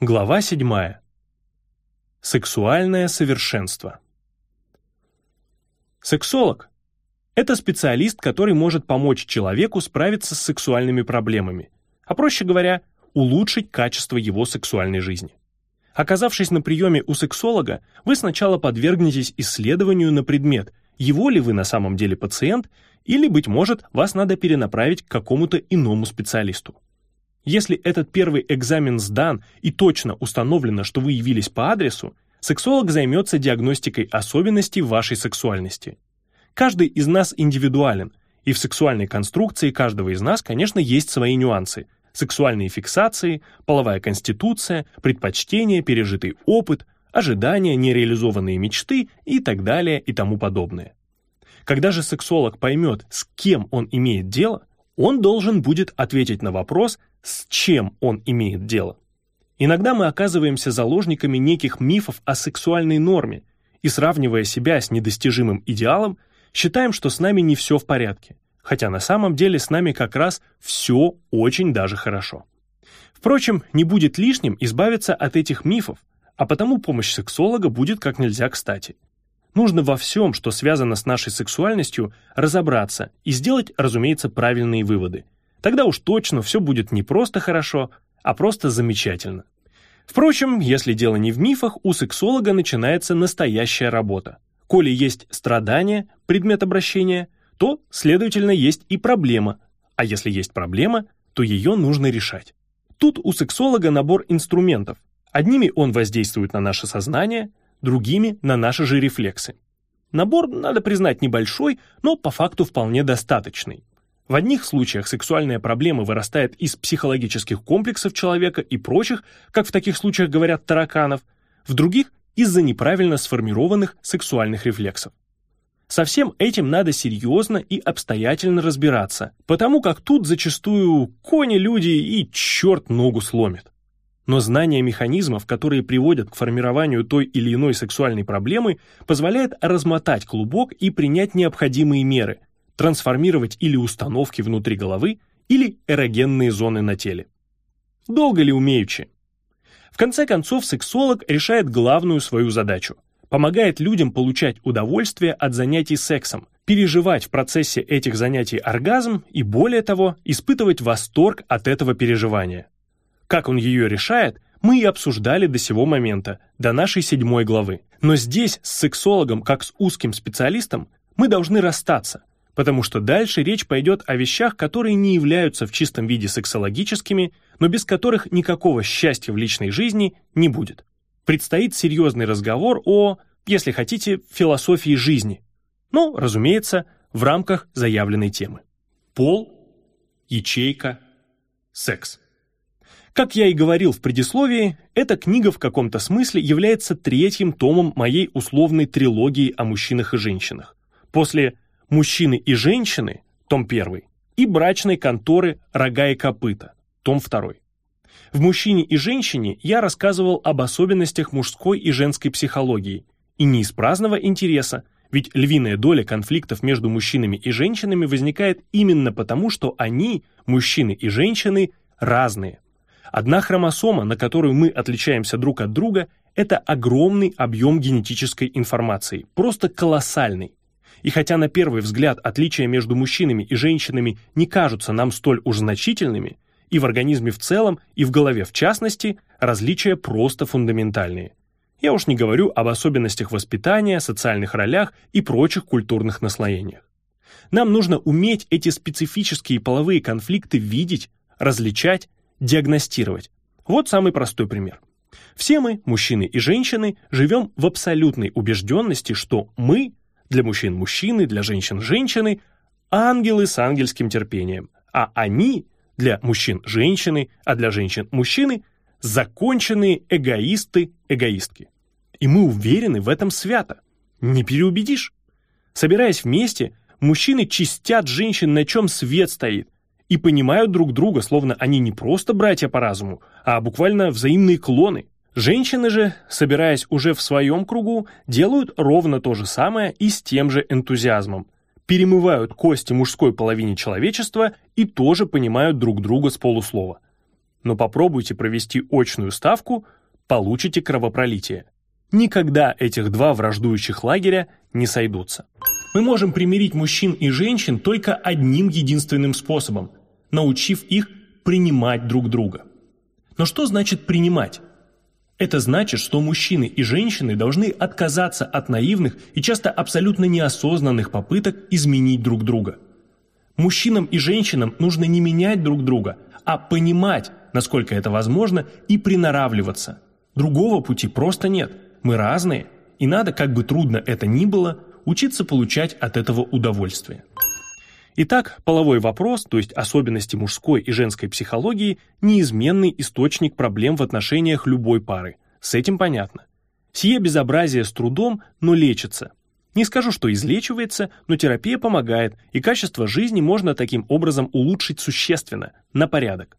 Глава 7. Сексуальное совершенство. Сексолог – это специалист, который может помочь человеку справиться с сексуальными проблемами, а проще говоря, улучшить качество его сексуальной жизни. Оказавшись на приеме у сексолога, вы сначала подвергнетесь исследованию на предмет, его ли вы на самом деле пациент, или, быть может, вас надо перенаправить к какому-то иному специалисту. Если этот первый экзамен сдан и точно установлено, что вы явились по адресу, сексолог займется диагностикой особенностей вашей сексуальности. Каждый из нас индивидуален, и в сексуальной конструкции каждого из нас, конечно, есть свои нюансы. Сексуальные фиксации, половая конституция, предпочтения, пережитый опыт, ожидания, нереализованные мечты и так далее и тому подобное. Когда же сексолог поймет, с кем он имеет дело, он должен будет ответить на вопрос, с чем он имеет дело. Иногда мы оказываемся заложниками неких мифов о сексуальной норме и, сравнивая себя с недостижимым идеалом, считаем, что с нами не все в порядке, хотя на самом деле с нами как раз все очень даже хорошо. Впрочем, не будет лишним избавиться от этих мифов, а потому помощь сексолога будет как нельзя кстати – Нужно во всем, что связано с нашей сексуальностью, разобраться и сделать, разумеется, правильные выводы. Тогда уж точно все будет не просто хорошо, а просто замечательно. Впрочем, если дело не в мифах, у сексолога начинается настоящая работа. Коли есть страдание, предмет обращения, то, следовательно, есть и проблема, а если есть проблема, то ее нужно решать. Тут у сексолога набор инструментов. Одними он воздействует на наше сознание, другими на наши же рефлексы. Набор, надо признать, небольшой, но по факту вполне достаточный. В одних случаях сексуальная проблема вырастает из психологических комплексов человека и прочих, как в таких случаях говорят тараканов, в других – из-за неправильно сформированных сексуальных рефлексов. Со всем этим надо серьезно и обстоятельно разбираться, потому как тут зачастую кони-люди и черт ногу сломит. Но знание механизмов, которые приводят к формированию той или иной сексуальной проблемы, позволяет размотать клубок и принять необходимые меры, трансформировать или установки внутри головы, или эрогенные зоны на теле. Долго ли умеючи? В конце концов, сексолог решает главную свою задачу – помогает людям получать удовольствие от занятий сексом, переживать в процессе этих занятий оргазм и, более того, испытывать восторг от этого переживания. Как он ее решает, мы и обсуждали до сего момента, до нашей седьмой главы. Но здесь с сексологом, как с узким специалистом, мы должны расстаться, потому что дальше речь пойдет о вещах, которые не являются в чистом виде сексологическими, но без которых никакого счастья в личной жизни не будет. Предстоит серьезный разговор о, если хотите, философии жизни. Ну, разумеется, в рамках заявленной темы. Пол, ячейка, секс. Как я и говорил в предисловии, эта книга в каком-то смысле является третьим томом моей условной трилогии о мужчинах и женщинах. После «Мужчины и женщины» том 1 и «Брачной конторы. Рога и копыта» том 2. В «Мужчине и женщине» я рассказывал об особенностях мужской и женской психологии, и не из праздного интереса, ведь львиная доля конфликтов между мужчинами и женщинами возникает именно потому, что они, мужчины и женщины, разные – Одна хромосома, на которую мы отличаемся друг от друга, это огромный объем генетической информации, просто колоссальный. И хотя на первый взгляд отличия между мужчинами и женщинами не кажутся нам столь уж значительными, и в организме в целом, и в голове в частности, различия просто фундаментальные. Я уж не говорю об особенностях воспитания, социальных ролях и прочих культурных наслоениях. Нам нужно уметь эти специфические половые конфликты видеть, различать диагностировать. Вот самый простой пример. Все мы, мужчины и женщины, живем в абсолютной убежденности, что мы, для мужчин мужчины, для женщин женщины, ангелы с ангельским терпением, а они, для мужчин женщины, а для женщин мужчины, законченные эгоисты-эгоистки. И мы уверены в этом свято. Не переубедишь. Собираясь вместе, мужчины чистят женщин, на чем свет стоит, и понимают друг друга, словно они не просто братья по разуму, а буквально взаимные клоны. Женщины же, собираясь уже в своем кругу, делают ровно то же самое и с тем же энтузиазмом. Перемывают кости мужской половине человечества и тоже понимают друг друга с полуслова. но попробуйте провести очную ставку, получите кровопролитие. Никогда этих два враждующих лагеря не сойдутся. Мы можем примирить мужчин и женщин только одним единственным способом, научив их принимать друг друга. Но что значит принимать? Это значит, что мужчины и женщины должны отказаться от наивных и часто абсолютно неосознанных попыток изменить друг друга. Мужчинам и женщинам нужно не менять друг друга, а понимать, насколько это возможно, и приноравливаться. Другого пути просто нет. Мы разные, и надо, как бы трудно это ни было, учиться получать от этого удовольствие. Итак, половой вопрос, то есть особенности мужской и женской психологии, неизменный источник проблем в отношениях любой пары. С этим понятно. Сие безобразие с трудом, но лечится. Не скажу, что излечивается, но терапия помогает, и качество жизни можно таким образом улучшить существенно, на порядок.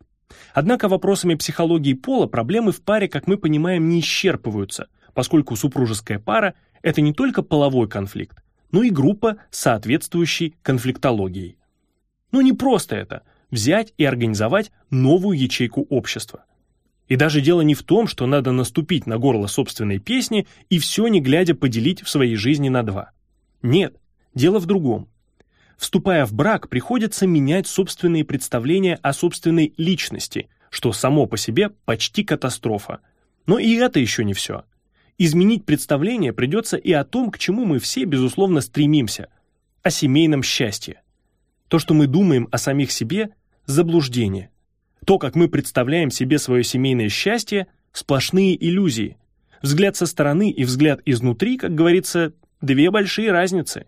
Однако вопросами психологии пола проблемы в паре, как мы понимаем, не исчерпываются, поскольку супружеская пара – это не только половой конфликт, но и группа с соответствующей конфликтологией. Но не просто это – взять и организовать новую ячейку общества. И даже дело не в том, что надо наступить на горло собственной песни и все не глядя поделить в своей жизни на два. Нет, дело в другом. Вступая в брак, приходится менять собственные представления о собственной личности, что само по себе почти катастрофа. Но и это еще не все. Изменить представление придется и о том, к чему мы все, безусловно, стремимся – о семейном счастье. То, что мы думаем о самих себе – заблуждение. То, как мы представляем себе свое семейное счастье – сплошные иллюзии. Взгляд со стороны и взгляд изнутри, как говорится, две большие разницы.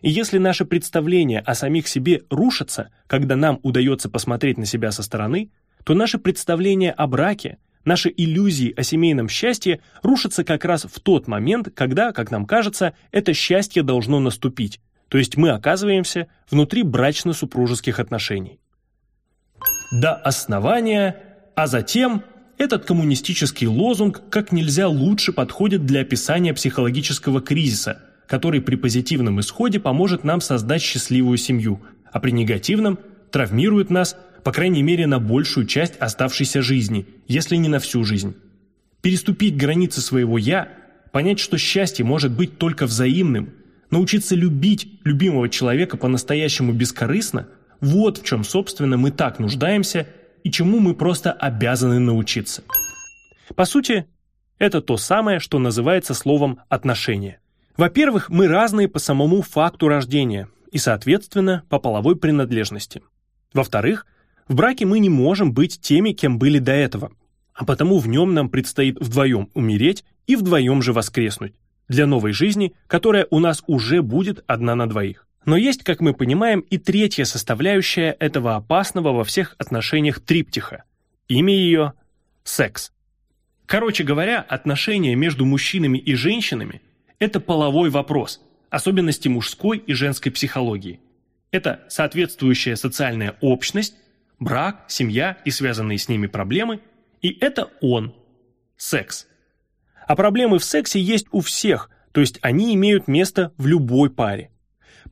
И если наше представление о самих себе рушится, когда нам удается посмотреть на себя со стороны, то наше представление о браке – Наши иллюзии о семейном счастье рушатся как раз в тот момент, когда, как нам кажется, это счастье должно наступить, то есть мы оказываемся внутри брачно-супружеских отношений. До основания, а затем этот коммунистический лозунг как нельзя лучше подходит для описания психологического кризиса, который при позитивном исходе поможет нам создать счастливую семью, а при негативном травмирует нас по крайней мере на большую часть оставшейся жизни, если не на всю жизнь. Переступить границы своего «я», понять, что счастье может быть только взаимным, научиться любить любимого человека по-настоящему бескорыстно – вот в чем, собственно, мы так нуждаемся и чему мы просто обязаны научиться. По сути, это то самое, что называется словом «отношения». Во-первых, мы разные по самому факту рождения и, соответственно, по половой принадлежности. Во-вторых, в браке мы не можем быть теми, кем были до этого, а потому в нем нам предстоит вдвоем умереть и вдвоем же воскреснуть для новой жизни, которая у нас уже будет одна на двоих. Но есть, как мы понимаем, и третья составляющая этого опасного во всех отношениях триптиха. Имя ее – секс. Короче говоря, отношения между мужчинами и женщинами – это половой вопрос, особенности мужской и женской психологии. Это соответствующая социальная общность, брак, семья и связанные с ними проблемы, и это он, секс. А проблемы в сексе есть у всех, то есть они имеют место в любой паре.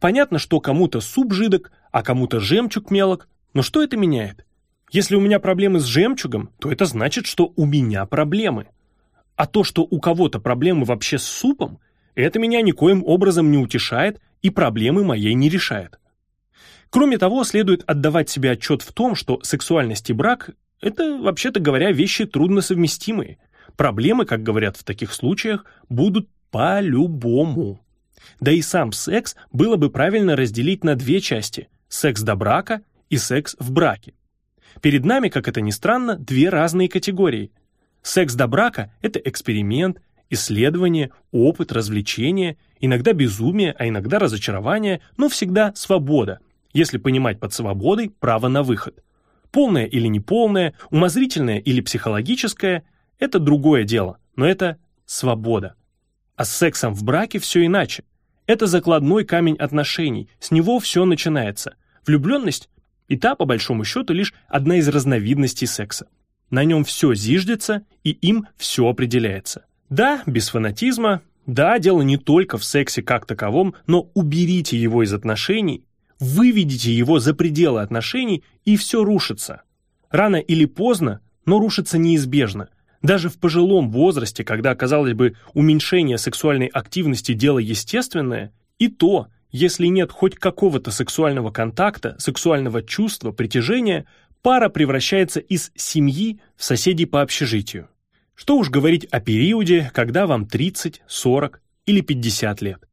Понятно, что кому-то суп жидок, а кому-то жемчуг мелок, но что это меняет? Если у меня проблемы с жемчугом, то это значит, что у меня проблемы. А то, что у кого-то проблемы вообще с супом, это меня никоим образом не утешает и проблемы моей не решает. Кроме того, следует отдавать себе отчет в том, что сексуальность и брак – это, вообще-то говоря, вещи трудносовместимые. Проблемы, как говорят в таких случаях, будут по-любому. Да и сам секс было бы правильно разделить на две части – секс до брака и секс в браке. Перед нами, как это ни странно, две разные категории. Секс до брака – это эксперимент, исследование, опыт, развлечение, иногда безумие, а иногда разочарование, но всегда свобода, если понимать под свободой право на выход. Полное или неполное, умозрительное или психологическое – это другое дело, но это свобода. А с сексом в браке все иначе. Это закладной камень отношений, с него все начинается. Влюбленность – и та, по большому счету, лишь одна из разновидностей секса. На нем все зиждется, и им все определяется. Да, без фанатизма, да, дело не только в сексе как таковом, но уберите его из отношений, Выведите его за пределы отношений, и все рушится. Рано или поздно, но рушится неизбежно. Даже в пожилом возрасте, когда, казалось бы, уменьшение сексуальной активности – дело естественное, и то, если нет хоть какого-то сексуального контакта, сексуального чувства, притяжения, пара превращается из семьи в соседей по общежитию. Что уж говорить о периоде, когда вам 30, 40 или 50 лет.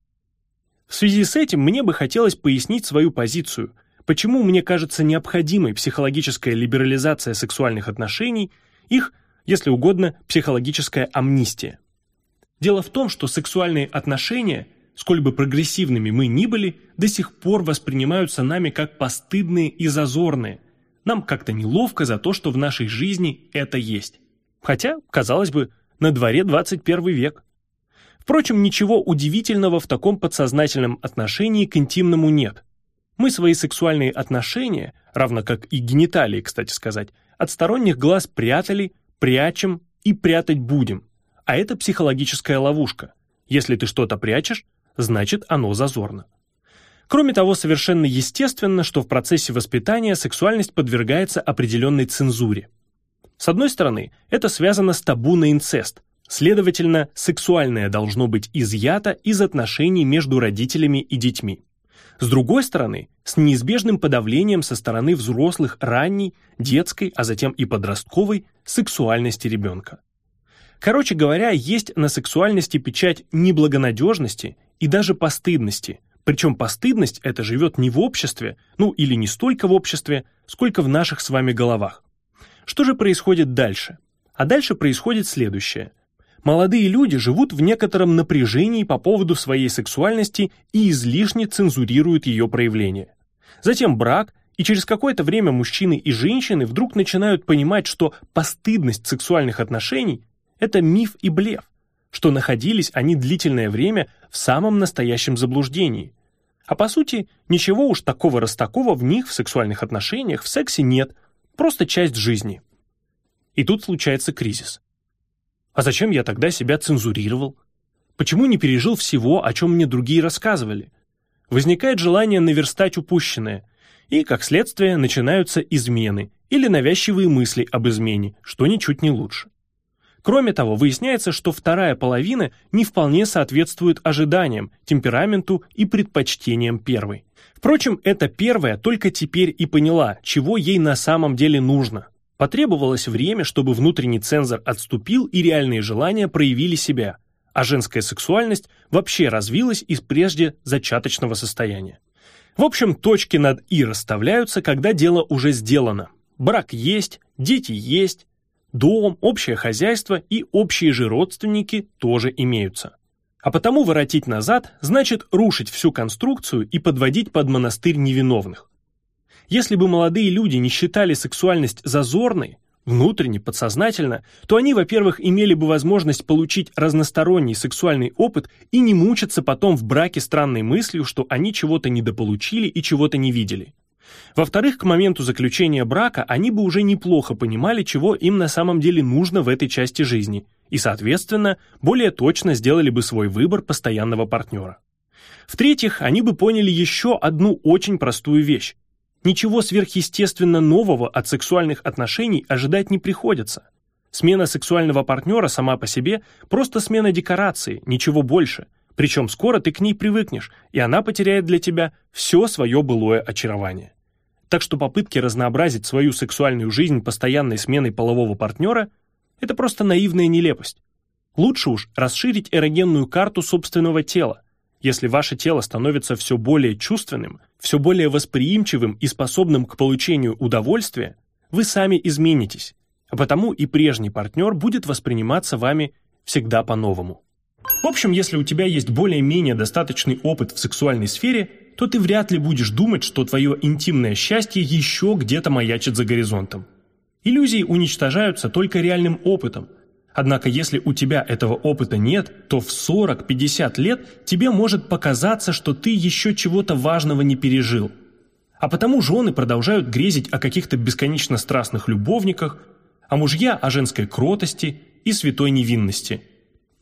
В связи с этим мне бы хотелось пояснить свою позицию, почему мне кажется необходимой психологическая либерализация сексуальных отношений, их, если угодно, психологическая амнистия. Дело в том, что сексуальные отношения, сколь бы прогрессивными мы ни были, до сих пор воспринимаются нами как постыдные и зазорные. Нам как-то неловко за то, что в нашей жизни это есть. Хотя, казалось бы, на дворе 21 век. Впрочем, ничего удивительного в таком подсознательном отношении к интимному нет. Мы свои сексуальные отношения, равно как и гениталии, кстати сказать, от сторонних глаз прятали, прячем и прятать будем. А это психологическая ловушка. Если ты что-то прячешь, значит оно зазорно. Кроме того, совершенно естественно, что в процессе воспитания сексуальность подвергается определенной цензуре. С одной стороны, это связано с табу на инцест, следовательно, сексуальное должно быть изъято из отношений между родителями и детьми. С другой стороны, с неизбежным подавлением со стороны взрослых ранней, детской, а затем и подростковой сексуальности ребенка. Короче говоря, есть на сексуальности печать неблагонадежности и даже постыдности, причем постыдность это живет не в обществе, ну или не столько в обществе, сколько в наших с вами головах. Что же происходит дальше? А дальше происходит следующее. Молодые люди живут в некотором напряжении по поводу своей сексуальности и излишне цензурируют ее проявление. Затем брак, и через какое-то время мужчины и женщины вдруг начинают понимать, что постыдность сексуальных отношений – это миф и блеф, что находились они длительное время в самом настоящем заблуждении. А по сути, ничего уж такого-растакого в них в сексуальных отношениях, в сексе нет, Просто часть жизни. И тут случается кризис. А зачем я тогда себя цензурировал? Почему не пережил всего, о чем мне другие рассказывали? Возникает желание наверстать упущенное, и, как следствие, начинаются измены или навязчивые мысли об измене, что ничуть не лучше. Кроме того, выясняется, что вторая половина не вполне соответствует ожиданиям, темпераменту и предпочтениям первой. Впрочем, эта первая только теперь и поняла, чего ей на самом деле нужно. Потребовалось время, чтобы внутренний цензор отступил и реальные желания проявили себя, а женская сексуальность вообще развилась из прежде зачаточного состояния. В общем, точки над «и» расставляются, когда дело уже сделано. Брак есть, дети есть, дом, общее хозяйство и общие же родственники тоже имеются. А потому воротить назад значит рушить всю конструкцию и подводить под монастырь невиновных. Если бы молодые люди не считали сексуальность зазорной, внутренне, подсознательно, то они, во-первых, имели бы возможность получить разносторонний сексуальный опыт и не мучиться потом в браке странной мыслью, что они чего-то недополучили и чего-то не видели. Во-вторых, к моменту заключения брака они бы уже неплохо понимали, чего им на самом деле нужно в этой части жизни – и, соответственно, более точно сделали бы свой выбор постоянного партнера. В-третьих, они бы поняли еще одну очень простую вещь. Ничего сверхъестественно нового от сексуальных отношений ожидать не приходится. Смена сексуального партнера сама по себе – просто смена декорации, ничего больше. Причем скоро ты к ней привыкнешь, и она потеряет для тебя все свое былое очарование. Так что попытки разнообразить свою сексуальную жизнь постоянной сменой полового партнера – это просто наивная нелепость. Лучше уж расширить эрогенную карту собственного тела. Если ваше тело становится все более чувственным, все более восприимчивым и способным к получению удовольствия, вы сами изменитесь, а потому и прежний партнер будет восприниматься вами всегда по-новому. В общем, если у тебя есть более-менее достаточный опыт в сексуальной сфере, то ты вряд ли будешь думать, что твое интимное счастье еще где-то маячит за горизонтом. Иллюзии уничтожаются только реальным опытом. Однако если у тебя этого опыта нет, то в 40-50 лет тебе может показаться, что ты еще чего-то важного не пережил. А потому жены продолжают грезить о каких-то бесконечно страстных любовниках, а мужья о женской кротости и святой невинности.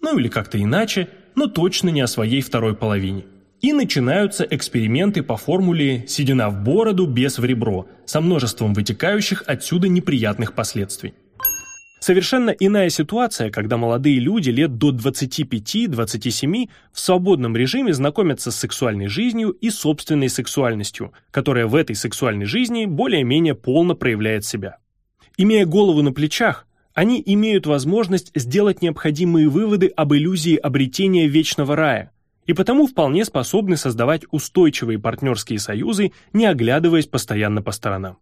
Ну или как-то иначе, но точно не о своей второй половине. И начинаются эксперименты по формуле «седина в бороду, без в ребро» со множеством вытекающих отсюда неприятных последствий. Совершенно иная ситуация, когда молодые люди лет до 25-27 в свободном режиме знакомятся с сексуальной жизнью и собственной сексуальностью, которая в этой сексуальной жизни более-менее полно проявляет себя. Имея голову на плечах, они имеют возможность сделать необходимые выводы об иллюзии обретения вечного рая, и потому вполне способны создавать устойчивые партнерские союзы, не оглядываясь постоянно по сторонам.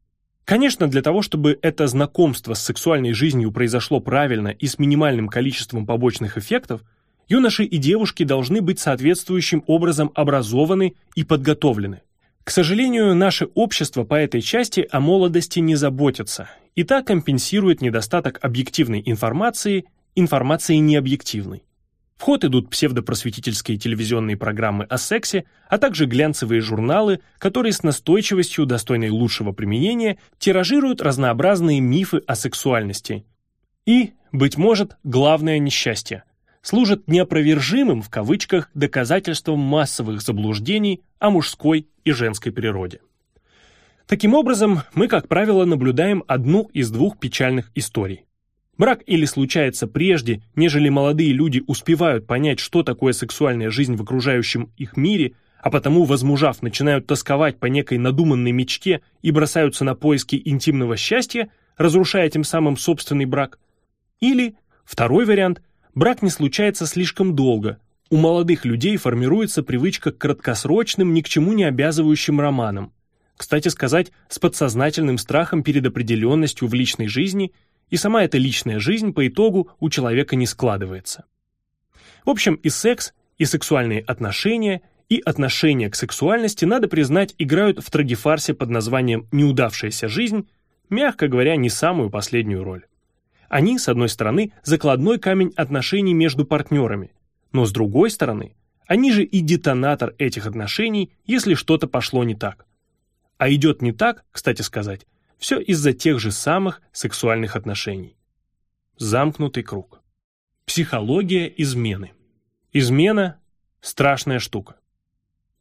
Конечно, для того, чтобы это знакомство с сексуальной жизнью произошло правильно и с минимальным количеством побочных эффектов, юноши и девушки должны быть соответствующим образом образованы и подготовлены. К сожалению, наше общество по этой части о молодости не заботится, и так компенсирует недостаток объективной информации информацией необъективной. В ход идут псевдопросветительские телевизионные программы о сексе, а также глянцевые журналы, которые с настойчивостью, достойной лучшего применения, тиражируют разнообразные мифы о сексуальности. И, быть может, главное несчастье – служат неопровержимым в кавычках доказательством массовых заблуждений о мужской и женской природе. Таким образом, мы, как правило, наблюдаем одну из двух печальных историй. Брак или случается прежде, нежели молодые люди успевают понять, что такое сексуальная жизнь в окружающем их мире, а потому, возмужав, начинают тосковать по некой надуманной мечте и бросаются на поиски интимного счастья, разрушая тем самым собственный брак. Или, второй вариант, брак не случается слишком долго. У молодых людей формируется привычка к краткосрочным, ни к чему не обязывающим романам. Кстати сказать, с подсознательным страхом перед определенностью в личной жизни – и сама эта личная жизнь по итогу у человека не складывается. В общем, и секс, и сексуальные отношения, и отношения к сексуальности, надо признать, играют в трагефарсе под названием «неудавшаяся жизнь», мягко говоря, не самую последнюю роль. Они, с одной стороны, закладной камень отношений между партнерами, но с другой стороны, они же и детонатор этих отношений, если что-то пошло не так. А идет не так, кстати сказать, все из-за тех же самых сексуальных отношений. Замкнутый круг. Психология измены. Измена – страшная штука.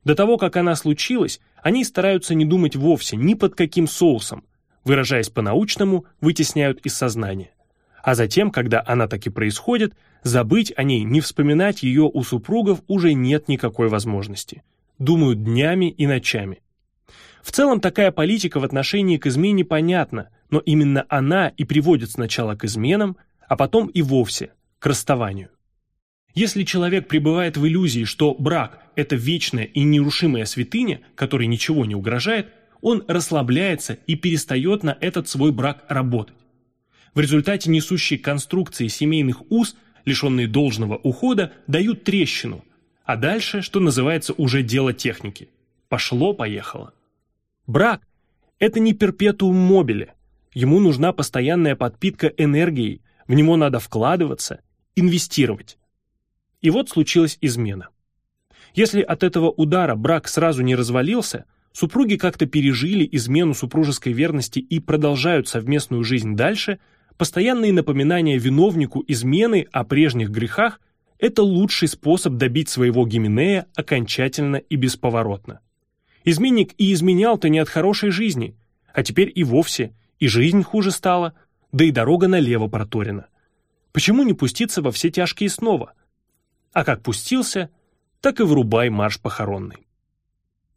До того, как она случилась, они стараются не думать вовсе ни под каким соусом, выражаясь по-научному, вытесняют из сознания. А затем, когда она таки происходит, забыть о ней, не вспоминать ее у супругов уже нет никакой возможности. Думают днями и ночами. В целом такая политика в отношении к измене понятна, но именно она и приводит сначала к изменам, а потом и вовсе к расставанию. Если человек пребывает в иллюзии, что брак – это вечная и нерушимая святыня, которой ничего не угрожает, он расслабляется и перестает на этот свой брак работать. В результате несущие конструкции семейных уз, лишенные должного ухода, дают трещину, а дальше, что называется, уже дело техники. Пошло-поехало. Брак – это не перпетуум мобиле. Ему нужна постоянная подпитка энергией, в него надо вкладываться, инвестировать. И вот случилась измена. Если от этого удара брак сразу не развалился, супруги как-то пережили измену супружеской верности и продолжают совместную жизнь дальше, постоянные напоминания виновнику измены о прежних грехах – это лучший способ добить своего гименея окончательно и бесповоротно. Изменник и изменял-то не от хорошей жизни, а теперь и вовсе, и жизнь хуже стала, да и дорога налево проторена. Почему не пуститься во все тяжкие снова? А как пустился, так и врубай марш похоронный.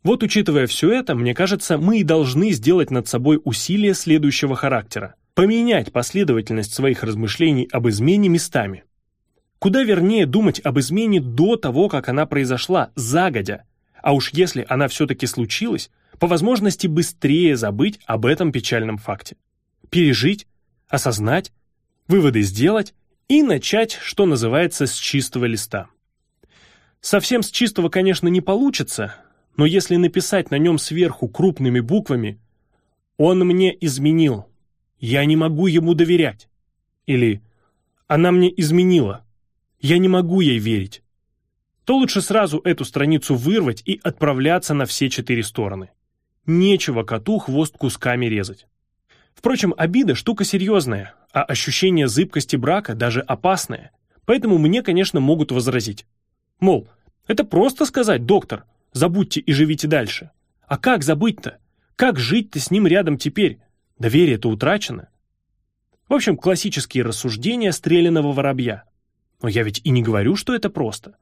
Вот учитывая все это, мне кажется, мы и должны сделать над собой усилия следующего характера. Поменять последовательность своих размышлений об измене местами. Куда вернее думать об измене до того, как она произошла, загодя, а уж если она все-таки случилась, по возможности быстрее забыть об этом печальном факте. Пережить, осознать, выводы сделать и начать, что называется, с чистого листа. Совсем с чистого, конечно, не получится, но если написать на нем сверху крупными буквами «Он мне изменил», «Я не могу ему доверять» или «Она мне изменила», «Я не могу ей верить», то лучше сразу эту страницу вырвать и отправляться на все четыре стороны. Нечего коту хвост кусками резать. Впрочем, обида – штука серьезная, а ощущение зыбкости брака даже опасное. Поэтому мне, конечно, могут возразить. Мол, это просто сказать, доктор, забудьте и живите дальше. А как забыть-то? Как жить-то с ним рядом теперь? Доверие-то утрачено. В общем, классические рассуждения стрелянного воробья. Но я ведь и не говорю, что это просто.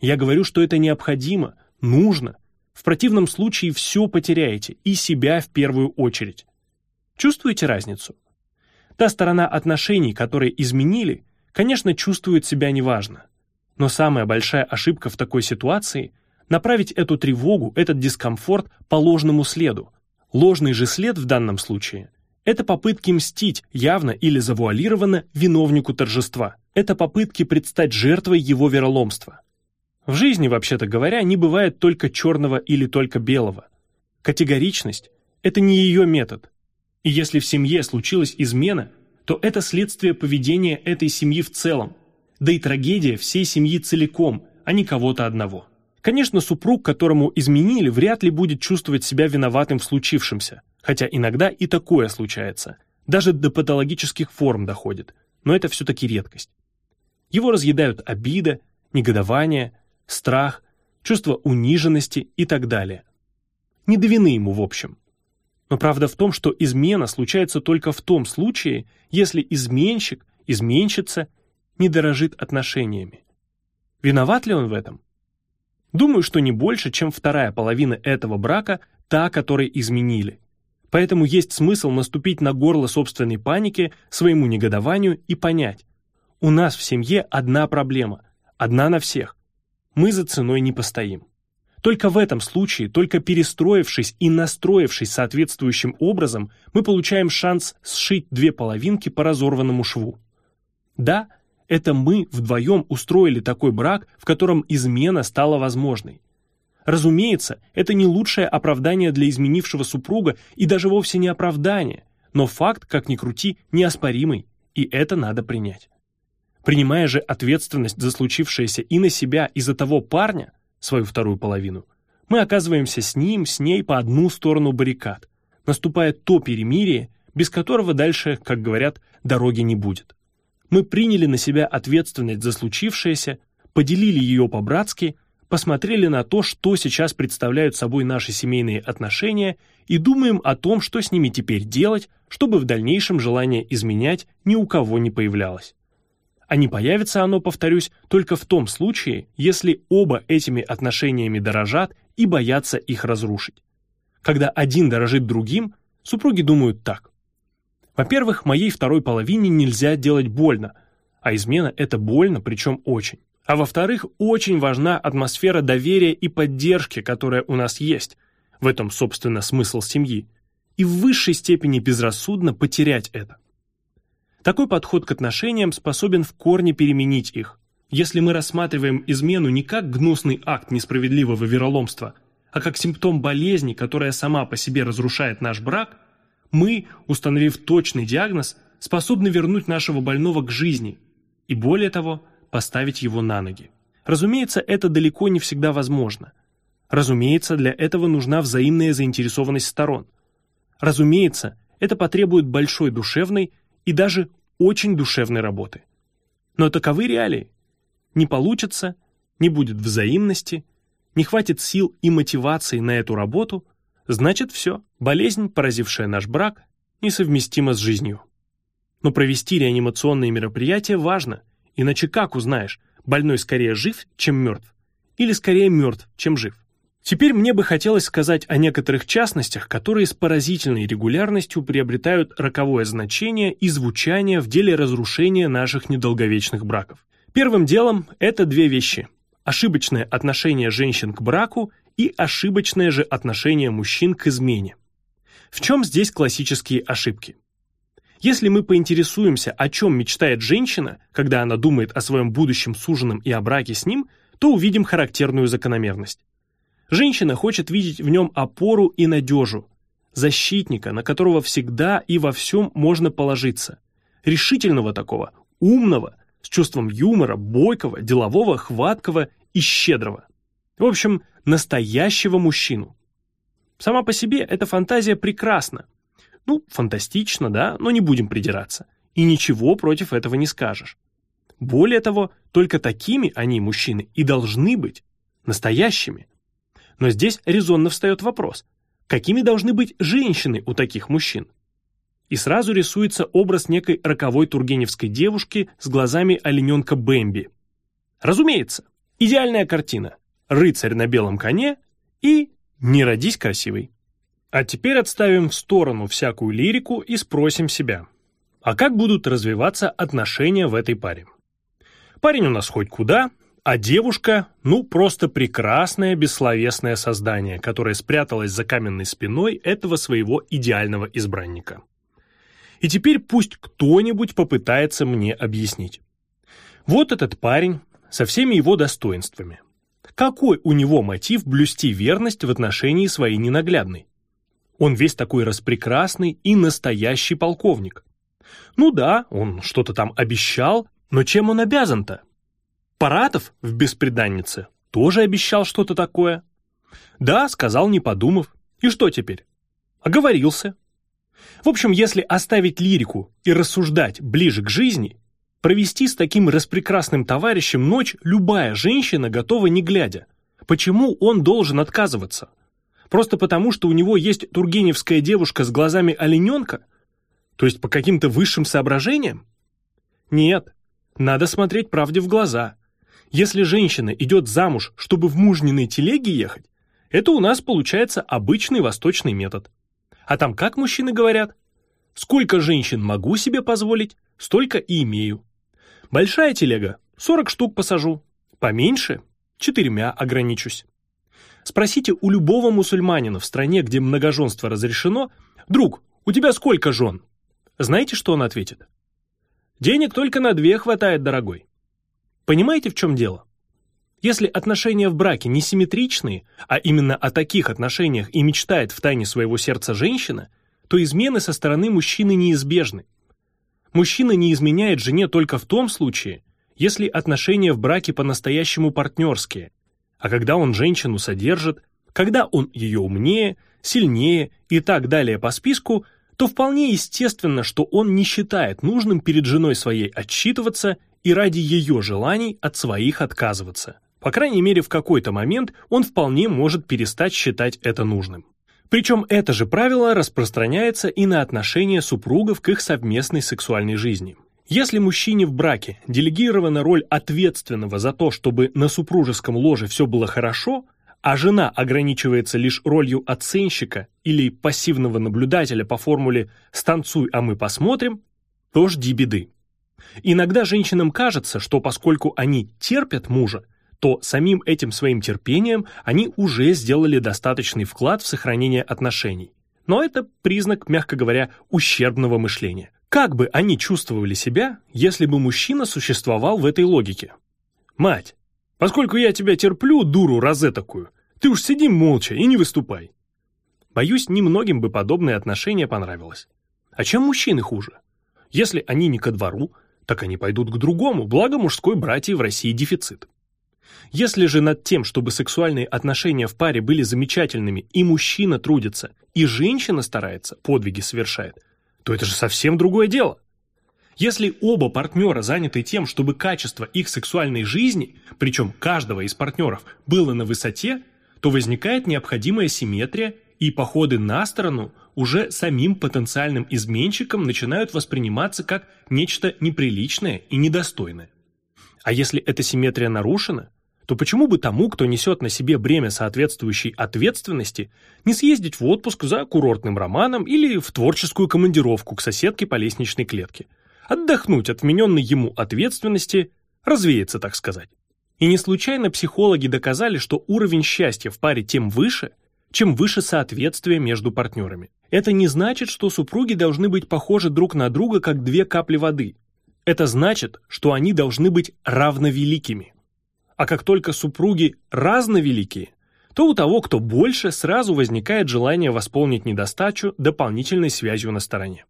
Я говорю, что это необходимо, нужно. В противном случае все потеряете, и себя в первую очередь. Чувствуете разницу? Та сторона отношений, которые изменили, конечно, чувствует себя неважно. Но самая большая ошибка в такой ситуации – направить эту тревогу, этот дискомфорт по ложному следу. Ложный же след в данном случае – это попытки мстить явно или завуалированно виновнику торжества. Это попытки предстать жертвой его вероломства. В жизни, вообще-то говоря, не бывает только черного или только белого. Категоричность – это не ее метод. И если в семье случилась измена, то это следствие поведения этой семьи в целом, да и трагедия всей семьи целиком, а не кого-то одного. Конечно, супруг, которому изменили, вряд ли будет чувствовать себя виноватым в случившемся, хотя иногда и такое случается, даже до патологических форм доходит, но это все-таки редкость. Его разъедают обида, негодование, страх, чувство униженности и так далее. Не до вины ему в общем. Но правда в том, что измена случается только в том случае, если изменщик, изменщица не дорожит отношениями. Виноват ли он в этом? Думаю, что не больше, чем вторая половина этого брака, та, которой изменили. Поэтому есть смысл наступить на горло собственной паники, своему негодованию и понять. У нас в семье одна проблема, одна на всех. Мы за ценой не постоим. Только в этом случае, только перестроившись и настроившись соответствующим образом, мы получаем шанс сшить две половинки по разорванному шву. Да, это мы вдвоем устроили такой брак, в котором измена стала возможной. Разумеется, это не лучшее оправдание для изменившего супруга и даже вовсе не оправдание, но факт, как ни крути, неоспоримый, и это надо принять. Принимая же ответственность за случившееся и на себя, и за того парня, свою вторую половину, мы оказываемся с ним, с ней по одну сторону баррикад. Наступает то перемирие, без которого дальше, как говорят, дороги не будет. Мы приняли на себя ответственность за случившееся, поделили ее по-братски, посмотрели на то, что сейчас представляют собой наши семейные отношения и думаем о том, что с ними теперь делать, чтобы в дальнейшем желание изменять ни у кого не появлялось а не появится оно, повторюсь, только в том случае, если оба этими отношениями дорожат и боятся их разрушить. Когда один дорожит другим, супруги думают так. Во-первых, моей второй половине нельзя делать больно, а измена – это больно, причем очень. А во-вторых, очень важна атмосфера доверия и поддержки, которая у нас есть. В этом, собственно, смысл семьи. И в высшей степени безрассудно потерять это. Такой подход к отношениям способен в корне переменить их. Если мы рассматриваем измену не как гнусный акт несправедливого вероломства, а как симптом болезни, которая сама по себе разрушает наш брак, мы, установив точный диагноз, способны вернуть нашего больного к жизни и, более того, поставить его на ноги. Разумеется, это далеко не всегда возможно. Разумеется, для этого нужна взаимная заинтересованность сторон. Разумеется, это потребует большой душевной и даже очень душевной работы. Но таковы реалии. Не получится, не будет взаимности, не хватит сил и мотивации на эту работу, значит все, болезнь, поразившая наш брак, несовместима с жизнью. Но провести реанимационные мероприятия важно, иначе как узнаешь, больной скорее жив, чем мертв, или скорее мертв, чем жив. Теперь мне бы хотелось сказать о некоторых частностях, которые с поразительной регулярностью приобретают роковое значение и звучание в деле разрушения наших недолговечных браков. Первым делом это две вещи. Ошибочное отношение женщин к браку и ошибочное же отношение мужчин к измене. В чем здесь классические ошибки? Если мы поинтересуемся, о чем мечтает женщина, когда она думает о своем будущем суженом и о браке с ним, то увидим характерную закономерность. Женщина хочет видеть в нем опору и надежу, защитника, на которого всегда и во всем можно положиться. Решительного такого, умного, с чувством юмора, бойкого, делового, хваткого и щедрого. В общем, настоящего мужчину. Сама по себе эта фантазия прекрасна. Ну, фантастично, да, но не будем придираться. И ничего против этого не скажешь. Более того, только такими они, мужчины, и должны быть. Настоящими. Но здесь резонно встает вопрос, какими должны быть женщины у таких мужчин? и сразу рисуется образ некой роковой тургеневской девушки с глазами олененка Бэмби. Разумеется, идеальная картина. Рыцарь на белом коне и «Не родись красивой». А теперь отставим в сторону всякую лирику и спросим себя, а как будут развиваться отношения в этой паре? Парень у нас хоть куда, а девушка, ну, просто прекрасное бессловесное создание, которое спряталось за каменной спиной этого своего идеального избранника. И теперь пусть кто-нибудь попытается мне объяснить. Вот этот парень со всеми его достоинствами. Какой у него мотив блюсти верность в отношении своей ненаглядной? Он весь такой распрекрасный и настоящий полковник. Ну да, он что-то там обещал, но чем он обязан-то? Паратов в «Беспреданнице» тоже обещал что-то такое. Да, сказал, не подумав. И что теперь? Оговорился. В общем, если оставить лирику и рассуждать ближе к жизни, провести с таким распрекрасным товарищем ночь любая женщина готова не глядя. Почему он должен отказываться? Просто потому, что у него есть тургеневская девушка с глазами олененка? То есть по каким-то высшим соображениям? Нет, надо смотреть правде в глаза. Если женщина идет замуж, чтобы в мужниной телеге ехать, это у нас получается обычный восточный метод. А там как мужчины говорят? Сколько женщин могу себе позволить, столько и имею. Большая телега – 40 штук посажу. Поменьше – четырьмя ограничусь. Спросите у любого мусульманина в стране, где многоженство разрешено, «Друг, у тебя сколько жен?» Знаете, что он ответит? «Денег только на две хватает, дорогой». Понимаете, в чем дело? Если отношения в браке несимметричные, а именно о таких отношениях и мечтает в тайне своего сердца женщина, то измены со стороны мужчины неизбежны. Мужчина не изменяет жене только в том случае, если отношения в браке по-настоящему партнерские, а когда он женщину содержит, когда он ее умнее, сильнее и так далее по списку, то вполне естественно, что он не считает нужным перед женой своей отчитываться и ради ее желаний от своих отказываться. По крайней мере, в какой-то момент он вполне может перестать считать это нужным. Причем это же правило распространяется и на отношения супругов к их совместной сексуальной жизни. Если мужчине в браке делегирована роль ответственного за то, чтобы на супружеском ложе все было хорошо, а жена ограничивается лишь ролью оценщика или пассивного наблюдателя по формуле «станцуй, а мы посмотрим», то жди беды. Иногда женщинам кажется, что поскольку они терпят мужа, то самим этим своим терпением они уже сделали достаточный вклад в сохранение отношений. Но это признак, мягко говоря, ущербного мышления. Как бы они чувствовали себя, если бы мужчина существовал в этой логике? Мать, поскольку я тебя терплю, дуру розетокую, ты уж сиди молча и не выступай. Боюсь, немногим бы подобное отношение понравилось. А чем мужчины хуже? Если они не ко двору, так они пойдут к другому, благо мужской братья в России дефицит. Если же над тем, чтобы сексуальные отношения в паре были замечательными, и мужчина трудится, и женщина старается, подвиги совершает – то это же совсем другое дело. Если оба партнера заняты тем, чтобы качество их сексуальной жизни, причем каждого из партнеров, было на высоте, то возникает необходимая симметрия, и походы на сторону уже самим потенциальным изменщиком начинают восприниматься как нечто неприличное и недостойное. А если эта симметрия нарушена, то почему бы тому, кто несет на себе бремя соответствующей ответственности, не съездить в отпуск за курортным романом или в творческую командировку к соседке по лестничной клетке? Отдохнуть от вмененной ему ответственности, развеяться, так сказать. И не случайно психологи доказали, что уровень счастья в паре тем выше, чем выше соответствие между партнерами. Это не значит, что супруги должны быть похожи друг на друга, как две капли воды. Это значит, что они должны быть равновеликими. А как только супруги разновеликие, то у того, кто больше, сразу возникает желание восполнить недостачу дополнительной связью на стороне.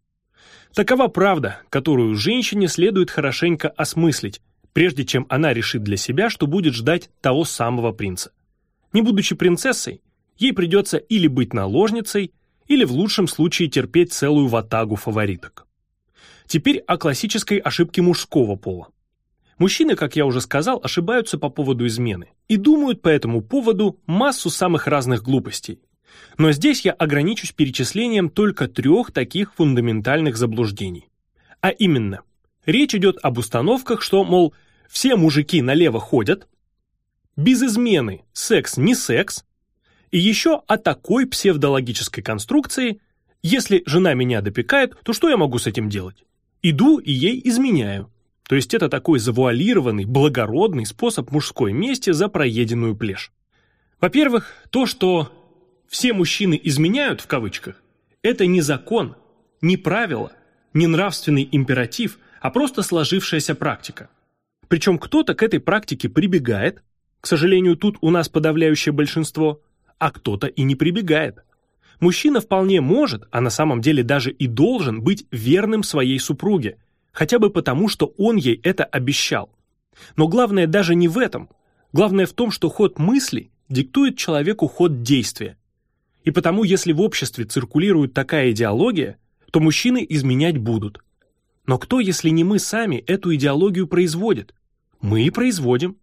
Такова правда, которую женщине следует хорошенько осмыслить, прежде чем она решит для себя, что будет ждать того самого принца. Не будучи принцессой, ей придется или быть наложницей, или в лучшем случае терпеть целую ватагу фавориток. Теперь о классической ошибке мужского пола. Мужчины, как я уже сказал, ошибаются по поводу измены и думают по этому поводу массу самых разных глупостей. Но здесь я ограничусь перечислением только трех таких фундаментальных заблуждений. А именно, речь идет об установках, что, мол, все мужики налево ходят, без измены секс не секс, и еще о такой псевдологической конструкции «если жена меня допекает, то что я могу с этим делать? Иду и ей изменяю». То есть это такой завуалированный, благородный способ мужской мести за проеденную плешь. Во-первых, то, что все мужчины изменяют в кавычках, это не закон, не правило, не нравственный императив, а просто сложившаяся практика. Причем кто-то к этой практике прибегает, к сожалению, тут у нас подавляющее большинство, а кто-то и не прибегает. Мужчина вполне может, а на самом деле даже и должен быть верным своей супруге, хотя бы потому, что он ей это обещал. Но главное даже не в этом. Главное в том, что ход мысли диктует человеку ход действия. И потому, если в обществе циркулирует такая идеология, то мужчины изменять будут. Но кто, если не мы сами, эту идеологию производит? Мы и производим.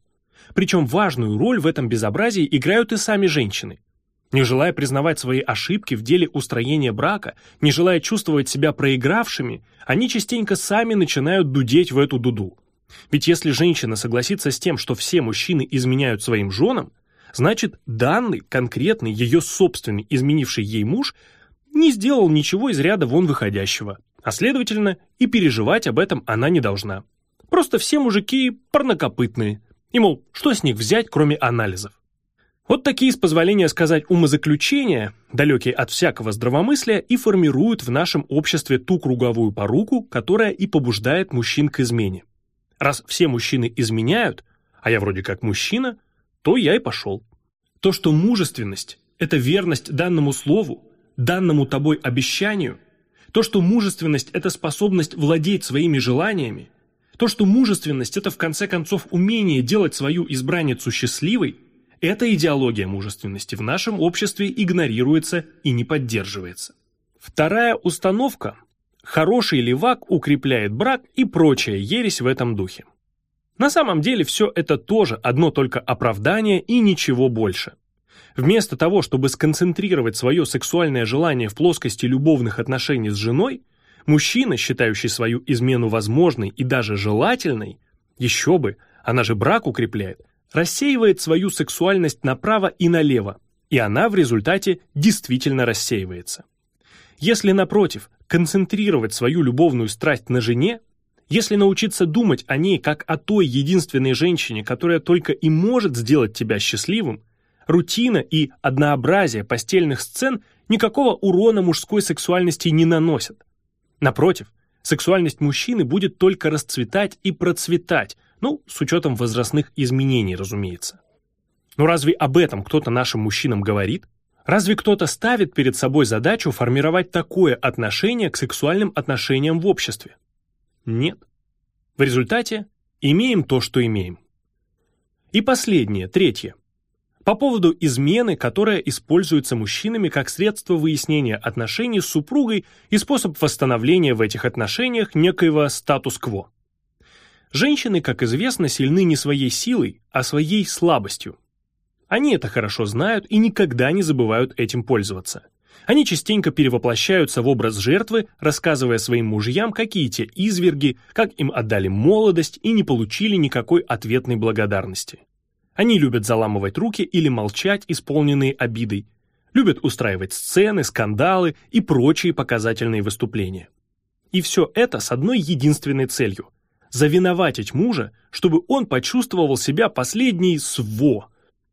Причем важную роль в этом безобразии играют и сами женщины. Не желая признавать свои ошибки в деле устроения брака, не желая чувствовать себя проигравшими, они частенько сами начинают дудеть в эту дуду. Ведь если женщина согласится с тем, что все мужчины изменяют своим женам, значит данный, конкретный, ее собственный изменивший ей муж не сделал ничего из ряда вон выходящего, а следовательно и переживать об этом она не должна. Просто все мужики парнокопытные, и мол, что с них взять, кроме анализов. Вот такие, с позволения сказать, умозаключения, далекие от всякого здравомыслия, и формируют в нашем обществе ту круговую поруку, которая и побуждает мужчин к измене. Раз все мужчины изменяют, а я вроде как мужчина, то я и пошел. То, что мужественность – это верность данному слову, данному тобой обещанию, то, что мужественность – это способность владеть своими желаниями, то, что мужественность – это в конце концов умение делать свою избранницу счастливой – эта идеология мужественности в нашем обществе игнорируется и не поддерживается. Вторая установка – хороший левак укрепляет брак и прочая ересь в этом духе. На самом деле все это тоже одно только оправдание и ничего больше. Вместо того, чтобы сконцентрировать свое сексуальное желание в плоскости любовных отношений с женой, мужчина, считающий свою измену возможной и даже желательной, еще бы, она же брак укрепляет, рассеивает свою сексуальность направо и налево, и она в результате действительно рассеивается. Если, напротив, концентрировать свою любовную страсть на жене, если научиться думать о ней как о той единственной женщине, которая только и может сделать тебя счастливым, рутина и однообразие постельных сцен никакого урона мужской сексуальности не наносят. Напротив, сексуальность мужчины будет только расцветать и процветать, ну, с учетом возрастных изменений, разумеется. Но разве об этом кто-то нашим мужчинам говорит? Разве кто-то ставит перед собой задачу формировать такое отношение к сексуальным отношениям в обществе? Нет. В результате имеем то, что имеем. И последнее, третье. По поводу измены, которая используется мужчинами как средство выяснения отношений с супругой и способ восстановления в этих отношениях некоего статус-кво. Женщины, как известно, сильны не своей силой, а своей слабостью. Они это хорошо знают и никогда не забывают этим пользоваться. Они частенько перевоплощаются в образ жертвы, рассказывая своим мужьям, какие те изверги, как им отдали молодость и не получили никакой ответной благодарности. Они любят заламывать руки или молчать, исполненные обидой, любят устраивать сцены, скандалы и прочие показательные выступления. И все это с одной единственной целью завиноватить мужа, чтобы он почувствовал себя последней сво,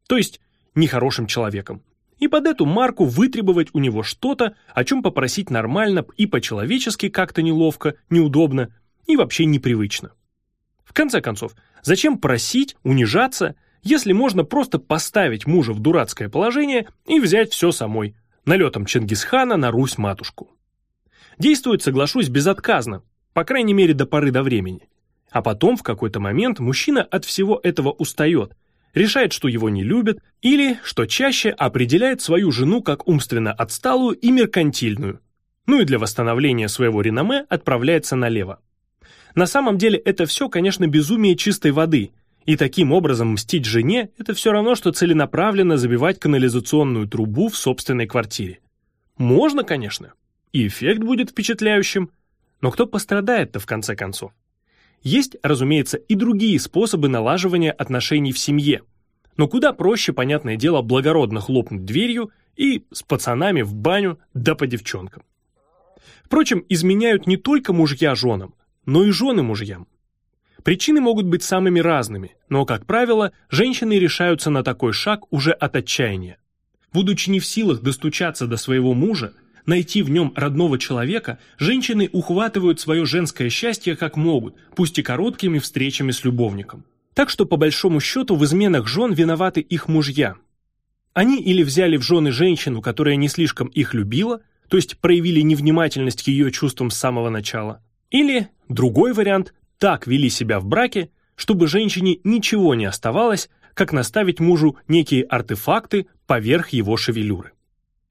то есть нехорошим человеком, и под эту марку вытребовать у него что-то, о чем попросить нормально и по-человечески как-то неловко, неудобно и вообще непривычно. В конце концов, зачем просить, унижаться, если можно просто поставить мужа в дурацкое положение и взять все самой, налетом Чингисхана на Русь-матушку? Действует, соглашусь, безотказно, по крайней мере до поры до времени. А потом в какой-то момент мужчина от всего этого устает, решает, что его не любят, или, что чаще, определяет свою жену как умственно отсталую и меркантильную. Ну и для восстановления своего реноме отправляется налево. На самом деле это все, конечно, безумие чистой воды, И таким образом мстить жене – это все равно, что целенаправленно забивать канализационную трубу в собственной квартире. Можно, конечно, и эффект будет впечатляющим, но кто пострадает-то в конце концов? Есть, разумеется, и другие способы налаживания отношений в семье. Но куда проще, понятное дело, благородно хлопнуть дверью и с пацанами в баню да по девчонкам. Впрочем, изменяют не только мужья женам, но и жены мужьям. Причины могут быть самыми разными, но, как правило, женщины решаются на такой шаг уже от отчаяния. Будучи не в силах достучаться до своего мужа, найти в нем родного человека, женщины ухватывают свое женское счастье как могут, пусть и короткими встречами с любовником. Так что, по большому счету, в изменах жен виноваты их мужья. Они или взяли в жены женщину, которая не слишком их любила, то есть проявили невнимательность к ее чувствам с самого начала, или, другой вариант, так вели себя в браке, чтобы женщине ничего не оставалось, как наставить мужу некие артефакты поверх его шевелюры.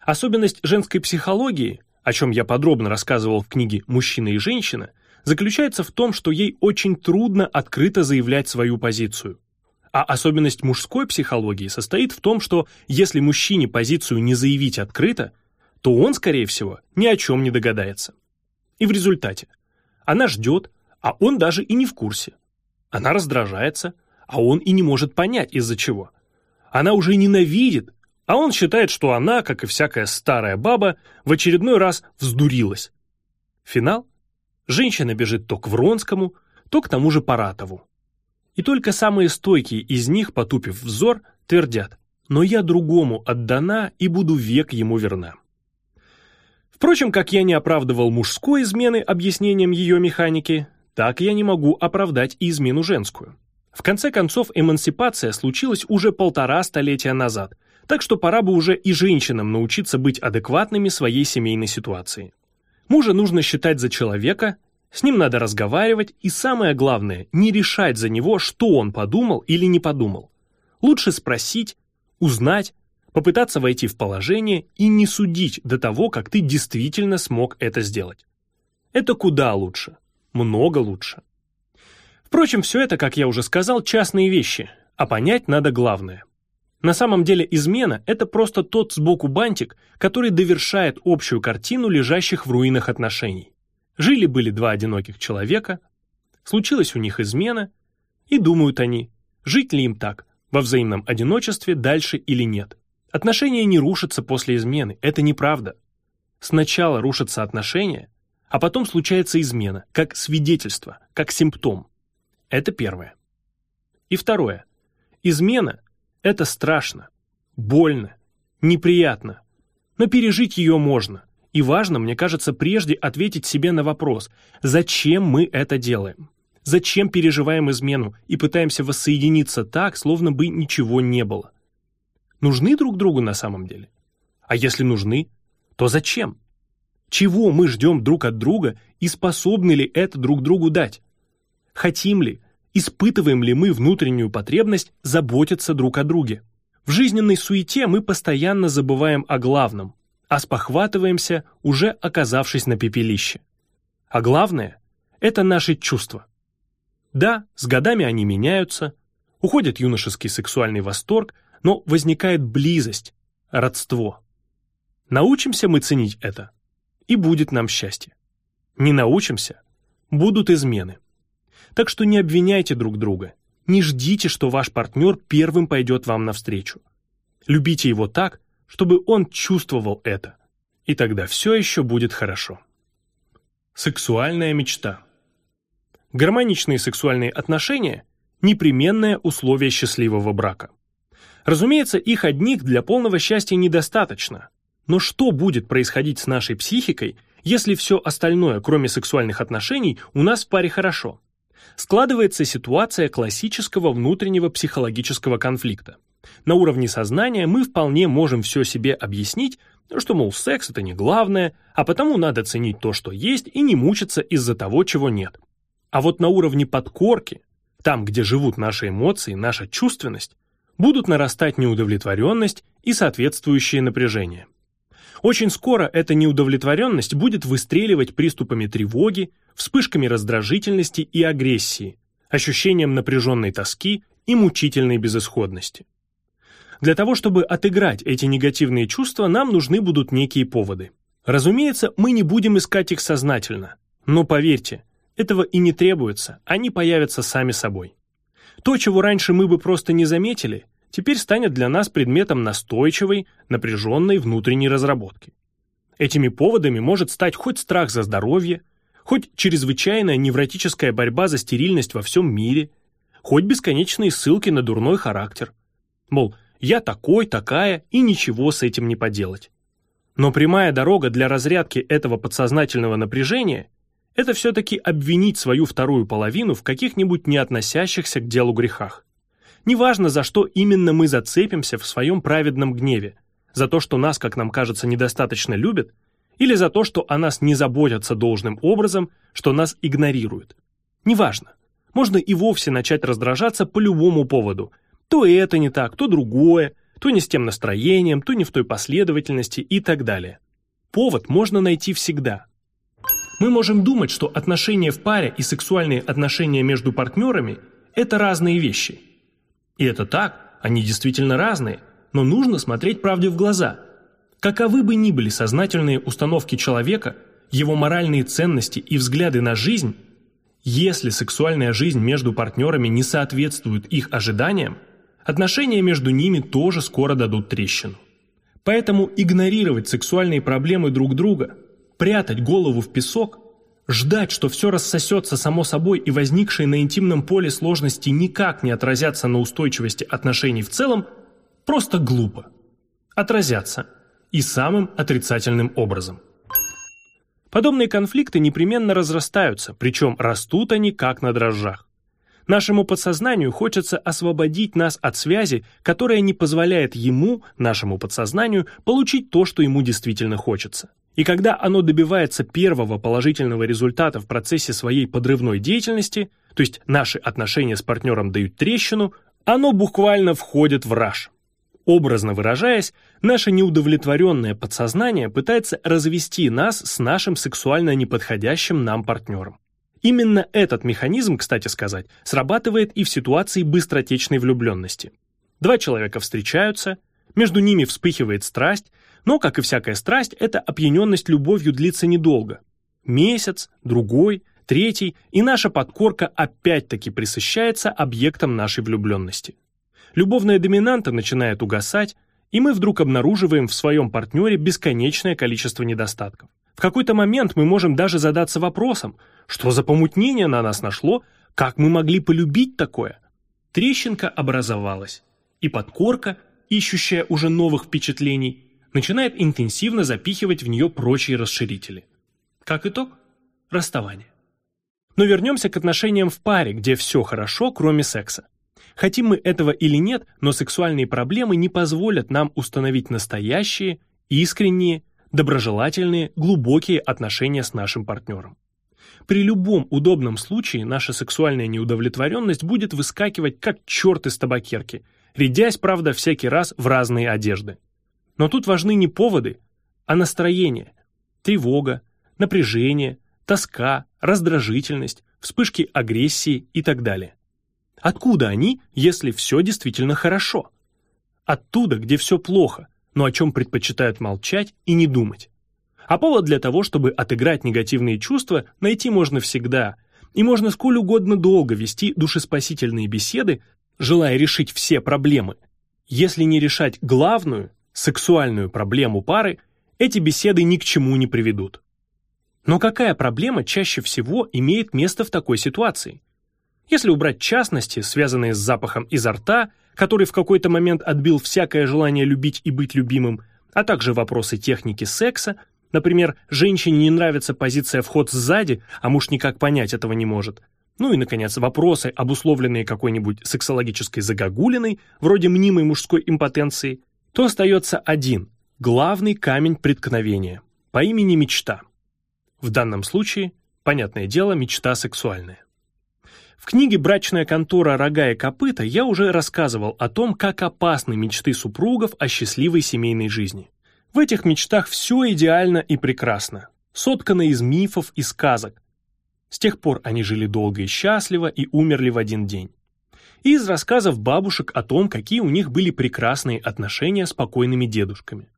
Особенность женской психологии, о чем я подробно рассказывал в книге «Мужчина и женщина», заключается в том, что ей очень трудно открыто заявлять свою позицию. А особенность мужской психологии состоит в том, что если мужчине позицию не заявить открыто, то он, скорее всего, ни о чем не догадается. И в результате она ждет, а он даже и не в курсе. Она раздражается, а он и не может понять, из-за чего. Она уже ненавидит, а он считает, что она, как и всякая старая баба, в очередной раз вздурилась. Финал? Женщина бежит то к Вронскому, то к тому же Паратову. И только самые стойкие из них, потупив взор, твердят «но я другому отдана и буду век ему верна». Впрочем, как я не оправдывал мужской измены объяснением ее механики, так я не могу оправдать и измену женскую. В конце концов, эмансипация случилась уже полтора столетия назад, так что пора бы уже и женщинам научиться быть адекватными своей семейной ситуации. Мужа нужно считать за человека, с ним надо разговаривать и самое главное, не решать за него, что он подумал или не подумал. Лучше спросить, узнать, попытаться войти в положение и не судить до того, как ты действительно смог это сделать. Это куда лучше, много лучше. Впрочем, все это, как я уже сказал, частные вещи, а понять надо главное – на самом деле измена – это просто тот сбоку бантик, который довершает общую картину лежащих в руинах отношений. Жили-были два одиноких человека, случилась у них измена, и думают они, жить ли им так, во взаимном одиночестве дальше или нет. Отношения не рушатся после измены, это неправда. Сначала рушатся отношения, а потом случается измена, как свидетельство, как симптом. Это первое. И второе. Измена это страшно, больно, неприятно. Но пережить ее можно. И важно, мне кажется, прежде ответить себе на вопрос, зачем мы это делаем? Зачем переживаем измену и пытаемся воссоединиться так, словно бы ничего не было? Нужны друг другу на самом деле? А если нужны, то зачем? Чего мы ждем друг от друга и способны ли это друг другу дать? Хотим ли, Испытываем ли мы внутреннюю потребность заботиться друг о друге? В жизненной суете мы постоянно забываем о главном, а спохватываемся, уже оказавшись на пепелище. А главное – это наши чувства. Да, с годами они меняются, уходит юношеский сексуальный восторг, но возникает близость, родство. Научимся мы ценить это, и будет нам счастье. Не научимся – будут измены. Так что не обвиняйте друг друга. Не ждите, что ваш партнер первым пойдет вам навстречу. Любите его так, чтобы он чувствовал это. И тогда все еще будет хорошо. Сексуальная мечта. Гармоничные сексуальные отношения – непременное условие счастливого брака. Разумеется, их одних для полного счастья недостаточно. Но что будет происходить с нашей психикой, если все остальное, кроме сексуальных отношений, у нас в паре хорошо? Складывается ситуация классического внутреннего психологического конфликта. На уровне сознания мы вполне можем все себе объяснить, что, мол, секс – это не главное, а потому надо ценить то, что есть, и не мучиться из-за того, чего нет. А вот на уровне подкорки, там, где живут наши эмоции, наша чувственность, будут нарастать неудовлетворенность и соответствующее напряжение. Очень скоро эта неудовлетворенность будет выстреливать приступами тревоги, вспышками раздражительности и агрессии, ощущением напряженной тоски и мучительной безысходности. Для того, чтобы отыграть эти негативные чувства, нам нужны будут некие поводы. Разумеется, мы не будем искать их сознательно, но поверьте, этого и не требуется, они появятся сами собой. То, чего раньше мы бы просто не заметили, теперь станет для нас предметом настойчивой, напряженной внутренней разработки. Этими поводами может стать хоть страх за здоровье, хоть чрезвычайная невротическая борьба за стерильность во всем мире, хоть бесконечные ссылки на дурной характер. Мол, я такой, такая, и ничего с этим не поделать. Но прямая дорога для разрядки этого подсознательного напряжения – это все-таки обвинить свою вторую половину в каких-нибудь не относящихся к делу грехах. Неважно, за что именно мы зацепимся в своем праведном гневе, за то, что нас, как нам кажется, недостаточно любят, или за то, что о нас не заботятся должным образом, что нас игнорируют. Неважно. Можно и вовсе начать раздражаться по любому поводу. То это не так, то другое, то не с тем настроением, то не в той последовательности и так далее. Повод можно найти всегда. Мы можем думать, что отношения в паре и сексуальные отношения между партнерами – это разные вещи. И это так, они действительно разные, но нужно смотреть правде в глаза – Каковы бы ни были сознательные установки человека, его моральные ценности и взгляды на жизнь, если сексуальная жизнь между партнерами не соответствует их ожиданиям, отношения между ними тоже скоро дадут трещину. Поэтому игнорировать сексуальные проблемы друг друга, прятать голову в песок, ждать, что все рассосется само собой и возникшие на интимном поле сложности никак не отразятся на устойчивости отношений в целом, просто глупо. Отразятся – и самым отрицательным образом. Подобные конфликты непременно разрастаются, причем растут они как на дрожжах. Нашему подсознанию хочется освободить нас от связи, которая не позволяет ему, нашему подсознанию, получить то, что ему действительно хочется. И когда оно добивается первого положительного результата в процессе своей подрывной деятельности, то есть наши отношения с партнером дают трещину, оно буквально входит в раж. Образно выражаясь, наше неудовлетворенное подсознание пытается развести нас с нашим сексуально неподходящим нам партнером. Именно этот механизм, кстати сказать, срабатывает и в ситуации быстротечной влюбленности. Два человека встречаются, между ними вспыхивает страсть, но, как и всякая страсть, эта опьяненность любовью длится недолго. Месяц, другой, третий, и наша подкорка опять-таки присыщается объектом нашей влюбленности любовная доминанта начинает угасать, и мы вдруг обнаруживаем в своем партнере бесконечное количество недостатков. В какой-то момент мы можем даже задаться вопросом, что за помутнение на нас нашло, как мы могли полюбить такое? Трещинка образовалась, и подкорка, ищущая уже новых впечатлений, начинает интенсивно запихивать в нее прочие расширители. Как итог – расставание. Но вернемся к отношениям в паре, где все хорошо, кроме секса. Хотим мы этого или нет, но сексуальные проблемы не позволят нам установить настоящие, искренние, доброжелательные, глубокие отношения с нашим партнером. При любом удобном случае наша сексуальная неудовлетворенность будет выскакивать как черт из табакерки, рядясь, правда, всякий раз в разные одежды. Но тут важны не поводы, а настроение, тревога, напряжение, тоска, раздражительность, вспышки агрессии и так далее. Откуда они, если все действительно хорошо? Оттуда, где все плохо, но о чем предпочитают молчать и не думать. А повод для того, чтобы отыграть негативные чувства, найти можно всегда, и можно сколь угодно долго вести душеспасительные беседы, желая решить все проблемы. Если не решать главную, сексуальную проблему пары, эти беседы ни к чему не приведут. Но какая проблема чаще всего имеет место в такой ситуации? Если убрать частности, связанные с запахом изо рта, который в какой-то момент отбил всякое желание любить и быть любимым, а также вопросы техники секса, например, женщине не нравится позиция вход сзади, а муж никак понять этого не может, ну и, наконец, вопросы, обусловленные какой-нибудь сексологической загогулиной, вроде мнимой мужской импотенции, то остается один, главный камень преткновения, по имени мечта. В данном случае, понятное дело, мечта сексуальная. В книге «Брачная контора. Рога и копыта» я уже рассказывал о том, как опасны мечты супругов о счастливой семейной жизни. В этих мечтах все идеально и прекрасно, соткано из мифов и сказок. С тех пор они жили долго и счастливо и умерли в один день. И из рассказов бабушек о том, какие у них были прекрасные отношения с покойными дедушками.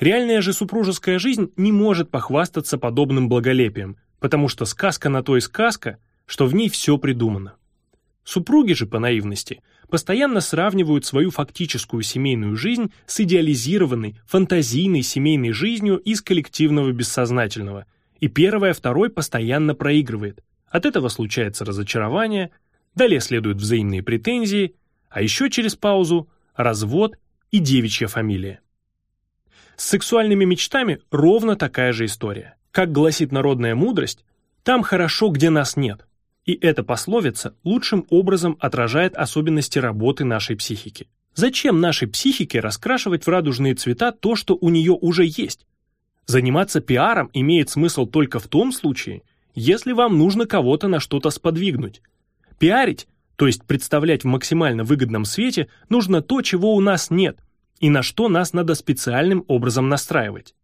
Реальная же супружеская жизнь не может похвастаться подобным благолепием, потому что сказка на то и сказка, что в ней все придумано. Супруги же, по наивности, постоянно сравнивают свою фактическую семейную жизнь с идеализированной, фантазийной семейной жизнью из коллективного бессознательного, и первое второй постоянно проигрывает. От этого случается разочарование, далее следуют взаимные претензии, а еще через паузу – развод и девичья фамилия. С сексуальными мечтами ровно такая же история. Как гласит народная мудрость, там хорошо, где нас нет – и эта пословица лучшим образом отражает особенности работы нашей психики. Зачем нашей психике раскрашивать в радужные цвета то, что у нее уже есть? Заниматься пиаром имеет смысл только в том случае, если вам нужно кого-то на что-то сподвигнуть. Пиарить, то есть представлять в максимально выгодном свете, нужно то, чего у нас нет, и на что нас надо специальным образом настраивать.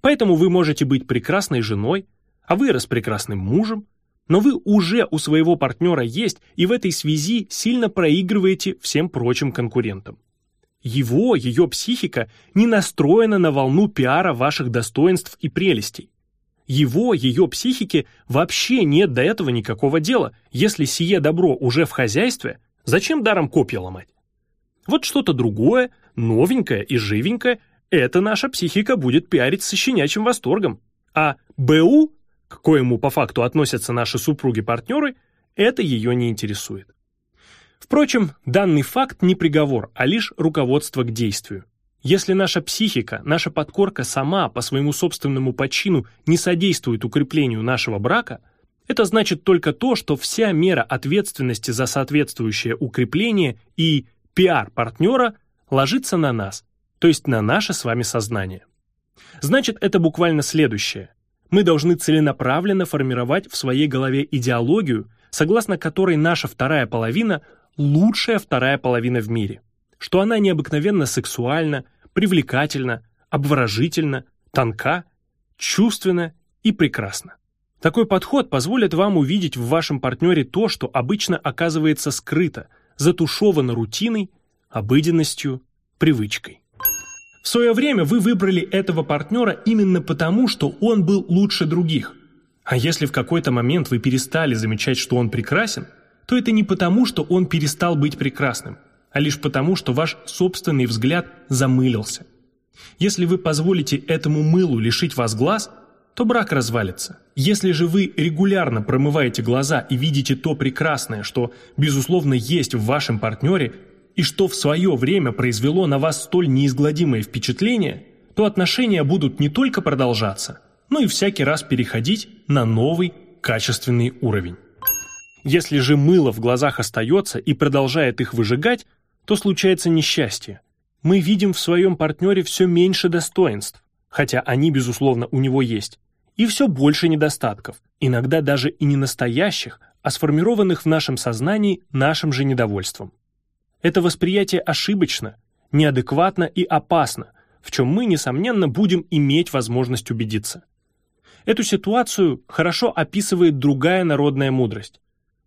Поэтому вы можете быть прекрасной женой, а вы раз прекрасным мужем, но вы уже у своего партнера есть и в этой связи сильно проигрываете всем прочим конкурентам. Его, ее психика не настроена на волну пиара ваших достоинств и прелестей. Его, ее психике вообще нет до этого никакого дела. Если сие добро уже в хозяйстве, зачем даром копья ломать? Вот что-то другое, новенькое и живенькое, это наша психика будет пиарить со щенячьим восторгом. А БУ к коему по факту относятся наши супруги-партнеры, это ее не интересует. Впрочем, данный факт не приговор, а лишь руководство к действию. Если наша психика, наша подкорка сама по своему собственному почину не содействует укреплению нашего брака, это значит только то, что вся мера ответственности за соответствующее укрепление и пиар партнера ложится на нас, то есть на наше с вами сознание. Значит, это буквально следующее. Мы должны целенаправленно формировать в своей голове идеологию, согласно которой наша вторая половина – лучшая вторая половина в мире, что она необыкновенно сексуальна, привлекательна, обворожительна, тонка, чувственна и прекрасна. Такой подход позволит вам увидеть в вашем партнере то, что обычно оказывается скрыто, затушевано рутиной, обыденностью, привычкой. В свое время вы выбрали этого партнера именно потому, что он был лучше других. А если в какой-то момент вы перестали замечать, что он прекрасен, то это не потому, что он перестал быть прекрасным, а лишь потому, что ваш собственный взгляд замылился. Если вы позволите этому мылу лишить вас глаз, то брак развалится. Если же вы регулярно промываете глаза и видите то прекрасное, что, безусловно, есть в вашем партнере, и что в свое время произвело на вас столь неизгладимое впечатление, то отношения будут не только продолжаться, но и всякий раз переходить на новый качественный уровень. Если же мыло в глазах остается и продолжает их выжигать, то случается несчастье. Мы видим в своем партнере все меньше достоинств, хотя они, безусловно, у него есть, и все больше недостатков, иногда даже и не настоящих, а сформированных в нашем сознании нашим же недовольством. Это восприятие ошибочно, неадекватно и опасно, в чем мы, несомненно, будем иметь возможность убедиться. Эту ситуацию хорошо описывает другая народная мудрость.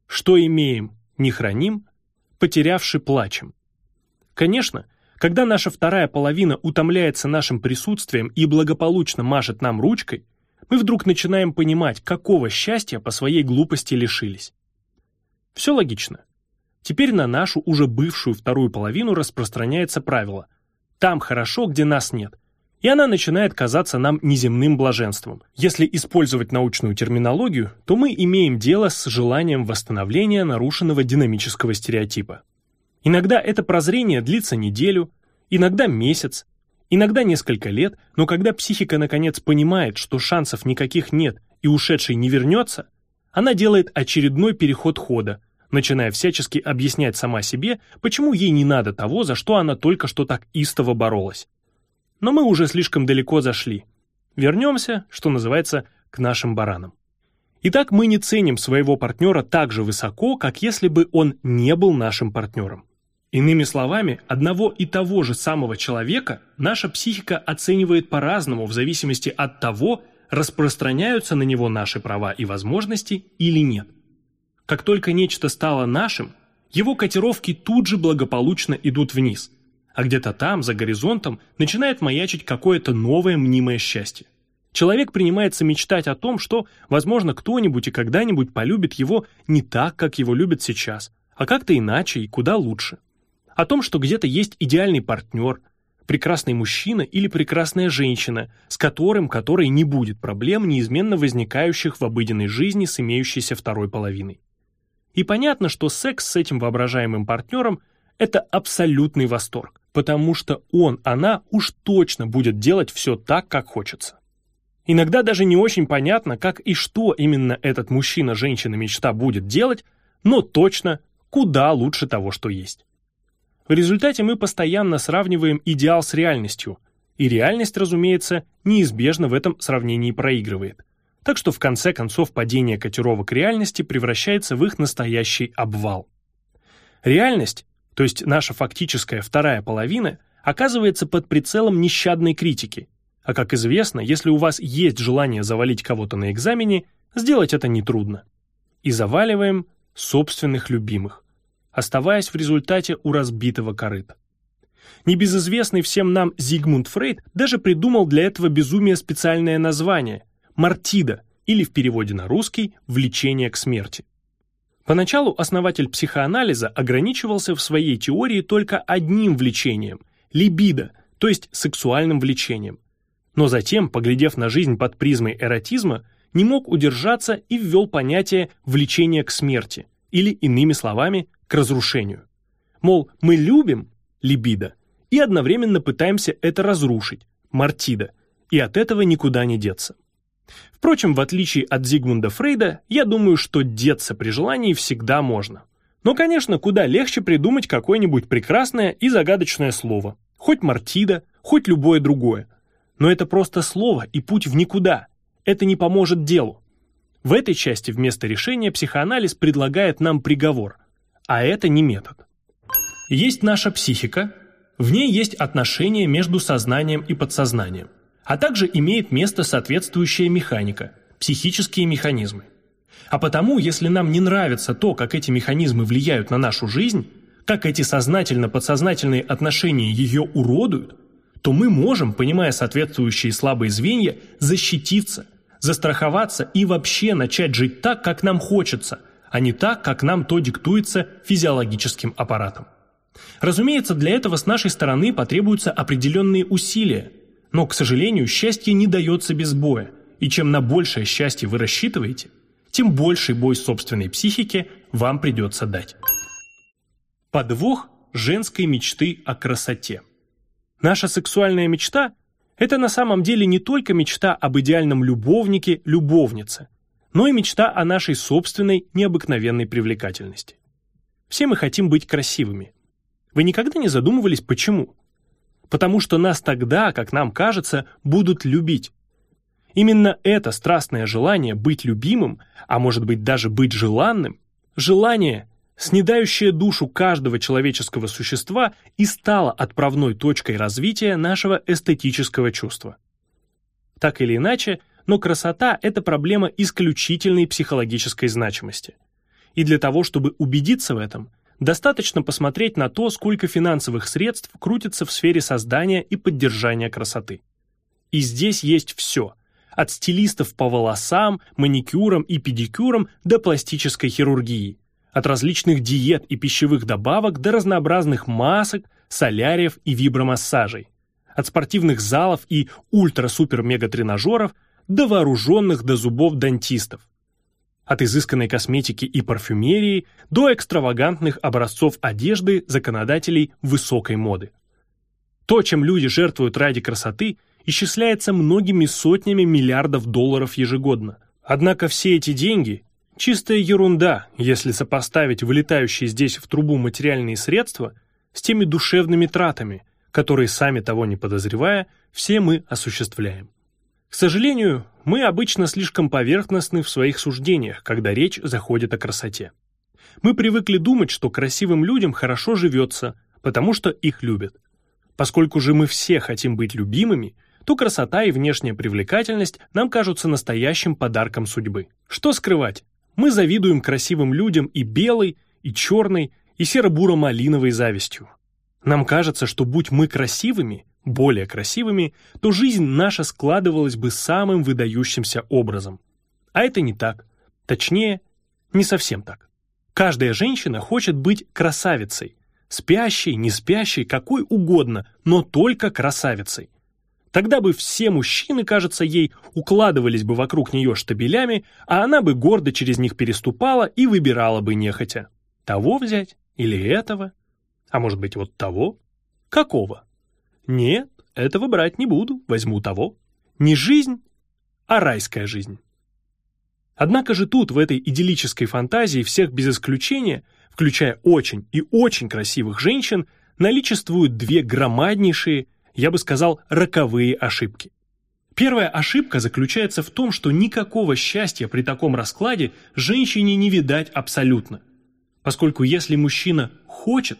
Что имеем, не храним, потерявши плачем. Конечно, когда наша вторая половина утомляется нашим присутствием и благополучно машет нам ручкой, мы вдруг начинаем понимать, какого счастья по своей глупости лишились. Все логично. Теперь на нашу уже бывшую вторую половину распространяется правило «там хорошо, где нас нет», и она начинает казаться нам неземным блаженством. Если использовать научную терминологию, то мы имеем дело с желанием восстановления нарушенного динамического стереотипа. Иногда это прозрение длится неделю, иногда месяц, иногда несколько лет, но когда психика наконец понимает, что шансов никаких нет и ушедший не вернется, она делает очередной переход хода – начиная всячески объяснять сама себе, почему ей не надо того, за что она только что так истово боролась. Но мы уже слишком далеко зашли. Вернемся, что называется, к нашим баранам. Итак, мы не ценим своего партнера так же высоко, как если бы он не был нашим партнером. Иными словами, одного и того же самого человека наша психика оценивает по-разному в зависимости от того, распространяются на него наши права и возможности или нет. Как только нечто стало нашим, его котировки тут же благополучно идут вниз, а где-то там, за горизонтом, начинает маячить какое-то новое мнимое счастье. Человек принимается мечтать о том, что, возможно, кто-нибудь и когда-нибудь полюбит его не так, как его любят сейчас, а как-то иначе и куда лучше. О том, что где-то есть идеальный партнер, прекрасный мужчина или прекрасная женщина, с которым, которой не будет проблем, неизменно возникающих в обыденной жизни с имеющейся второй половиной. И понятно, что секс с этим воображаемым партнером – это абсолютный восторг, потому что он, она уж точно будет делать все так, как хочется. Иногда даже не очень понятно, как и что именно этот мужчина-женщина-мечта будет делать, но точно куда лучше того, что есть. В результате мы постоянно сравниваем идеал с реальностью, и реальность, разумеется, неизбежно в этом сравнении проигрывает. Так что в конце концов падение котировок реальности превращается в их настоящий обвал. Реальность, то есть наша фактическая вторая половина, оказывается под прицелом нещадной критики. А как известно, если у вас есть желание завалить кого-то на экзамене, сделать это нетрудно. И заваливаем собственных любимых оставаясь в результате у разбитого корыта. Небезызвестный всем нам Зигмунд Фрейд даже придумал для этого безумия специальное название – мартида, или в переводе на русский «влечение к смерти». Поначалу основатель психоанализа ограничивался в своей теории только одним влечением – либидо, то есть сексуальным влечением. Но затем, поглядев на жизнь под призмой эротизма, не мог удержаться и ввел понятие «влечение к смерти», или, иными словами, к разрушению. Мол, мы любим либидо и одновременно пытаемся это разрушить, мартида, и от этого никуда не деться. Впрочем, в отличие от Зигмунда Фрейда, я думаю, что деться при желании всегда можно. Но, конечно, куда легче придумать какое-нибудь прекрасное и загадочное слово. Хоть мартида, хоть любое другое. Но это просто слово и путь в никуда. Это не поможет делу. В этой части вместо решения психоанализ предлагает нам приговор. А это не метод. Есть наша психика, в ней есть отношения между сознанием и подсознанием, а также имеет место соответствующая механика, психические механизмы. А потому, если нам не нравится то, как эти механизмы влияют на нашу жизнь, как эти сознательно-подсознательные отношения ее уродуют, то мы можем, понимая соответствующие слабые звенья, защититься, застраховаться и вообще начать жить так, как нам хочется – а не так, как нам то диктуется физиологическим аппаратом. Разумеется, для этого с нашей стороны потребуются определенные усилия, но, к сожалению, счастье не дается без боя, и чем на большее счастье вы рассчитываете, тем больший бой собственной психики вам придется дать. Подвох женской мечты о красоте. Наша сексуальная мечта – это на самом деле не только мечта об идеальном любовнике-любовнице, но и мечта о нашей собственной необыкновенной привлекательности. Все мы хотим быть красивыми. Вы никогда не задумывались, почему? Потому что нас тогда, как нам кажется, будут любить. Именно это страстное желание быть любимым, а может быть даже быть желанным, желание, снедающее душу каждого человеческого существа и стало отправной точкой развития нашего эстетического чувства. Так или иначе, но красота – это проблема исключительной психологической значимости. И для того, чтобы убедиться в этом, достаточно посмотреть на то, сколько финансовых средств крутится в сфере создания и поддержания красоты. И здесь есть все – от стилистов по волосам, маникюрам и педикюрам до пластической хирургии, от различных диет и пищевых добавок до разнообразных масок, соляриев и вибромассажей, от спортивных залов и ультра-супер-мега-тренажеров до вооруженных до зубов дантистов. От изысканной косметики и парфюмерии до экстравагантных образцов одежды законодателей высокой моды. То, чем люди жертвуют ради красоты, исчисляется многими сотнями миллиардов долларов ежегодно. Однако все эти деньги – чистая ерунда, если сопоставить вылетающие здесь в трубу материальные средства с теми душевными тратами, которые, сами того не подозревая, все мы осуществляем. К сожалению, мы обычно слишком поверхностны в своих суждениях, когда речь заходит о красоте. Мы привыкли думать, что красивым людям хорошо живется, потому что их любят. Поскольку же мы все хотим быть любимыми, то красота и внешняя привлекательность нам кажутся настоящим подарком судьбы. Что скрывать? Мы завидуем красивым людям и белой, и черной, и серо-буро-малиновой завистью. Нам кажется, что будь мы красивыми, более красивыми, то жизнь наша складывалась бы самым выдающимся образом. А это не так. Точнее, не совсем так. Каждая женщина хочет быть красавицей. Спящей, не спящей, какой угодно, но только красавицей. Тогда бы все мужчины, кажется, ей укладывались бы вокруг нее штабелями, а она бы гордо через них переступала и выбирала бы нехотя. Того взять или этого? А может быть, вот того? Какого? Нет, этого брать не буду, возьму того. Не жизнь, а райская жизнь. Однако же тут, в этой идиллической фантазии всех без исключения, включая очень и очень красивых женщин, наличествуют две громаднейшие, я бы сказал, роковые ошибки. Первая ошибка заключается в том, что никакого счастья при таком раскладе женщине не видать абсолютно. Поскольку если мужчина хочет,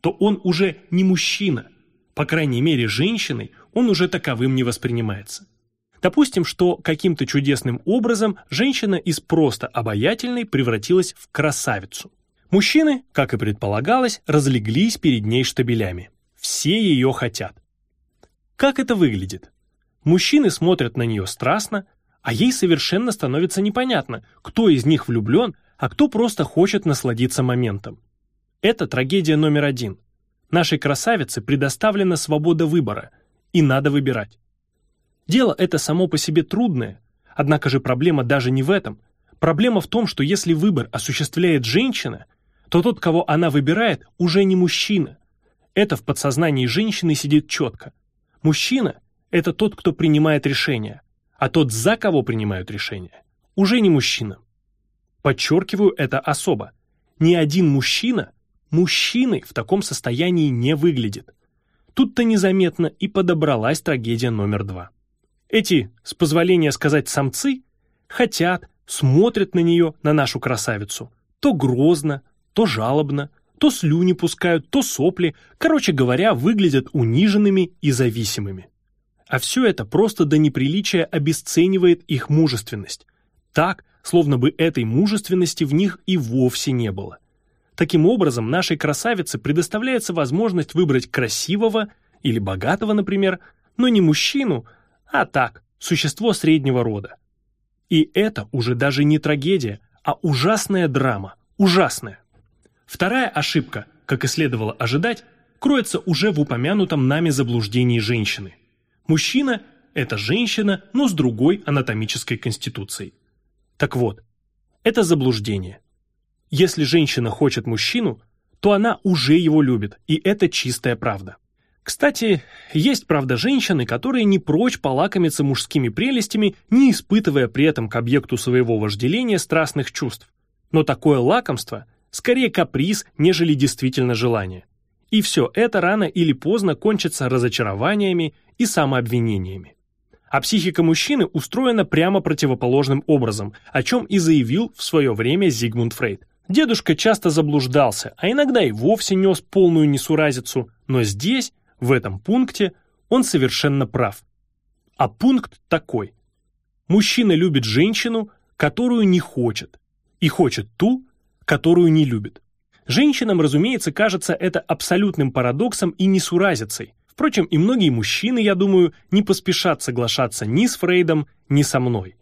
то он уже не мужчина. По крайней мере, женщиной он уже таковым не воспринимается. Допустим, что каким-то чудесным образом женщина из просто обаятельной превратилась в красавицу. Мужчины, как и предполагалось, разлеглись перед ней штабелями. Все ее хотят. Как это выглядит? Мужчины смотрят на нее страстно, а ей совершенно становится непонятно, кто из них влюблен, а кто просто хочет насладиться моментом. Это трагедия номер один. Нашей красавице предоставлена свобода выбора, и надо выбирать. Дело это само по себе трудное, однако же проблема даже не в этом. Проблема в том, что если выбор осуществляет женщина, то тот, кого она выбирает, уже не мужчина. Это в подсознании женщины сидит четко. Мужчина – это тот, кто принимает решение, а тот, за кого принимают решение, уже не мужчина. Подчеркиваю это особо. Ни один мужчина мужчиной в таком состоянии не выглядит. Тут-то незаметно и подобралась трагедия номер два. Эти, с позволения сказать самцы, хотят, смотрят на нее, на нашу красавицу, то грозно, то жалобно, то слюни пускают, то сопли, короче говоря, выглядят униженными и зависимыми. А все это просто до неприличия обесценивает их мужественность. Так, словно бы этой мужественности в них и вовсе не было. Таким образом, нашей красавице предоставляется возможность выбрать красивого или богатого, например, но не мужчину, а так, существо среднего рода. И это уже даже не трагедия, а ужасная драма, ужасная. Вторая ошибка, как и следовало ожидать, кроется уже в упомянутом нами заблуждении женщины. Мужчина – это женщина, но с другой анатомической конституцией. Так вот, это заблуждение. Если женщина хочет мужчину, то она уже его любит, и это чистая правда. Кстати, есть, правда, женщины, которые не прочь полакомиться мужскими прелестями, не испытывая при этом к объекту своего вожделения страстных чувств. Но такое лакомство – скорее каприз, нежели действительно желание. И все это рано или поздно кончится разочарованиями и самообвинениями. А психика мужчины устроена прямо противоположным образом, о чем и заявил в свое время Зигмунд Фрейд. Дедушка часто заблуждался, а иногда и вовсе нес полную несуразицу, но здесь в этом пункте он совершенно прав. А пункт такой. Мужчина любит женщину, которую не хочет, и хочет ту, которую не любит. Женщинам, разумеется, кажется это абсолютным парадоксом и несуразицей. Впрочем, и многие мужчины, я думаю, не поспешат соглашаться ни с Фрейдом, ни со мной.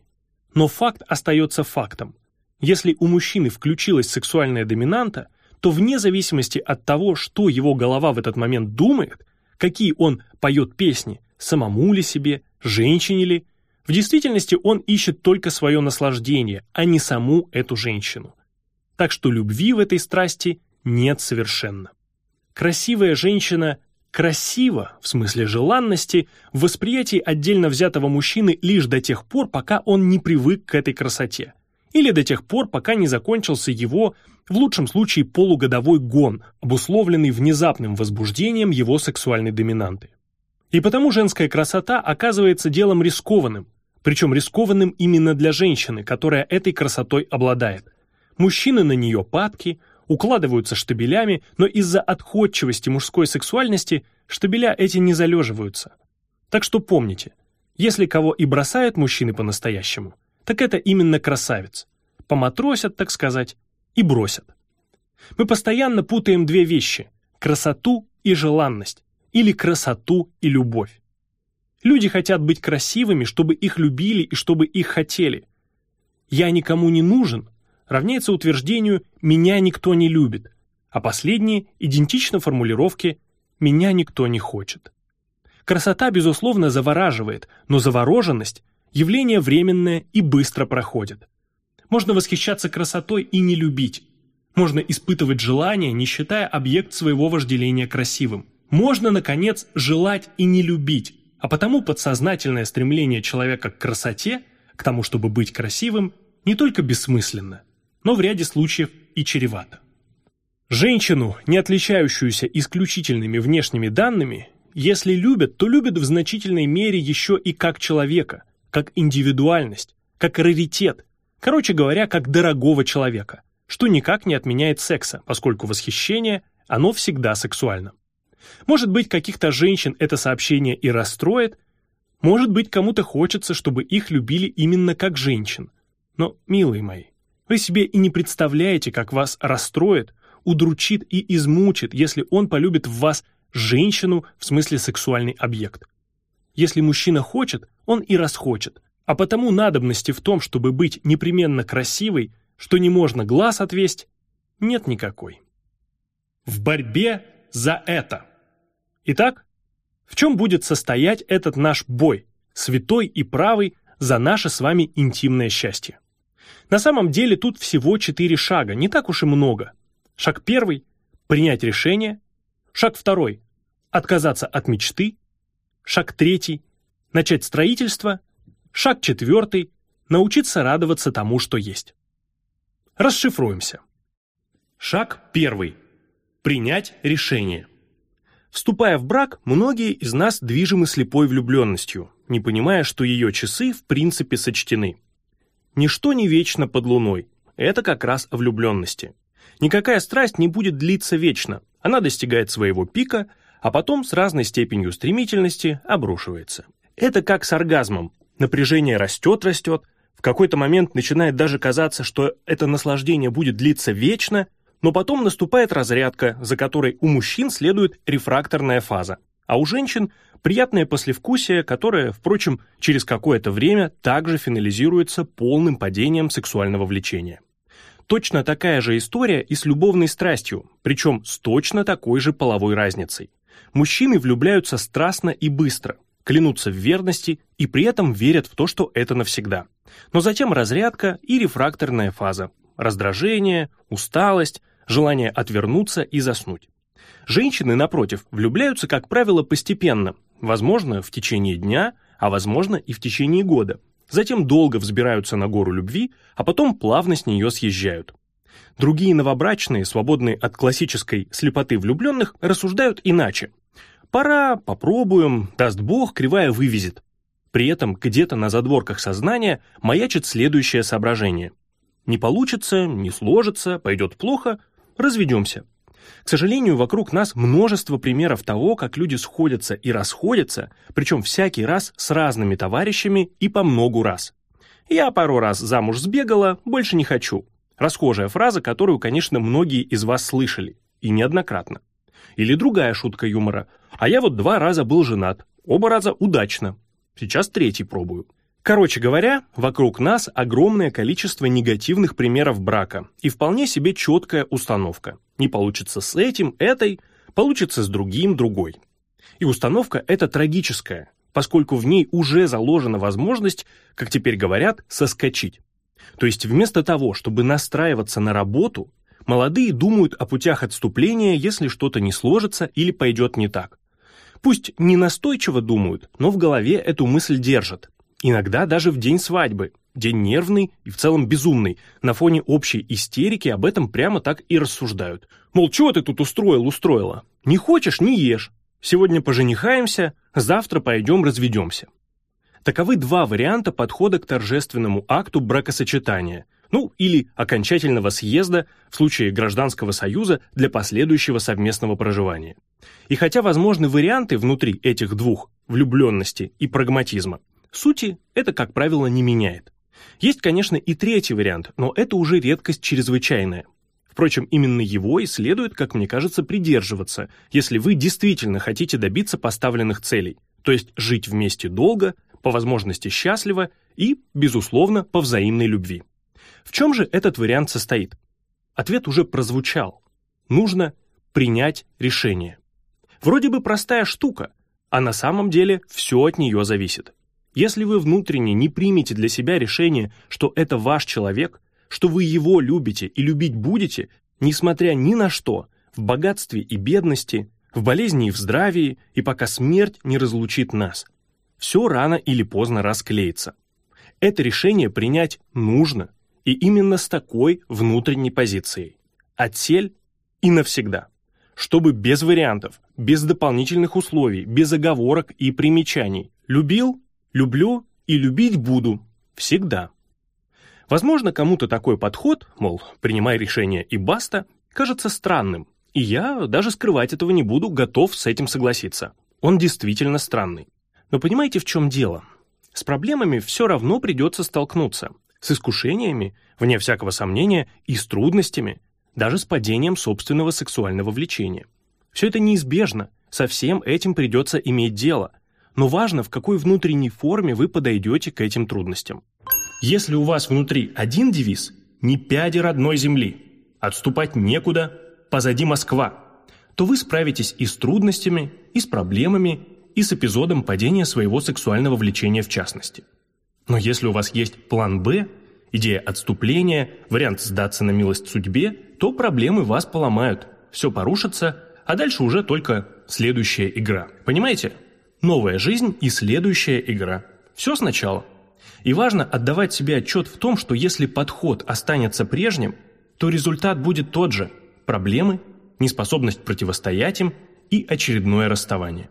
Но факт остается фактом. Если у мужчины включилась сексуальная доминанта, то вне зависимости от того, что его голова в этот момент думает, какие он поет песни, самому ли себе, женщине ли, в действительности он ищет только свое наслаждение, а не саму эту женщину. Так что любви в этой страсти нет совершенно. Красивая женщина красива, в смысле желанности, в восприятии отдельно взятого мужчины лишь до тех пор, пока он не привык к этой красоте. Или до тех пор, пока не закончился его в лучшем случае полугодовой гон, обусловленный внезапным возбуждением его сексуальной доминанты. И потому женская красота оказывается делом рискованным, причем рискованным именно для женщины, которая этой красотой обладает. Мужчины на нее падки, укладываются штабелями, но из-за отходчивости мужской сексуальности штабеля эти не залеживаются. Так что помните, если кого и бросают мужчины по-настоящему, так это именно красавец. Поматросят, так сказать, и бросят. Мы постоянно путаем две вещи – красоту и желанность, или красоту и любовь. Люди хотят быть красивыми, чтобы их любили и чтобы их хотели. «Я никому не нужен» равняется утверждению «меня никто не любит», а последнее идентично формулировке «меня никто не хочет». Красота, безусловно, завораживает, но завороженность – явление временное и быстро проходит. Можно восхищаться красотой и не любить. Можно испытывать желание, не считая объект своего вожделения красивым. Можно, наконец, желать и не любить, а потому подсознательное стремление человека к красоте, к тому, чтобы быть красивым, не только бессмысленно, но в ряде случаев и чревато. Женщину, не отличающуюся исключительными внешними данными, если любят, то любят в значительной мере еще и как человека, как индивидуальность, как раритет, короче говоря, как дорогого человека, что никак не отменяет секса, поскольку восхищение, оно всегда сексуально. Может быть, каких-то женщин это сообщение и расстроит, может быть, кому-то хочется, чтобы их любили именно как женщин. Но, милые мои, вы себе и не представляете, как вас расстроит, удручит и измучит, если он полюбит в вас женщину в смысле сексуальный объект. Если мужчина хочет, он и расхочет. А потому надобности в том, чтобы быть непременно красивой, что не можно глаз отвесть, нет никакой. В борьбе за это. Итак, в чем будет состоять этот наш бой, святой и правый, за наше с вами интимное счастье? На самом деле тут всего четыре шага, не так уж и много. Шаг первый – принять решение. Шаг второй – отказаться от мечты. Шаг третий – начать строительство. Шаг четвертый – научиться радоваться тому, что есть. Расшифруемся. Шаг первый – принять решение. Вступая в брак, многие из нас движимы слепой влюбленностью, не понимая, что ее часы в принципе сочтены. Ничто не вечно под луной. Это как раз влюбленности. Никакая страсть не будет длиться вечно. Она достигает своего пика, а потом с разной степенью стремительности обрушивается. Это как с оргазмом. Напряжение растет-растет, в какой-то момент начинает даже казаться, что это наслаждение будет длиться вечно – но потом наступает разрядка, за которой у мужчин следует рефракторная фаза, а у женщин приятное послевкусие, которое, впрочем, через какое-то время также финализируется полным падением сексуального влечения. Точно такая же история и с любовной страстью, причем с точно такой же половой разницей. Мужчины влюбляются страстно и быстро, клянутся в верности и при этом верят в то, что это навсегда. Но затем разрядка и рефракторная фаза, раздражение, усталость, желание отвернуться и заснуть. Женщины, напротив, влюбляются, как правило, постепенно, возможно, в течение дня, а возможно и в течение года. Затем долго взбираются на гору любви, а потом плавно с нее съезжают. Другие новобрачные, свободные от классической слепоты влюбленных, рассуждают иначе. Пора, попробуем, даст Бог, кривая вывезет. При этом где-то на задворках сознания маячит следующее соображение. Не получится, не сложится, пойдет плохо, разведемся. К сожалению, вокруг нас множество примеров того, как люди сходятся и расходятся, причем всякий раз с разными товарищами и по многу раз. Я пару раз замуж сбегала, больше не хочу. Расхожая фраза, которую, конечно, многие из вас слышали, и неоднократно. Или другая шутка юмора. А я вот два раза был женат, оба раза удачно. Сейчас третий пробую. Короче говоря, вокруг нас огромное количество негативных примеров брака и вполне себе четкая установка. Не получится с этим, этой, получится с другим, другой. И установка эта трагическая, поскольку в ней уже заложена возможность, как теперь говорят, соскочить. То есть вместо того, чтобы настраиваться на работу, молодые думают о путях отступления, если что-то не сложится или пойдет не так. Пусть не настойчиво думают, но в голове эту мысль держат, Иногда даже в день свадьбы, день нервный и в целом безумный, на фоне общей истерики об этом прямо так и рассуждают. Мол, чего ты тут устроил, устроила? Не хочешь – не ешь. Сегодня поженихаемся, завтра пойдем разведемся. Таковы два варианта подхода к торжественному акту бракосочетания, ну или окончательного съезда в случае гражданского союза для последующего совместного проживания. И хотя возможны варианты внутри этих двух, влюбленности и прагматизма, Сути это, как правило, не меняет. Есть, конечно, и третий вариант, но это уже редкость чрезвычайная. Впрочем, именно его и следует, как мне кажется, придерживаться, если вы действительно хотите добиться поставленных целей, то есть жить вместе долго, по возможности счастливо и, безусловно, по взаимной любви. В чем же этот вариант состоит? Ответ уже прозвучал. Нужно принять решение. Вроде бы простая штука, а на самом деле все от нее зависит. Если вы внутренне не примете для себя решение, что это ваш человек, что вы его любите и любить будете, несмотря ни на что, в богатстве и бедности, в болезни и в здравии, и пока смерть не разлучит нас, все рано или поздно расклеится. Это решение принять нужно, и именно с такой внутренней позицией. Отсель и навсегда чтобы без вариантов, без дополнительных условий, без оговорок и примечаний. Любил, люблю и любить буду. Всегда. Возможно, кому-то такой подход, мол, принимай решение и баста, кажется странным, и я, даже скрывать этого не буду, готов с этим согласиться. Он действительно странный. Но понимаете, в чем дело? С проблемами все равно придется столкнуться. С искушениями, вне всякого сомнения, и с трудностями, даже с падением собственного сексуального влечения. Все это неизбежно, со всем этим придется иметь дело, но важно, в какой внутренней форме вы подойдете к этим трудностям. Если у вас внутри один девиз «Не пяди родной земли», «Отступать некуда», «Позади Москва», то вы справитесь и с трудностями, и с проблемами, и с эпизодом падения своего сексуального влечения в частности. Но если у вас есть план «Б», идея отступления, вариант сдаться на милость судьбе, то проблемы вас поломают, все порушится, а дальше уже только следующая игра. Понимаете? Новая жизнь и следующая игра. Все сначала. И важно отдавать себе отчет в том, что если подход останется прежним, то результат будет тот же – проблемы, неспособность противостоять им и очередное расставание.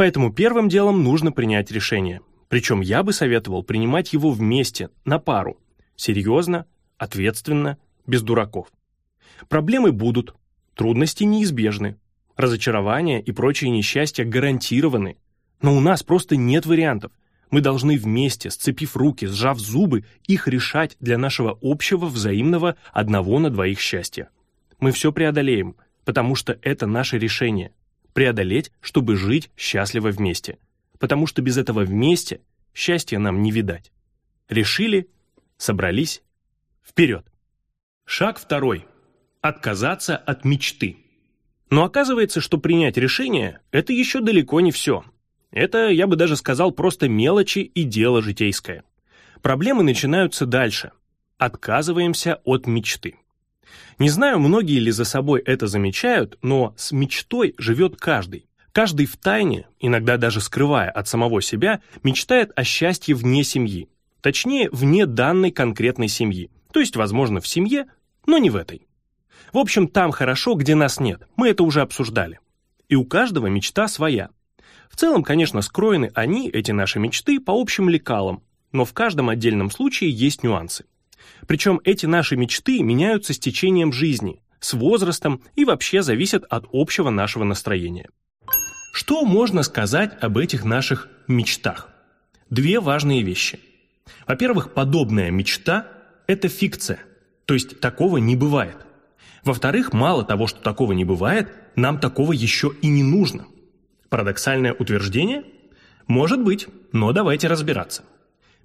Поэтому первым делом нужно принять решение. Причем я бы советовал принимать его вместе, на пару, серьезно, ответственно, без дураков. Проблемы будут, трудности неизбежны, разочарования и прочие несчастья гарантированы. Но у нас просто нет вариантов. Мы должны вместе, сцепив руки, сжав зубы, их решать для нашего общего взаимного одного на двоих счастья. Мы все преодолеем, потому что это наше решение. Преодолеть, чтобы жить счастливо вместе. Потому что без этого вместе счастья нам не видать. Решили собрались, вперед. Шаг второй. Отказаться от мечты. Но оказывается, что принять решение – это еще далеко не все. Это, я бы даже сказал, просто мелочи и дело житейское. Проблемы начинаются дальше. Отказываемся от мечты. Не знаю, многие ли за собой это замечают, но с мечтой живет каждый. Каждый в тайне, иногда даже скрывая от самого себя, мечтает о счастье вне семьи, Точнее, вне данной конкретной семьи. То есть, возможно, в семье, но не в этой. В общем, там хорошо, где нас нет. Мы это уже обсуждали. И у каждого мечта своя. В целом, конечно, скроены они, эти наши мечты, по общим лекалам, но в каждом отдельном случае есть нюансы. Причем эти наши мечты меняются с течением жизни, с возрастом и вообще зависят от общего нашего настроения. Что можно сказать об этих наших мечтах? Две важные вещи – во-первых, подобная мечта – это фикция, то есть такого не бывает. Во-вторых, мало того, что такого не бывает, нам такого еще и не нужно. Парадоксальное утверждение? Может быть, но давайте разбираться.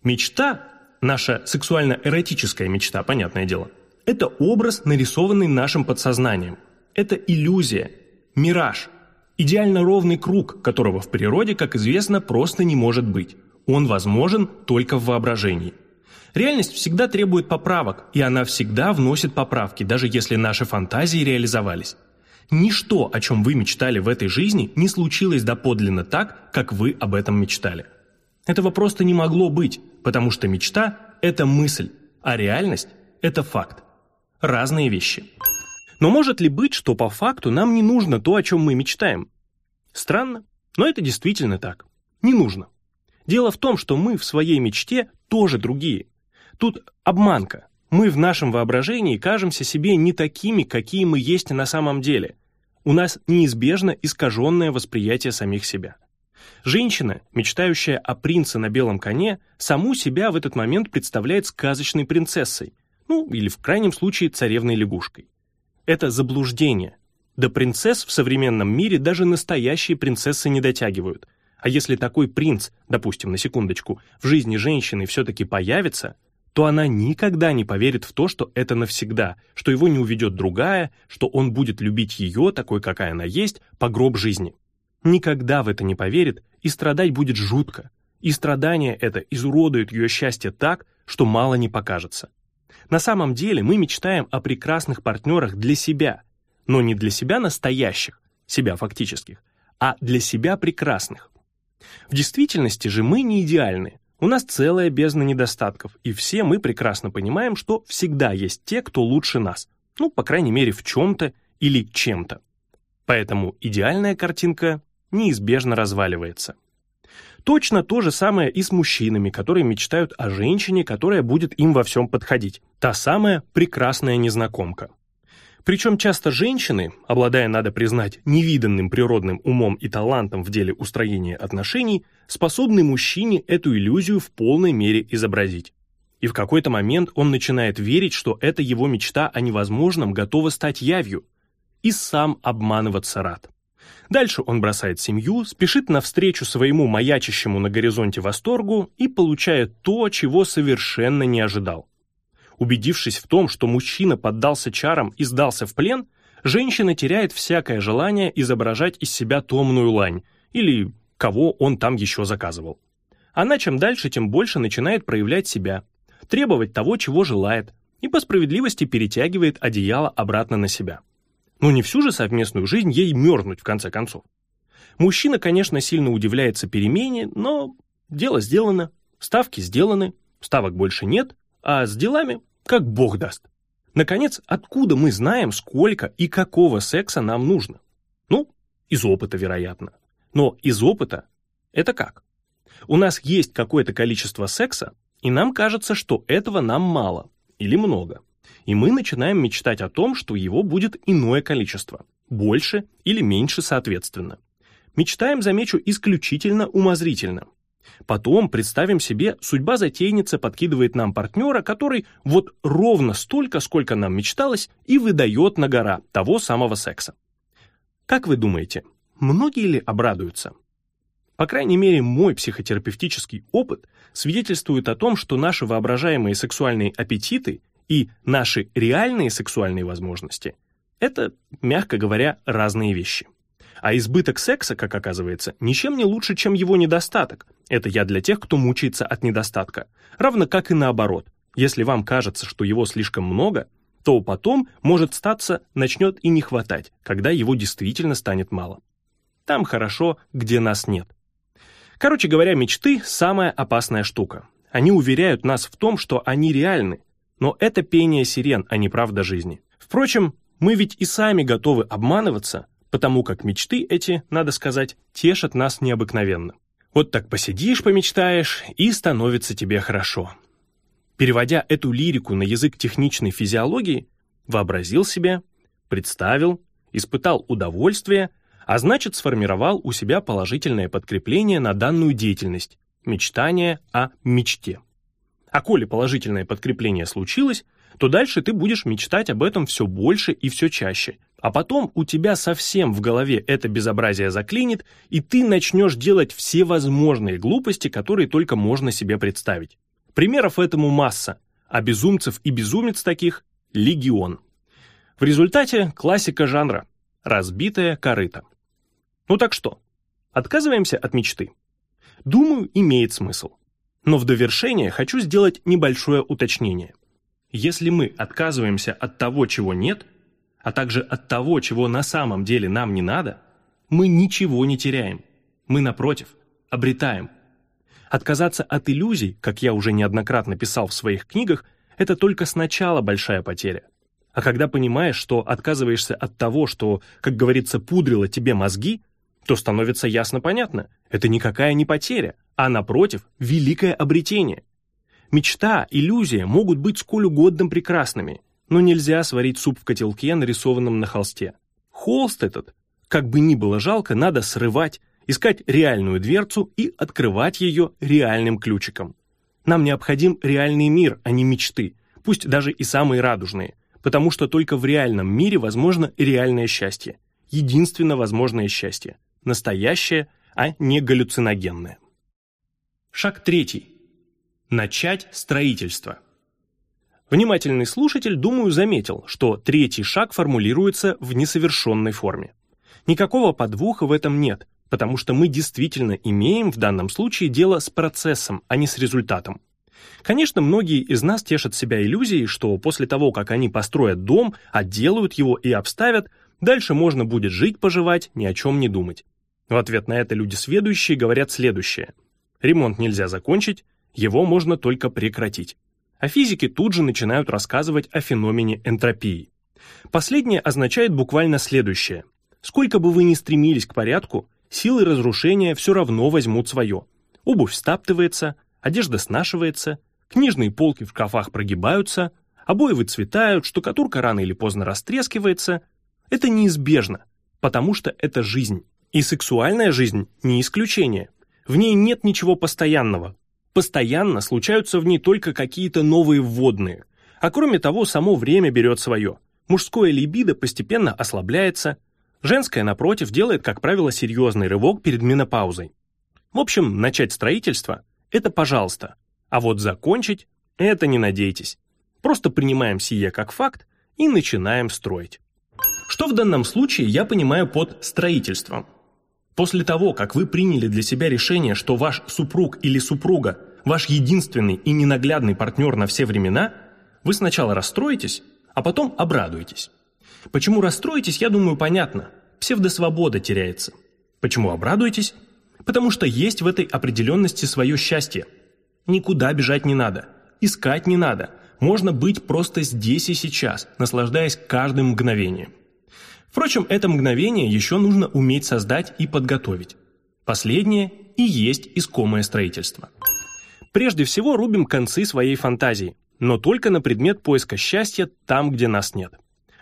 Мечта, наша сексуально-эротическая мечта, понятное дело, это образ, нарисованный нашим подсознанием. Это иллюзия, мираж, идеально ровный круг, которого в природе, как известно, просто не может быть. Он возможен только в воображении. Реальность всегда требует поправок, и она всегда вносит поправки, даже если наши фантазии реализовались. Ничто, о чем вы мечтали в этой жизни, не случилось доподлинно так, как вы об этом мечтали. Этого просто не могло быть, потому что мечта – это мысль, а реальность – это факт. Разные вещи. Но может ли быть, что по факту нам не нужно то, о чем мы мечтаем? Странно, но это действительно так. Не нужно. Дело в том, что мы в своей мечте тоже другие. Тут обманка. Мы в нашем воображении кажемся себе не такими, какие мы есть на самом деле. У нас неизбежно искаженное восприятие самих себя. Женщина, мечтающая о принце на белом коне, саму себя в этот момент представляет сказочной принцессой, ну или в крайнем случае царевной лягушкой. Это заблуждение. До принцесс в современном мире даже настоящие принцессы не дотягивают. А если такой принц, допустим, на секундочку, в жизни женщины все-таки появится, то она никогда не поверит в то, что это навсегда, что его не уведет другая, что он будет любить ее, такой, какая она есть, по гроб жизни. Никогда в это не поверит, и страдать будет жутко. И страдание это изуродует ее счастье так, что мало не покажется. На самом деле мы мечтаем о прекрасных партнерах для себя, но не для себя настоящих, себя фактических, а для себя прекрасных. В действительности же мы не идеальны. У нас целая бездна недостатков, и все мы прекрасно понимаем, что всегда есть те, кто лучше нас. Ну, по крайней мере, в чем-то или чем-то. Поэтому идеальная картинка неизбежно разваливается. Точно то же самое и с мужчинами, которые мечтают о женщине, которая будет им во всем подходить. Та самая прекрасная незнакомка. Причем часто женщины, обладая, надо признать, невиданным природным умом и талантом в деле устроения отношений, способны мужчине эту иллюзию в полной мере изобразить. И в какой-то момент он начинает верить, что эта его мечта о невозможном готова стать явью, и сам обманываться рад. Дальше он бросает семью, спешит навстречу своему маячащему на горизонте восторгу и получает то, чего совершенно не ожидал. Убедившись в том, что мужчина поддался чарам и сдался в плен, женщина теряет всякое желание изображать из себя томную лань или кого он там еще заказывал. Она чем дальше, тем больше начинает проявлять себя, требовать того, чего желает, и по справедливости перетягивает одеяло обратно на себя. Но не всю же совместную жизнь ей мерзнуть в конце концов. Мужчина, конечно, сильно удивляется перемене, но дело сделано, ставки сделаны, ставок больше нет, а с делами как бог даст. Наконец, откуда мы знаем, сколько и какого секса нам нужно? Ну, из опыта, вероятно. Но из опыта это как? У нас есть какое-то количество секса, и нам кажется, что этого нам мало или много. И мы начинаем мечтать о том, что его будет иное количество, больше или меньше соответственно. Мечтаем, замечу, исключительно умозрительно. Потом, представим себе, судьба затейницы подкидывает нам партнера, который вот ровно столько, сколько нам мечталось, и выдает на гора того самого секса. Как вы думаете, многие ли обрадуются? По крайней мере, мой психотерапевтический опыт свидетельствует о том, что наши воображаемые сексуальные аппетиты и наши реальные сексуальные возможности – это, мягко говоря, разные вещи. А избыток секса, как оказывается, ничем не лучше, чем его недостаток. Это я для тех, кто мучается от недостатка. Равно как и наоборот. Если вам кажется, что его слишком много, то потом, может статься, начнет и не хватать, когда его действительно станет мало. Там хорошо, где нас нет. Короче говоря, мечты – самая опасная штука. Они уверяют нас в том, что они реальны, но это пение сирен, а не правда жизни. Впрочем, мы ведь и сами готовы обманываться, потому как мечты эти, надо сказать, тешат нас необыкновенно. Вот так посидишь, помечтаешь, и становится тебе хорошо. Переводя эту лирику на язык техничной физиологии, вообразил себе, представил, испытал удовольствие, а значит сформировал у себя положительное подкрепление на данную деятельность, мечтание о мечте. А коли положительное подкрепление случилось, то дальше ты будешь мечтать об этом все больше и все чаще, а потом у тебя совсем в голове это безобразие заклинит, и ты начнешь делать все возможные глупости, которые только можно себе представить. Примеров этому масса, а безумцев и безумец таких – легион. В результате классика жанра – разбитая корыта. Ну так что, отказываемся от мечты? Думаю, имеет смысл. Но в довершение хочу сделать небольшое уточнение. Если мы отказываемся от того, чего нет – а также от того, чего на самом деле нам не надо, мы ничего не теряем. Мы, напротив, обретаем. Отказаться от иллюзий, как я уже неоднократно писал в своих книгах, это только сначала большая потеря. А когда понимаешь, что отказываешься от того, что, как говорится, пудрило тебе мозги, то становится ясно понятно, это никакая не потеря, а, напротив, великое обретение. Мечта, иллюзия могут быть сколь угодно прекрасными, но нельзя сварить суп в котелке, нарисованном на холсте. Холст этот, как бы ни было жалко, надо срывать, искать реальную дверцу и открывать ее реальным ключиком. Нам необходим реальный мир, а не мечты, пусть даже и самые радужные, потому что только в реальном мире возможно реальное счастье, единственно возможное счастье, настоящее, а не галлюциногенное. Шаг третий. Начать строительство. Внимательный слушатель, думаю, заметил, что третий шаг формулируется в несовершенной форме. Никакого подвоха в этом нет, потому что мы действительно имеем в данном случае дело с процессом, а не с результатом. Конечно, многие из нас тешат себя иллюзией, что после того, как они построят дом, отделают его и обставят, дальше можно будет жить-поживать, ни о чем не думать. В ответ на это люди сведущие говорят следующее. Ремонт нельзя закончить, его можно только прекратить а физики тут же начинают рассказывать о феномене энтропии. Последнее означает буквально следующее. Сколько бы вы ни стремились к порядку, силы разрушения все равно возьмут свое. Обувь стаптывается, одежда снашивается, книжные полки в шкафах прогибаются, обои выцветают, штукатурка рано или поздно растрескивается. Это неизбежно, потому что это жизнь. И сексуальная жизнь не исключение. В ней нет ничего постоянного, Постоянно случаются в ней только какие-то новые вводные. А кроме того, само время берет свое. Мужское либидо постепенно ослабляется. Женское, напротив, делает, как правило, серьезный рывок перед менопаузой. В общем, начать строительство – это пожалуйста. А вот закончить – это не надейтесь. Просто принимаем сие как факт и начинаем строить. Что в данном случае я понимаю под строительством? После того, как вы приняли для себя решение, что ваш супруг или супруга – ваш единственный и ненаглядный партнер на все времена, вы сначала расстроитесь, а потом обрадуетесь. Почему расстроитесь, я думаю, понятно. Псевдосвобода теряется. Почему обрадуетесь? Потому что есть в этой определенности свое счастье. Никуда бежать не надо, искать не надо. Можно быть просто здесь и сейчас, наслаждаясь каждым мгновением. Впрочем, это мгновение еще нужно уметь создать и подготовить. Последнее и есть искомое строительство. Прежде всего рубим концы своей фантазии, но только на предмет поиска счастья там, где нас нет.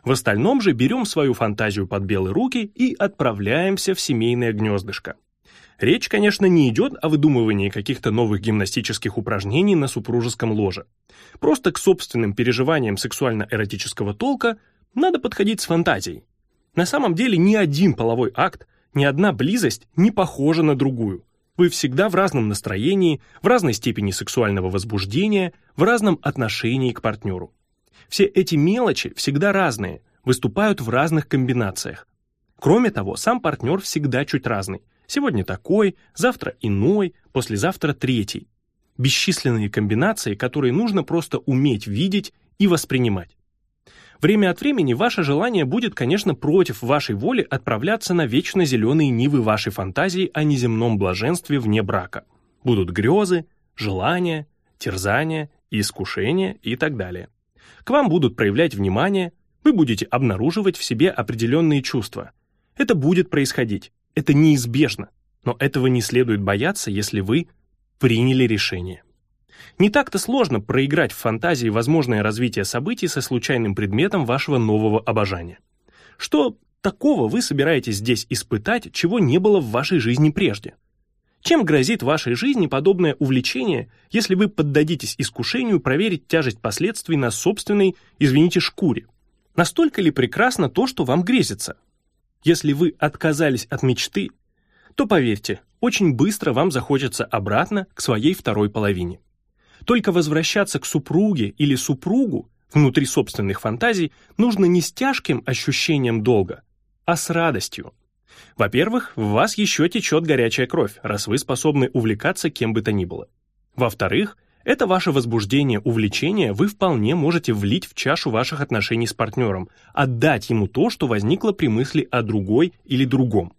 В остальном же берем свою фантазию под белые руки и отправляемся в семейное гнездышко. Речь, конечно, не идет о выдумывании каких-то новых гимнастических упражнений на супружеском ложе. Просто к собственным переживаниям сексуально-эротического толка надо подходить с фантазией, на самом деле ни один половой акт, ни одна близость не похожа на другую. Вы всегда в разном настроении, в разной степени сексуального возбуждения, в разном отношении к партнеру. Все эти мелочи всегда разные, выступают в разных комбинациях. Кроме того, сам партнер всегда чуть разный. Сегодня такой, завтра иной, послезавтра третий. Бесчисленные комбинации, которые нужно просто уметь видеть и воспринимать. Время от времени ваше желание будет, конечно, против вашей воли отправляться на вечно зеленые нивы вашей фантазии о неземном блаженстве вне брака. Будут грезы, желания, терзания, искушения и так далее. К вам будут проявлять внимание, вы будете обнаруживать в себе определенные чувства. Это будет происходить, это неизбежно, но этого не следует бояться, если вы приняли решение. Не так-то сложно проиграть в фантазии возможное развитие событий со случайным предметом вашего нового обожания. Что такого вы собираетесь здесь испытать, чего не было в вашей жизни прежде? Чем грозит вашей жизни подобное увлечение, если вы поддадитесь искушению проверить тяжесть последствий на собственной, извините, шкуре? Настолько ли прекрасно то, что вам грезится? Если вы отказались от мечты, то поверьте, очень быстро вам захочется обратно к своей второй половине. Только возвращаться к супруге или супругу внутри собственных фантазий нужно не с тяжким ощущением долга, а с радостью. Во-первых, в вас еще течет горячая кровь, раз вы способны увлекаться кем бы то ни было. Во-вторых, это ваше возбуждение, увлечение вы вполне можете влить в чашу ваших отношений с партнером, отдать ему то, что возникло при мысли о другой или другом.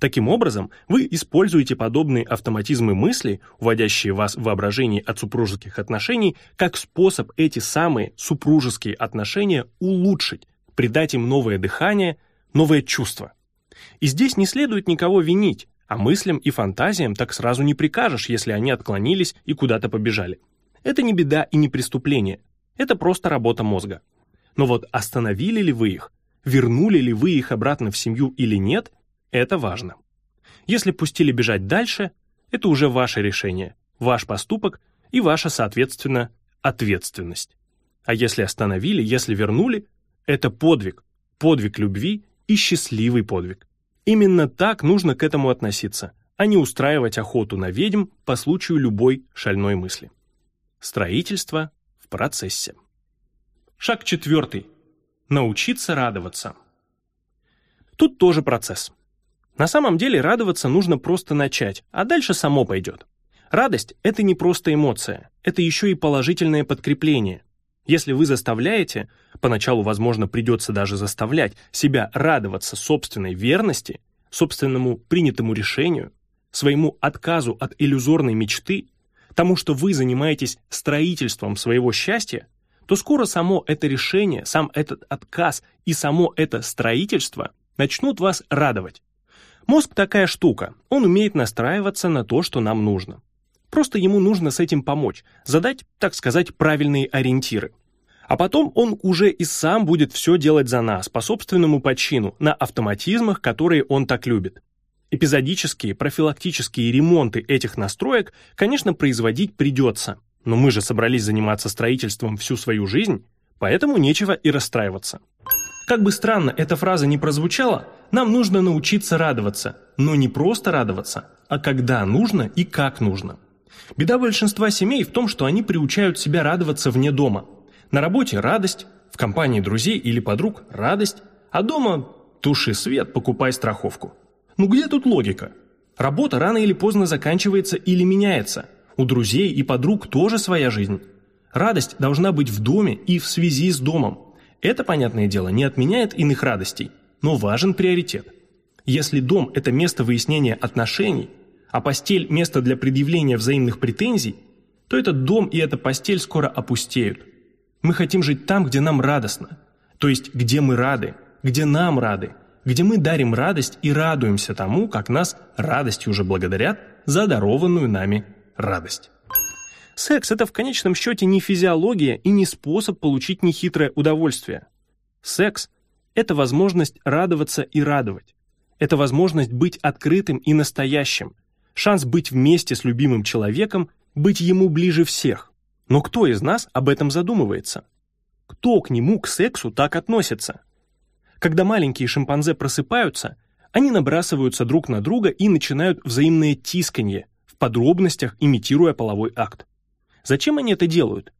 Таким образом, вы используете подобные автоматизмы мысли, уводящие вас в воображение от супружеских отношений, как способ эти самые супружеские отношения улучшить, придать им новое дыхание, новое чувство. И здесь не следует никого винить, а мыслям и фантазиям так сразу не прикажешь, если они отклонились и куда-то побежали. Это не беда и не преступление, это просто работа мозга. Но вот остановили ли вы их, вернули ли вы их обратно в семью или нет, это важно. Если пустили бежать дальше, это уже ваше решение, ваш поступок и ваша, соответственно, ответственность. А если остановили, если вернули, это подвиг, подвиг любви и счастливый подвиг. Именно так нужно к этому относиться, а не устраивать охоту на ведьм по случаю любой шальной мысли. Строительство в процессе. Шаг четвертый. Научиться радоваться. Тут тоже процесс. На самом деле радоваться нужно просто начать, а дальше само пойдет. Радость – это не просто эмоция, это еще и положительное подкрепление. Если вы заставляете, поначалу, возможно, придется даже заставлять себя радоваться собственной верности, собственному принятому решению, своему отказу от иллюзорной мечты, тому, что вы занимаетесь строительством своего счастья, то скоро само это решение, сам этот отказ и само это строительство начнут вас радовать. Мозг такая штука, он умеет настраиваться на то, что нам нужно. Просто ему нужно с этим помочь, задать, так сказать, правильные ориентиры. А потом он уже и сам будет все делать за нас, по собственному почину, на автоматизмах, которые он так любит. Эпизодические, профилактические ремонты этих настроек, конечно, производить придется. Но мы же собрались заниматься строительством всю свою жизнь, поэтому нечего и расстраиваться. Как бы странно эта фраза не прозвучала, нам нужно научиться радоваться, но не просто радоваться, а когда нужно и как нужно. Беда большинства семей в том, что они приучают себя радоваться вне дома. На работе радость, в компании друзей или подруг радость, а дома туши свет, покупай страховку. Ну где тут логика? Работа рано или поздно заканчивается или меняется. У друзей и подруг тоже своя жизнь. Радость должна быть в доме и в связи с домом. Это, понятное дело, не отменяет иных радостей, но важен приоритет. Если дом – это место выяснения отношений, а постель – место для предъявления взаимных претензий, то этот дом и эта постель скоро опустеют. Мы хотим жить там, где нам радостно, то есть где мы рады, где нам рады, где мы дарим радость и радуемся тому, как нас радостью уже благодарят за дарованную нами радость. Секс – это в конечном счете не физиология и не способ получить нехитрое удовольствие. Секс – это возможность радоваться и радовать. Это возможность быть открытым и настоящим, шанс быть вместе с любимым человеком, быть ему ближе всех. Но кто из нас об этом задумывается? Кто к нему, к сексу, так относится? Когда маленькие шимпанзе просыпаются, они набрасываются друг на друга и начинают взаимное тисканье, в подробностях имитируя половой акт. Зачем они это делают?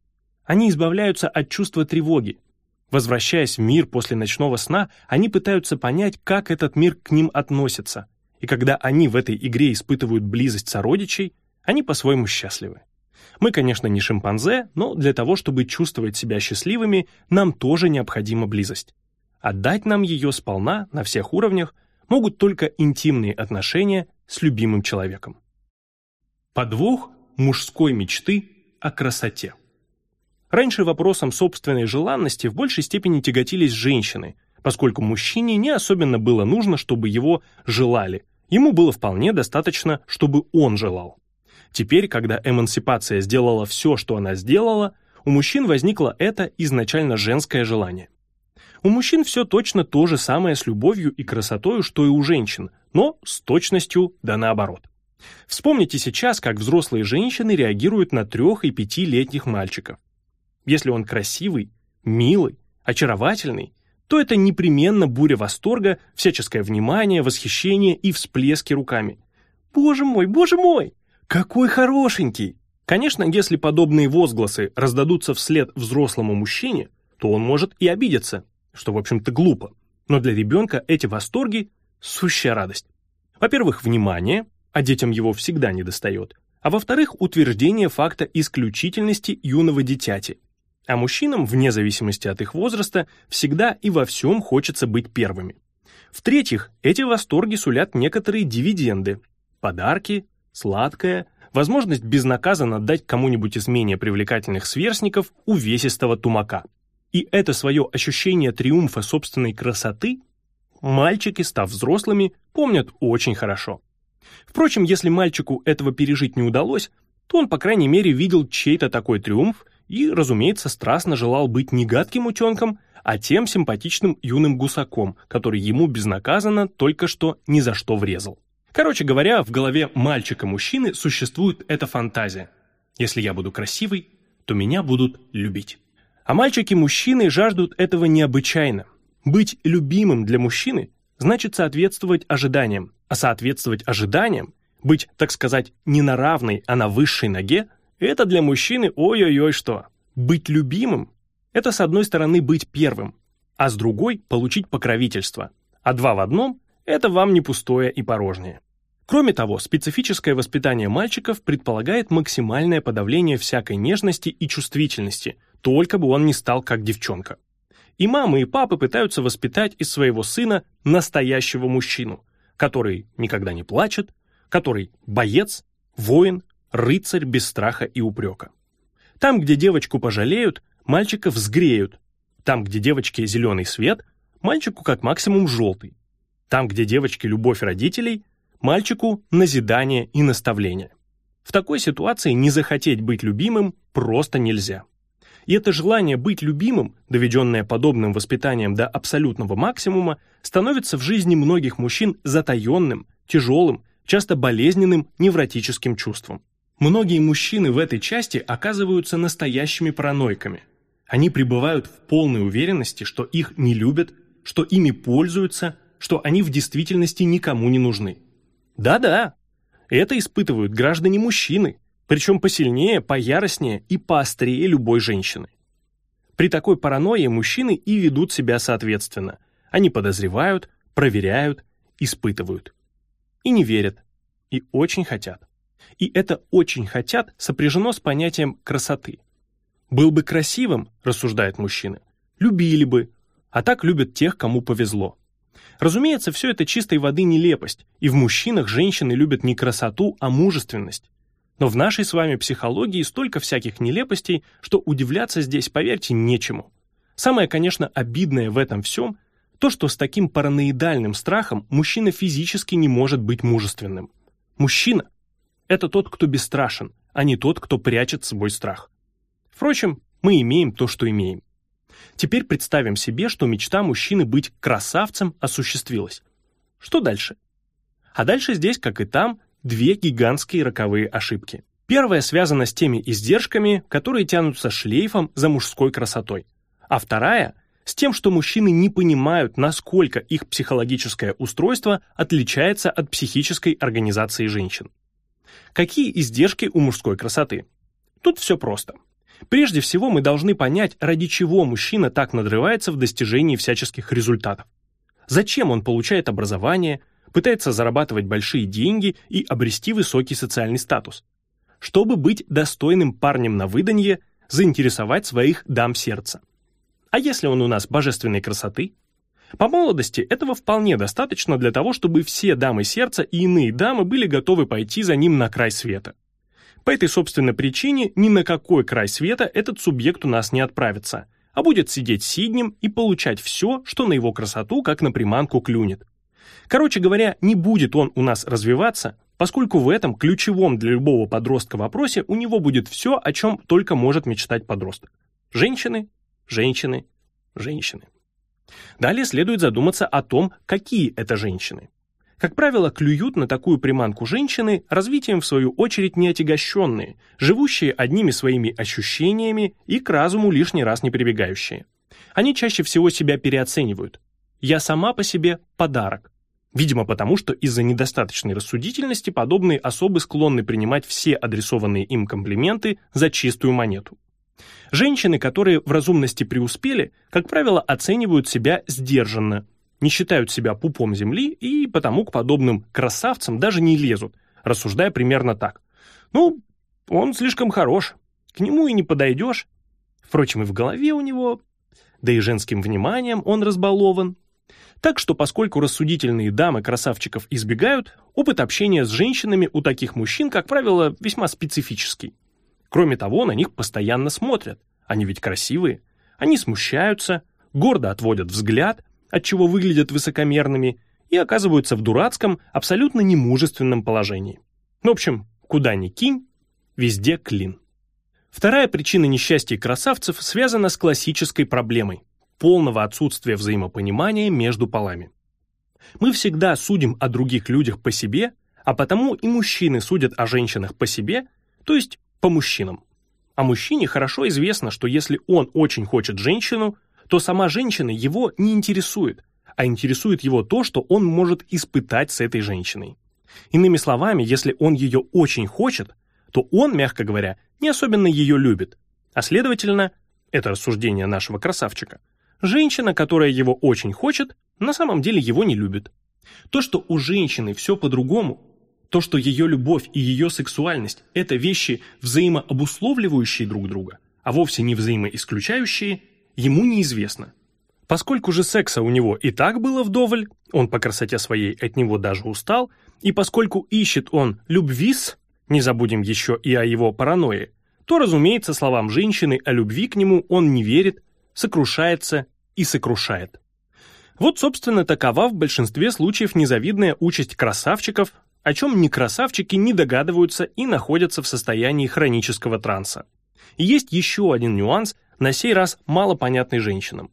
Они избавляются от чувства тревоги. Возвращаясь в мир после ночного сна, они пытаются понять, как этот мир к ним относится. И когда они в этой игре испытывают близость сородичей, они по-своему счастливы. Мы, конечно, не шимпанзе, но для того, чтобы чувствовать себя счастливыми, нам тоже необходима близость. Отдать нам ее сполна, на всех уровнях, могут только интимные отношения с любимым человеком. Подвох мужской мечты о красоте. Раньше вопросом собственной желанности в большей степени тяготились женщины, поскольку мужчине не особенно было нужно, чтобы его желали. Ему было вполне достаточно, чтобы он желал. Теперь, когда эмансипация сделала все, что она сделала, у мужчин возникло это изначально женское желание. У мужчин все точно то же самое с любовью и красотой, что и у женщин, но с точностью да наоборот. Вспомните сейчас, как взрослые женщины реагируют на трех- и пятилетних мальчиков. Если он красивый, милый, очаровательный, то это непременно буря восторга, всяческое внимание, восхищение и всплески руками. «Боже мой, боже мой! Какой хорошенький!» Конечно, если подобные возгласы раздадутся вслед взрослому мужчине, то он может и обидеться, что, в общем-то, глупо. Но для ребенка эти восторги – сущая радость. Во-первых, внимание, а детям его всегда недостает, а во-вторых, утверждение факта исключительности юного дитяти. А мужчинам, вне зависимости от их возраста, всегда и во всем хочется быть первыми. В-третьих, эти восторги сулят некоторые дивиденды. Подарки, сладкое, возможность безнаказанно дать кому-нибудь из менее привлекательных сверстников увесистого тумака. И это свое ощущение триумфа собственной красоты мальчики, став взрослыми, помнят очень хорошо. Впрочем, если мальчику этого пережить не удалось, то он, по крайней мере, видел чей-то такой триумф и, разумеется, страстно желал быть не гадким утенком, а тем симпатичным юным гусаком, который ему безнаказанно только что ни за что врезал. Короче говоря, в голове мальчика-мужчины существует эта фантазия. Если я буду красивый, то меня будут любить. А мальчики-мужчины жаждут этого необычайно. Быть любимым для мужчины значит соответствовать ожиданиям, а соответствовать ожиданиям, быть, так сказать, не на равной, а на высшей ноге, это для мужчины ой-ой-ой что. Быть любимым – это с одной стороны быть первым, а с другой – получить покровительство. А два в одном – это вам не пустое и порожнее. Кроме того, специфическое воспитание мальчиков предполагает максимальное подавление всякой нежности и чувствительности, только бы он не стал как девчонка. И мамы, и папы пытаются воспитать из своего сына настоящего мужчину, который никогда не плачет, который боец, воин, рыцарь без страха и упрека. Там, где девочку пожалеют, мальчика взгреют. Там, где девочке зеленый свет, мальчику как максимум желтый. Там, где девочке любовь родителей, мальчику назидание и наставление. В такой ситуации не захотеть быть любимым просто нельзя. И это желание быть любимым, доведенное подобным воспитанием до абсолютного максимума, становится в жизни многих мужчин затаенным, тяжелым, часто болезненным невротическим чувством. Многие мужчины в этой части оказываются настоящими параноиками. Они пребывают в полной уверенности, что их не любят, что ими пользуются, что они в действительности никому не нужны. Да-да, это испытывают граждане-мужчины, причем посильнее, пояростнее и поострее любой женщины. При такой паранойе мужчины и ведут себя соответственно. Они подозревают, проверяют, испытывают. И не верят. И очень хотят. И это «очень хотят» сопряжено с понятием красоты. «Был бы красивым», — рассуждают мужчины, — «любили бы, а так любят тех, кому повезло». Разумеется, все это чистой воды нелепость, и в мужчинах женщины любят не красоту, а мужественность. Но в нашей с вами психологии столько всяких нелепостей, что удивляться здесь, поверьте, нечему. Самое, конечно, обидное в этом всем – то, что с таким параноидальным страхом мужчина физически не может быть мужественным. Мужчина – это тот, кто бесстрашен, а не тот, кто прячет свой страх. Впрочем, мы имеем то, что имеем. Теперь представим себе, что мечта мужчины быть красавцем осуществилась. Что дальше? А дальше здесь, как и там, две гигантские роковые ошибки. Первая связана с теми издержками, которые тянутся шлейфом за мужской красотой. А вторая – с тем, что мужчины не понимают, насколько их психологическое устройство отличается от психической организации женщин. Какие издержки у мужской красоты? Тут все просто. Прежде всего мы должны понять, ради чего мужчина так надрывается в достижении всяческих результатов. Зачем он получает образование, пытается зарабатывать большие деньги и обрести высокий социальный статус. Чтобы быть достойным парнем на выданье, заинтересовать своих дам сердца. А если он у нас божественной красоты? По молодости этого вполне достаточно для того, чтобы все дамы сердца и иные дамы были готовы пойти за ним на край света. По этой собственной причине ни на какой край света этот субъект у нас не отправится, а будет сидеть сиднем и получать все, что на его красоту как на приманку клюнет. Короче говоря, не будет он у нас развиваться, поскольку в этом ключевом для любого подростка вопросе у него будет все, о чем только может мечтать подросток. Женщины, женщины, женщины. Далее следует задуматься о том, какие это женщины. Как правило, клюют на такую приманку женщины, развитием в свою очередь неотягощенные, живущие одними своими ощущениями и к разуму лишний раз не прибегающие. Они чаще всего себя переоценивают. Я сама по себе подарок. Видимо, потому что из-за недостаточной рассудительности подобные особы склонны принимать все адресованные им комплименты за чистую монету. Женщины, которые в разумности преуспели, как правило, оценивают себя сдержанно, не считают себя пупом земли и потому к подобным красавцам даже не лезут, рассуждая примерно так. Ну, он слишком хорош, к нему и не подойдешь. Впрочем, и в голове у него, да и женским вниманием он разбалован, так что, поскольку рассудительные дамы красавчиков избегают, опыт общения с женщинами у таких мужчин, как правило, весьма специфический. Кроме того, на них постоянно смотрят. Они ведь красивые. Они смущаются, гордо отводят взгляд, отчего выглядят высокомерными, и оказываются в дурацком, абсолютно немужественном положении. В общем, куда ни кинь, везде клин. Вторая причина несчастья красавцев связана с классической проблемой полного отсутствия взаимопонимания между полами. Мы всегда судим о других людях по себе, а потому и мужчины судят о женщинах по себе, то есть по мужчинам. А мужчине хорошо известно, что если он очень хочет женщину, то сама женщина его не интересует, а интересует его то, что он может испытать с этой женщиной. Иными словами, если он ее очень хочет, то он, мягко говоря, не особенно ее любит. А следовательно, это рассуждение нашего красавчика, женщина, которая его очень хочет, на самом деле его не любит. То, что у женщины все по-другому, то, что ее любовь и ее сексуальность – это вещи, взаимообусловливающие друг друга, а вовсе не взаимоисключающие, ему неизвестно. Поскольку же секса у него и так было вдоволь, он по красоте своей от него даже устал, и поскольку ищет он любвис, не забудем еще и о его паранойи, то, разумеется, словам женщины о любви к нему он не верит, сокрушается и сокрушает. Вот, собственно, такова в большинстве случаев незавидная участь красавчиков, о чем ни красавчики не догадываются и находятся в состоянии хронического транса. И есть еще один нюанс, на сей раз малопонятный женщинам.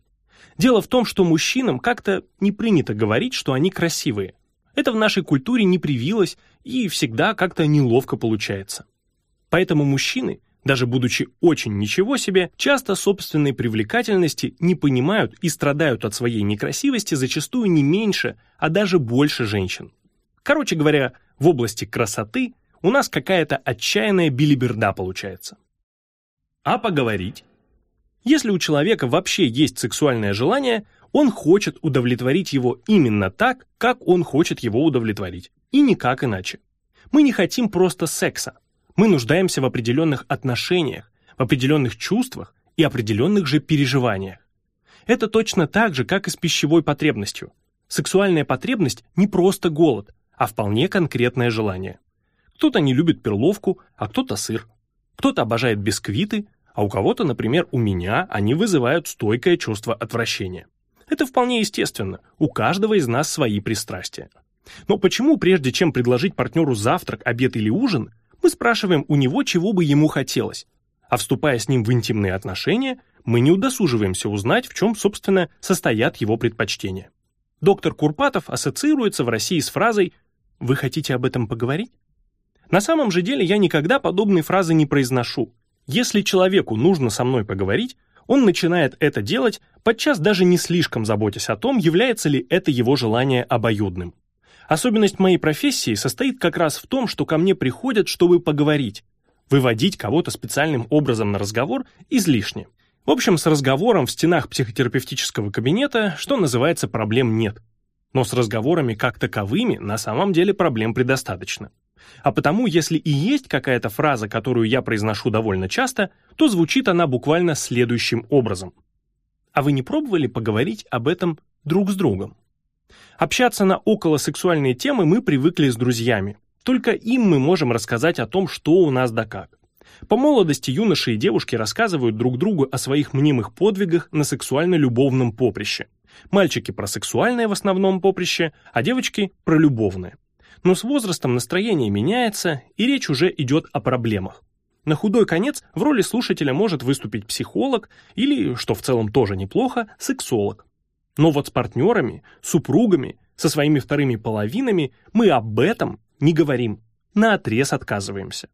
Дело в том, что мужчинам как-то не принято говорить, что они красивые. Это в нашей культуре не привилось и всегда как-то неловко получается. Поэтому мужчины даже будучи очень ничего себе, часто собственной привлекательности не понимают и страдают от своей некрасивости зачастую не меньше, а даже больше женщин. Короче говоря, в области красоты у нас какая-то отчаянная билиберда получается. А поговорить? Если у человека вообще есть сексуальное желание, он хочет удовлетворить его именно так, как он хочет его удовлетворить, и никак иначе. Мы не хотим просто секса, мы нуждаемся в определенных отношениях, в определенных чувствах и определенных же переживаниях. Это точно так же, как и с пищевой потребностью. Сексуальная потребность не просто голод, а вполне конкретное желание. Кто-то не любит перловку, а кто-то сыр. Кто-то обожает бисквиты, а у кого-то, например, у меня, они вызывают стойкое чувство отвращения. Это вполне естественно, у каждого из нас свои пристрастия. Но почему, прежде чем предложить партнеру завтрак, обед или ужин, мы спрашиваем у него, чего бы ему хотелось. А вступая с ним в интимные отношения, мы не удосуживаемся узнать, в чем, собственно, состоят его предпочтения. Доктор Курпатов ассоциируется в России с фразой «Вы хотите об этом поговорить?» На самом же деле я никогда подобной фразы не произношу. Если человеку нужно со мной поговорить, он начинает это делать, подчас даже не слишком заботясь о том, является ли это его желание обоюдным. Особенность моей профессии состоит как раз в том, что ко мне приходят, чтобы поговорить. Выводить кого-то специальным образом на разговор излишне. В общем, с разговором в стенах психотерапевтического кабинета, что называется, проблем нет. Но с разговорами как таковыми на самом деле проблем предостаточно. А потому, если и есть какая-то фраза, которую я произношу довольно часто, то звучит она буквально следующим образом. А вы не пробовали поговорить об этом друг с другом? Общаться на околосексуальные темы мы привыкли с друзьями. Только им мы можем рассказать о том, что у нас да как. По молодости юноши и девушки рассказывают друг другу о своих мнимых подвигах на сексуально-любовном поприще. Мальчики про сексуальное в основном поприще, а девочки про любовное. Но с возрастом настроение меняется, и речь уже идет о проблемах. На худой конец в роли слушателя может выступить психолог или, что в целом тоже неплохо, сексолог. Но вот с партнерами, супругами, со своими вторыми половинами мы об этом не говорим, наотрез отказываемся.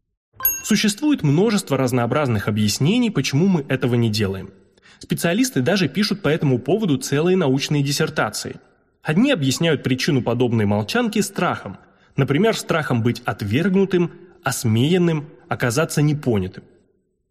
Существует множество разнообразных объяснений, почему мы этого не делаем. Специалисты даже пишут по этому поводу целые научные диссертации. Одни объясняют причину подобной молчанки страхом, например, страхом быть отвергнутым, осмеянным, оказаться непонятым.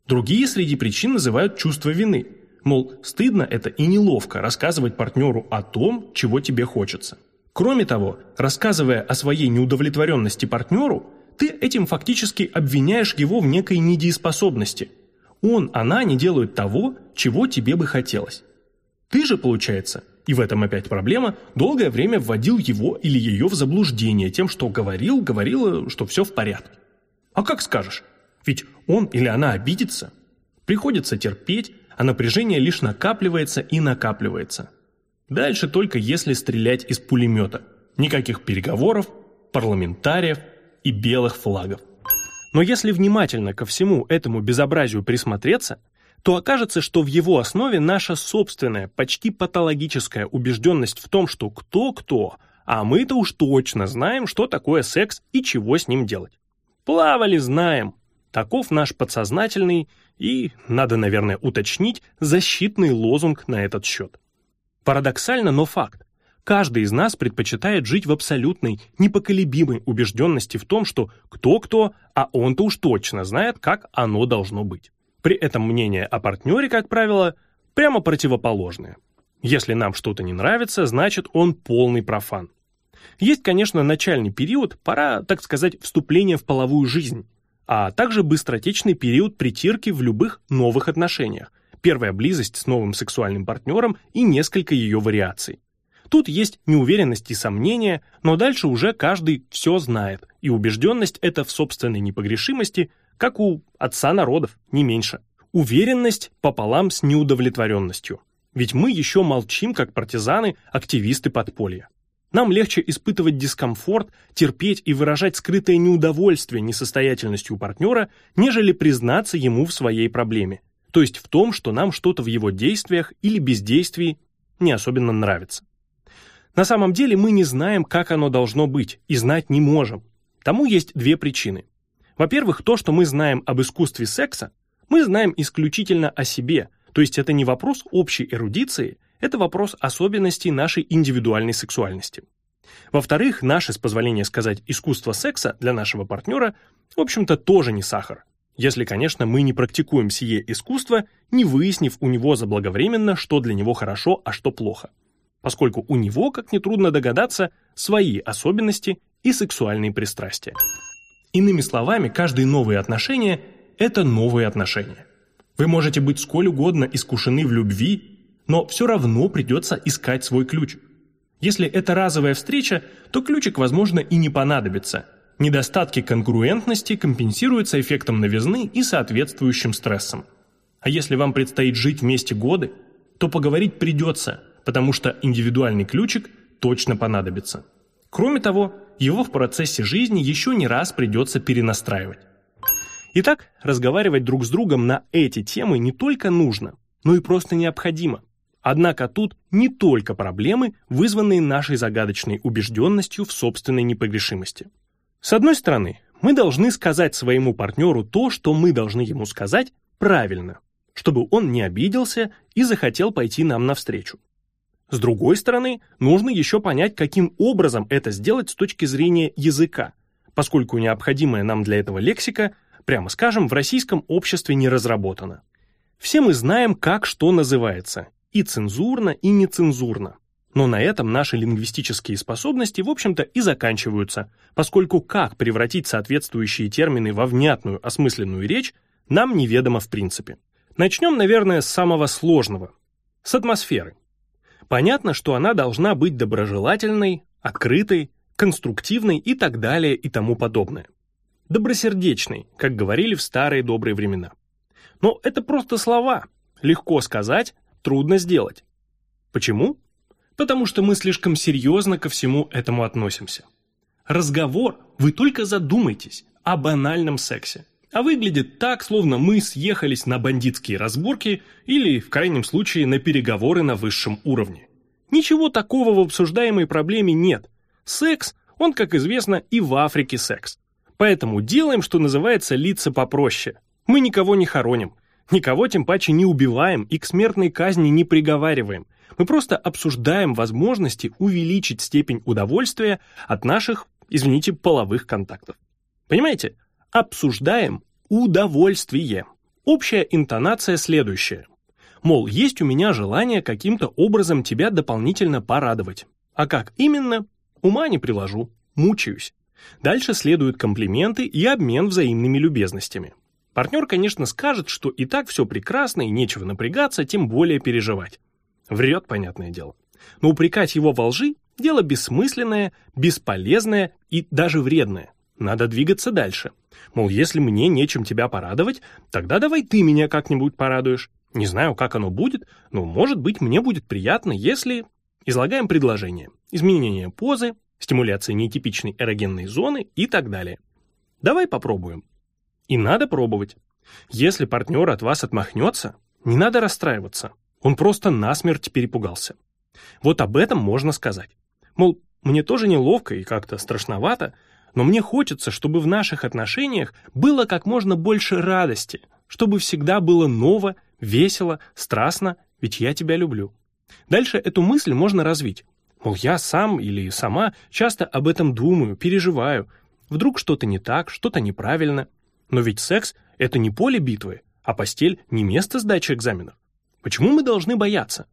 Другие среди причин называют чувство вины – Мол, стыдно это и неловко рассказывать партнеру о том, чего тебе хочется. Кроме того, рассказывая о своей неудовлетворенности партнеру, ты этим фактически обвиняешь его в некой недееспособности. Он, она не делают того, чего тебе бы хотелось. Ты же, получается, и в этом опять проблема, долгое время вводил его или ее в заблуждение тем, что говорил, говорила, что все в порядке. А как скажешь? Ведь он или она обидится. Приходится терпеть, а напряжение лишь накапливается и накапливается. Дальше только если стрелять из пулемета. Никаких переговоров, парламентариев и белых флагов. Но если внимательно ко всему этому безобразию присмотреться, то окажется, что в его основе наша собственная, почти патологическая убежденность в том, что кто-кто, а мы-то уж точно знаем, что такое секс и чего с ним делать. Плавали, знаем. Таков наш подсознательный и, надо, наверное, уточнить, защитный лозунг на этот счет. Парадоксально, но факт. Каждый из нас предпочитает жить в абсолютной, непоколебимой убежденности в том, что кто-кто, а он-то уж точно знает, как оно должно быть. При этом мнение о партнере, как правило, прямо противоположное. Если нам что-то не нравится, значит он полный профан. Есть, конечно, начальный период, пора, так сказать, вступления в половую жизнь, а также быстротечный период притирки в любых новых отношениях, первая близость с новым сексуальным партнером и несколько ее вариаций. Тут есть неуверенность и сомнения, но дальше уже каждый все знает, и убежденность эта в собственной непогрешимости, как у отца народов, не меньше. Уверенность пополам с неудовлетворенностью. Ведь мы еще молчим, как партизаны, активисты подполья. Нам легче испытывать дискомфорт, терпеть и выражать скрытое неудовольствие несостоятельностью партнера, нежели признаться ему в своей проблеме, то есть в том, что нам что-то в его действиях или бездействии не особенно нравится. На самом деле мы не знаем, как оно должно быть, и знать не можем. Тому есть две причины. Во-первых, то, что мы знаем об искусстве секса, мы знаем исключительно о себе, то есть это не вопрос общей эрудиции, это вопрос особенностей нашей индивидуальной сексуальности. Во-вторых, наше, с позволения сказать, искусство секса для нашего партнера, в общем-то, тоже не сахар. Если, конечно, мы не практикуем сие искусство, не выяснив у него заблаговременно, что для него хорошо, а что плохо поскольку у него, как нетрудно догадаться, свои особенности и сексуальные пристрастия. Иными словами, каждые новые отношения – это новые отношения. Вы можете быть сколь угодно искушены в любви, но все равно придется искать свой ключ. Если это разовая встреча, то ключик, возможно, и не понадобится. Недостатки конгруентности компенсируются эффектом новизны и соответствующим стрессом. А если вам предстоит жить вместе годы, то поговорить придется – потому что индивидуальный ключик точно понадобится. Кроме того, его в процессе жизни еще не раз придется перенастраивать. Итак, разговаривать друг с другом на эти темы не только нужно, но и просто необходимо. Однако тут не только проблемы, вызванные нашей загадочной убежденностью в собственной непогрешимости. С одной стороны, мы должны сказать своему партнеру то, что мы должны ему сказать, правильно, чтобы он не обиделся и захотел пойти нам навстречу. С другой стороны, нужно еще понять, каким образом это сделать с точки зрения языка, поскольку необходимая нам для этого лексика, прямо скажем, в российском обществе не разработана. Все мы знаем, как что называется, и цензурно, и нецензурно. Но на этом наши лингвистические способности, в общем-то, и заканчиваются, поскольку как превратить соответствующие термины во внятную, осмысленную речь, нам неведомо в принципе. Начнем, наверное, с самого сложного – с атмосферы. Понятно, что она должна быть доброжелательной, открытой, конструктивной и так далее и тому подобное. Добросердечной, как говорили в старые добрые времена. Но это просто слова. Легко сказать, трудно сделать. Почему? Потому что мы слишком серьезно ко всему этому относимся. Разговор, вы только задумайтесь, о банальном сексе а выглядит так, словно мы съехались на бандитские разборки или, в крайнем случае, на переговоры на высшем уровне. Ничего такого в обсуждаемой проблеме нет. Секс, он, как известно, и в Африке секс. Поэтому делаем, что называется, лица попроще. Мы никого не хороним, никого тем паче не убиваем и к смертной казни не приговариваем. Мы просто обсуждаем возможности увеличить степень удовольствия от наших, извините, половых контактов. Понимаете? Обсуждаем удовольствие. Общая интонация следующая. Мол, есть у меня желание каким-то образом тебя дополнительно порадовать. А как именно? Ума не приложу. Мучаюсь. Дальше следуют комплименты и обмен взаимными любезностями. Партнер, конечно, скажет, что и так все прекрасно и нечего напрягаться, тем более переживать. Врет, понятное дело. Но упрекать его во лжи – дело бессмысленное, бесполезное и даже вредное. Надо двигаться дальше. Мол, если мне нечем тебя порадовать, тогда давай ты меня как-нибудь порадуешь. Не знаю, как оно будет, но, может быть, мне будет приятно, если... Излагаем предложение. Изменение позы, стимуляция нетипичной эрогенной зоны и так далее. Давай попробуем. И надо пробовать. Если партнер от вас отмахнется, не надо расстраиваться. Он просто насмерть перепугался. Вот об этом можно сказать. Мол, мне тоже неловко и как-то страшновато, Но мне хочется, чтобы в наших отношениях было как можно больше радости, чтобы всегда было ново, весело, страстно, ведь я тебя люблю. Дальше эту мысль можно развить. Мол, я сам или сама часто об этом думаю, переживаю. Вдруг что-то не так, что-то неправильно. Но ведь секс — это не поле битвы, а постель — не место сдачи экзаменов. Почему мы должны бояться?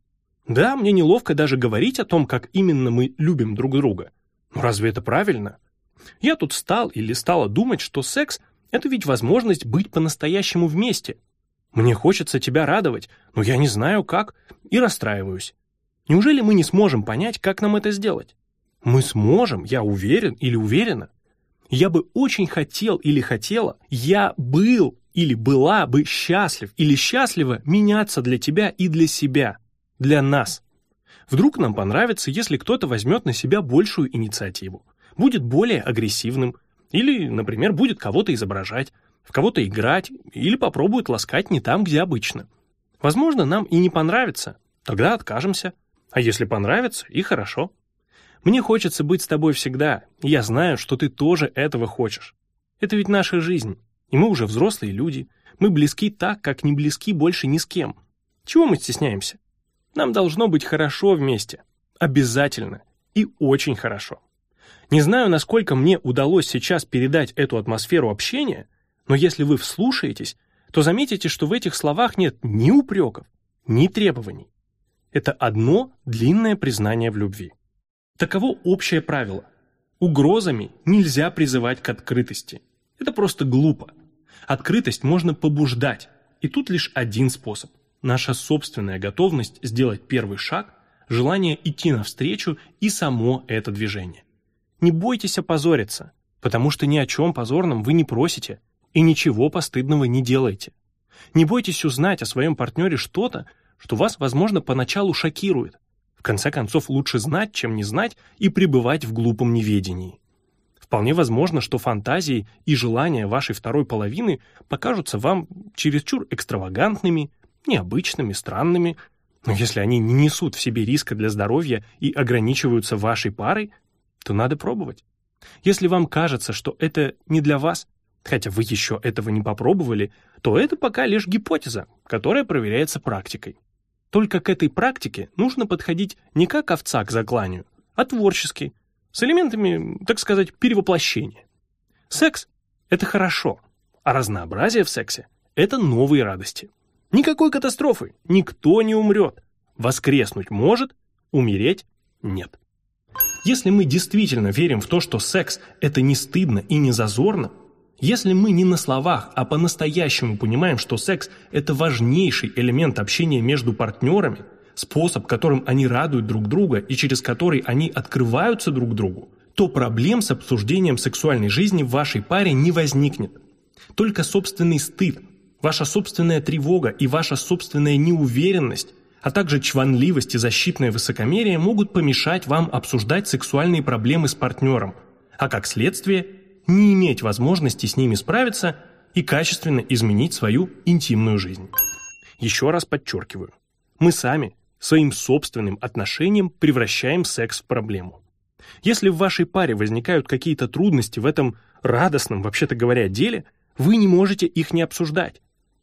Да, мне неловко даже говорить о том, как именно мы любим друг друга. Но разве это правильно? Я тут стал или стала думать, что секс — это ведь возможность быть по-настоящему вместе. Мне хочется тебя радовать, но я не знаю как, и расстраиваюсь. Неужели мы не сможем понять, как нам это сделать? Мы сможем, я уверен или уверена. Я бы очень хотел или хотела, я был или была бы счастлив или счастлива меняться для тебя и для себя, для нас. Вдруг нам понравится, если кто-то возьмет на себя большую инициативу, будет более агрессивным, или, например, будет кого-то изображать, в кого-то играть, или попробует ласкать не там, где обычно. Возможно, нам и не понравится, тогда откажемся. А если понравится, и хорошо. Мне хочется быть с тобой всегда, и я знаю, что ты тоже этого хочешь. Это ведь наша жизнь, и мы уже взрослые люди. Мы близки так, как не близки больше ни с кем. Чего мы стесняемся? Нам должно быть хорошо вместе. Обязательно. И очень хорошо. Не знаю, насколько мне удалось сейчас передать эту атмосферу общения, но если вы вслушаетесь, то заметите, что в этих словах нет ни упреков, ни требований. Это одно длинное признание в любви. Таково общее правило. Угрозами нельзя призывать к открытости. Это просто глупо. Открытость можно побуждать, и тут лишь один способ – наша собственная готовность сделать первый шаг, желание идти навстречу и само это движение. Не бойтесь опозориться, потому что ни о чем позорном вы не просите и ничего постыдного не делаете. Не бойтесь узнать о своем партнере что-то, что вас, возможно, поначалу шокирует. В конце концов, лучше знать, чем не знать и пребывать в глупом неведении. Вполне возможно, что фантазии и желания вашей второй половины покажутся вам чересчур экстравагантными, необычными, странными, но если они не несут в себе риска для здоровья и ограничиваются вашей парой, то надо пробовать. Если вам кажется, что это не для вас, хотя вы еще этого не попробовали, то это пока лишь гипотеза, которая проверяется практикой. Только к этой практике нужно подходить не как овца к закланию, а творчески, с элементами, так сказать, перевоплощения. Секс – это хорошо, а разнообразие в сексе – это новые радости. Никакой катастрофы, никто не умрет. Воскреснуть может, умереть – нет. Если мы действительно верим в то, что секс – это не стыдно и не зазорно, если мы не на словах, а по-настоящему понимаем, что секс – это важнейший элемент общения между партнерами, способ, которым они радуют друг друга и через который они открываются друг другу, то проблем с обсуждением сексуальной жизни в вашей паре не возникнет. Только собственный стыд, ваша собственная тревога и ваша собственная неуверенность, а также чванливость и защитное высокомерие могут помешать вам обсуждать сексуальные проблемы с партнером, а как следствие – не иметь возможности с ними справиться и качественно изменить свою интимную жизнь. Еще раз подчеркиваю, мы сами своим собственным отношением превращаем секс в проблему. Если в вашей паре возникают какие-то трудности в этом радостном, вообще-то говоря, деле, вы не можете их не обсуждать.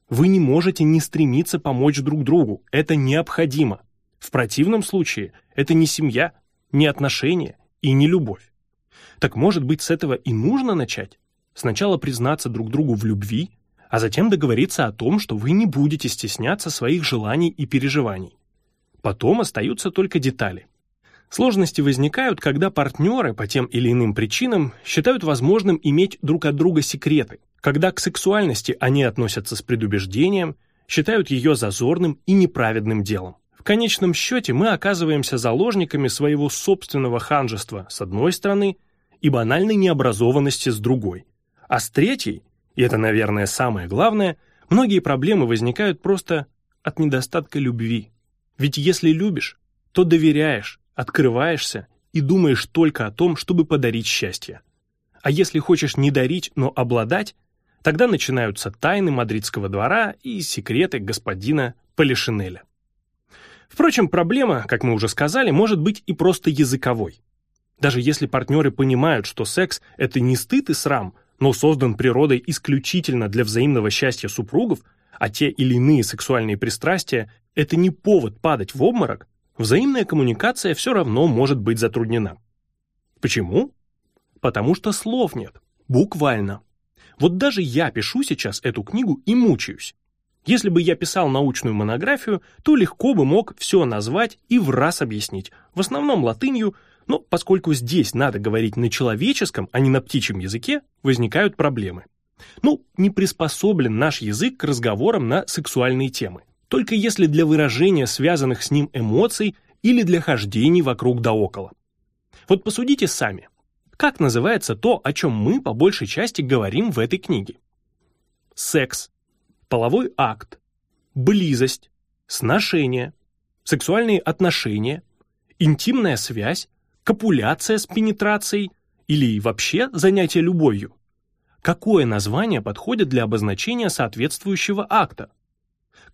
Вы не можете не стремиться помочь друг другу. Это необходимо. В противном случае это не семья, не отношения и не любовь. Так может быть, с этого и нужно начать? Сначала признаться друг другу в любви, а затем договориться о том, что вы не будете стесняться своих желаний и переживаний. Потом остаются только детали. Сложности возникают, когда партнеры по тем или иным причинам считают возможным иметь друг от друга секреты, когда к сексуальности они относятся с предубеждением, считают ее зазорным и неправедным делом. В конечном счете мы оказываемся заложниками своего собственного ханжества с одной стороны и банальной необразованности с другой. А с третьей, и это, наверное, самое главное, многие проблемы возникают просто от недостатка любви. Ведь если любишь, то доверяешь, открываешься и думаешь только о том, чтобы подарить счастье. А если хочешь не дарить, но обладать, тогда начинаются тайны мадридского двора и секреты господина Полишинеля. Впрочем, проблема, как мы уже сказали, может быть и просто языковой. Даже если партнеры понимают, что секс – это не стыд и срам, но создан природой исключительно для взаимного счастья супругов, а те или иные сексуальные пристрастия – это не повод падать в обморок, взаимная коммуникация все равно может быть затруднена. Почему? Потому что слов нет. Буквально. Вот даже я пишу сейчас эту книгу и мучаюсь. Если бы я писал научную монографию, то легко бы мог все назвать и в раз объяснить, в основном латынью, но поскольку здесь надо говорить на человеческом, а не на птичьем языке, возникают проблемы. Ну, не приспособлен наш язык к разговорам на сексуальные темы. Только если для выражения связанных с ним эмоций или для хождений вокруг да около. Вот посудите сами. Как называется то, о чем мы по большей части говорим в этой книге? Секс, половой акт, близость, сношение, сексуальные отношения, интимная связь, копуляция с пенетрацией или вообще занятие любовью. Какое название подходит для обозначения соответствующего акта?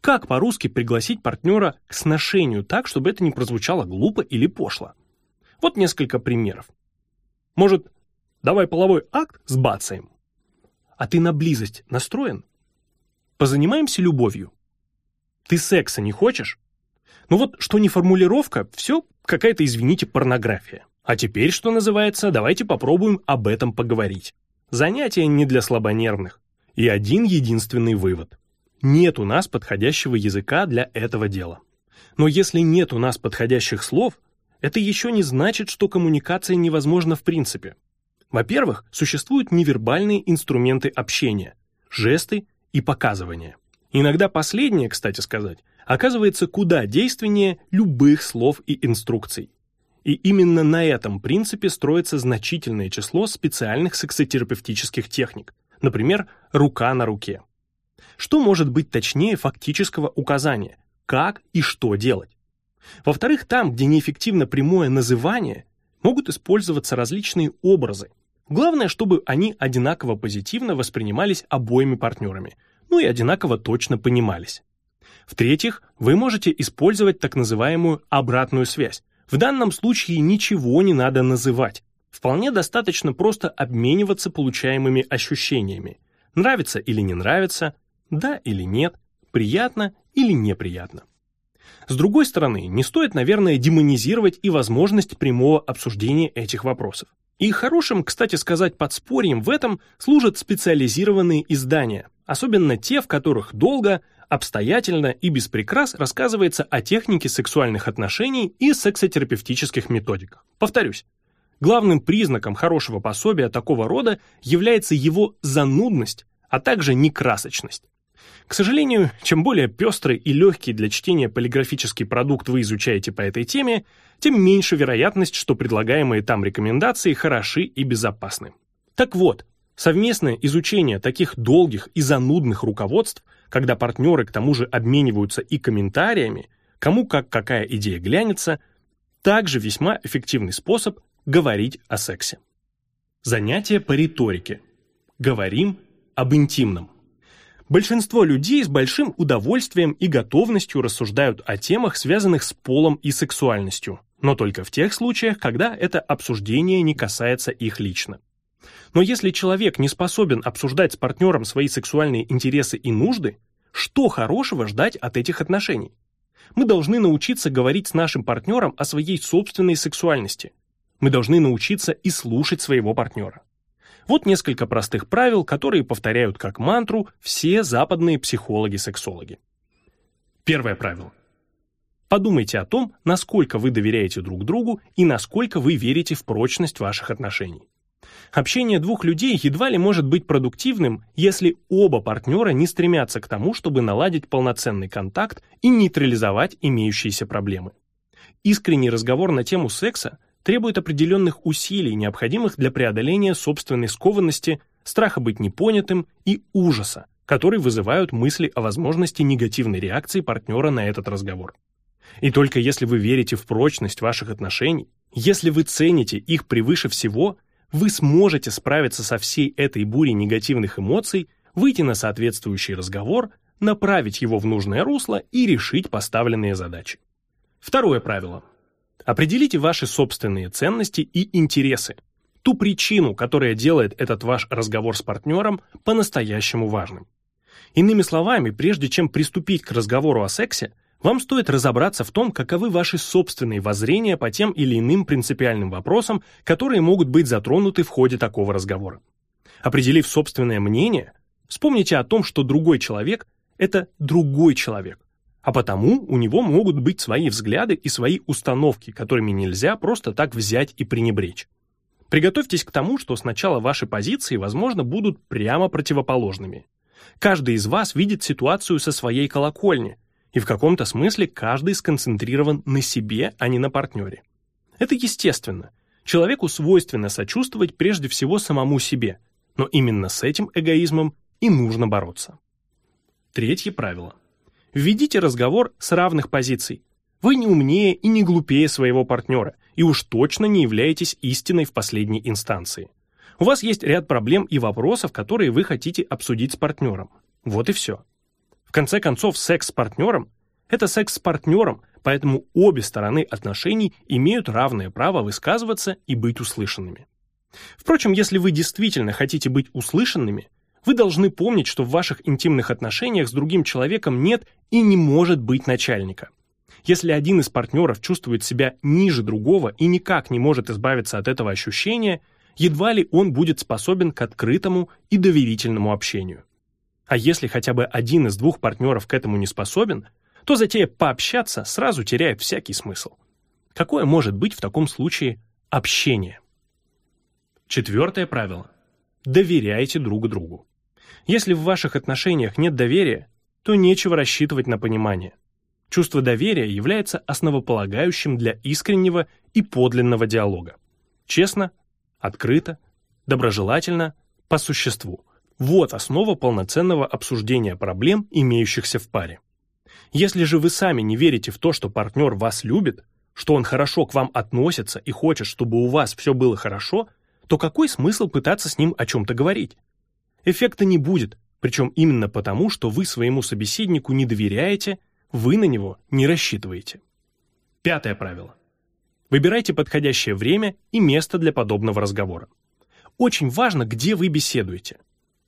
Как по-русски пригласить партнера к сношению так, чтобы это не прозвучало глупо или пошло? Вот несколько примеров. Может, давай половой акт с бацаем? А ты на близость настроен? Позанимаемся любовью. Ты секса не хочешь? Ну вот, что не формулировка, все какая-то, извините, порнография. А теперь, что называется, давайте попробуем об этом поговорить. Занятие не для слабонервных. И один единственный вывод. Нет у нас подходящего языка для этого дела. Но если нет у нас подходящих слов, это еще не значит, что коммуникация невозможна в принципе. Во-первых, существуют невербальные инструменты общения, жесты и показывания. Иногда последнее, кстати сказать, оказывается куда действеннее любых слов и инструкций. И именно на этом принципе строится значительное число специальных сексотерапевтических техник, например, рука на руке. Что может быть точнее фактического указания, как и что делать? Во-вторых, там, где неэффективно прямое называние, могут использоваться различные образы. Главное, чтобы они одинаково позитивно воспринимались обоими партнерами, ну и одинаково точно понимались. В-третьих, вы можете использовать так называемую обратную связь. В данном случае ничего не надо называть. Вполне достаточно просто обмениваться получаемыми ощущениями. Нравится или не нравится, да или нет, приятно или неприятно. С другой стороны, не стоит, наверное, демонизировать и возможность прямого обсуждения этих вопросов. И хорошим, кстати сказать, подспорьем в этом служат специализированные издания, особенно те, в которых долго, обстоятельно и без прикрас рассказывается о технике сексуальных отношений и сексотерапевтических методиках. Повторюсь, главным признаком хорошего пособия такого рода является его занудность, а также некрасочность. К сожалению, чем более пестрый и легкий для чтения полиграфический продукт вы изучаете по этой теме, тем меньше вероятность, что предлагаемые там рекомендации хороши и безопасны. Так вот, совместное изучение таких долгих и занудных руководств, когда партнеры к тому же обмениваются и комментариями, кому как какая идея глянется, также весьма эффективный способ говорить о сексе. Занятие по риторике. Говорим об интимном. Большинство людей с большим удовольствием и готовностью рассуждают о темах, связанных с полом и сексуальностью, но только в тех случаях, когда это обсуждение не касается их лично. Но если человек не способен обсуждать с партнером свои сексуальные интересы и нужды, что хорошего ждать от этих отношений? Мы должны научиться говорить с нашим партнером о своей собственной сексуальности. Мы должны научиться и слушать своего партнера. Вот несколько простых правил, которые повторяют как мантру все западные психологи-сексологи. Первое правило. Подумайте о том, насколько вы доверяете друг другу и насколько вы верите в прочность ваших отношений. Общение двух людей едва ли может быть продуктивным, если оба партнера не стремятся к тому, чтобы наладить полноценный контакт и нейтрализовать имеющиеся проблемы. Искренний разговор на тему секса требует определенных усилий, необходимых для преодоления собственной скованности, страха быть непонятым и ужаса, который вызывают мысли о возможности негативной реакции партнера на этот разговор. И только если вы верите в прочность ваших отношений, если вы цените их превыше всего, вы сможете справиться со всей этой бурей негативных эмоций, выйти на соответствующий разговор, направить его в нужное русло и решить поставленные задачи. Второе правило. Определите ваши собственные ценности и интересы, ту причину, которая делает этот ваш разговор с партнером по-настоящему важным. Иными словами, прежде чем приступить к разговору о сексе, вам стоит разобраться в том, каковы ваши собственные воззрения по тем или иным принципиальным вопросам, которые могут быть затронуты в ходе такого разговора. Определив собственное мнение, вспомните о том, что другой человек – это другой человек, а потому у него могут быть свои взгляды и свои установки, которыми нельзя просто так взять и пренебречь. Приготовьтесь к тому, что сначала ваши позиции, возможно, будут прямо противоположными. Каждый из вас видит ситуацию со своей колокольни, и в каком-то смысле каждый сконцентрирован на себе, а не на партнере. Это естественно. Человеку свойственно сочувствовать прежде всего самому себе, но именно с этим эгоизмом и нужно бороться. Третье правило. Введите разговор с равных позиций. Вы не умнее и не глупее своего партнера, и уж точно не являетесь истиной в последней инстанции. У вас есть ряд проблем и вопросов, которые вы хотите обсудить с партнером. Вот и все. Конце концов, секс с партнером – это секс с партнером, поэтому обе стороны отношений имеют равное право высказываться и быть услышанными. Впрочем, если вы действительно хотите быть услышанными, вы должны помнить, что в ваших интимных отношениях с другим человеком нет и не может быть начальника. Если один из партнеров чувствует себя ниже другого и никак не может избавиться от этого ощущения, едва ли он будет способен к открытому и доверительному общению. А если хотя бы один из двух партнеров к этому не способен, то затея пообщаться сразу теряет всякий смысл. Какое может быть в таком случае общение? Четвертое правило. Доверяйте друг другу. Если в ваших отношениях нет доверия, то нечего рассчитывать на понимание. Чувство доверия является основополагающим для искреннего и подлинного диалога. Честно, открыто, доброжелательно, по существу. Вот основа полноценного обсуждения проблем, имеющихся в паре. Если же вы сами не верите в то, что партнер вас любит, что он хорошо к вам относится и хочет, чтобы у вас все было хорошо, то какой смысл пытаться с ним о чем-то говорить? Эффекта не будет, причем именно потому, что вы своему собеседнику не доверяете – вы на него не рассчитываете. Пятое правило. Выбирайте подходящее время и место для подобного разговора. Очень важно, где вы беседуете.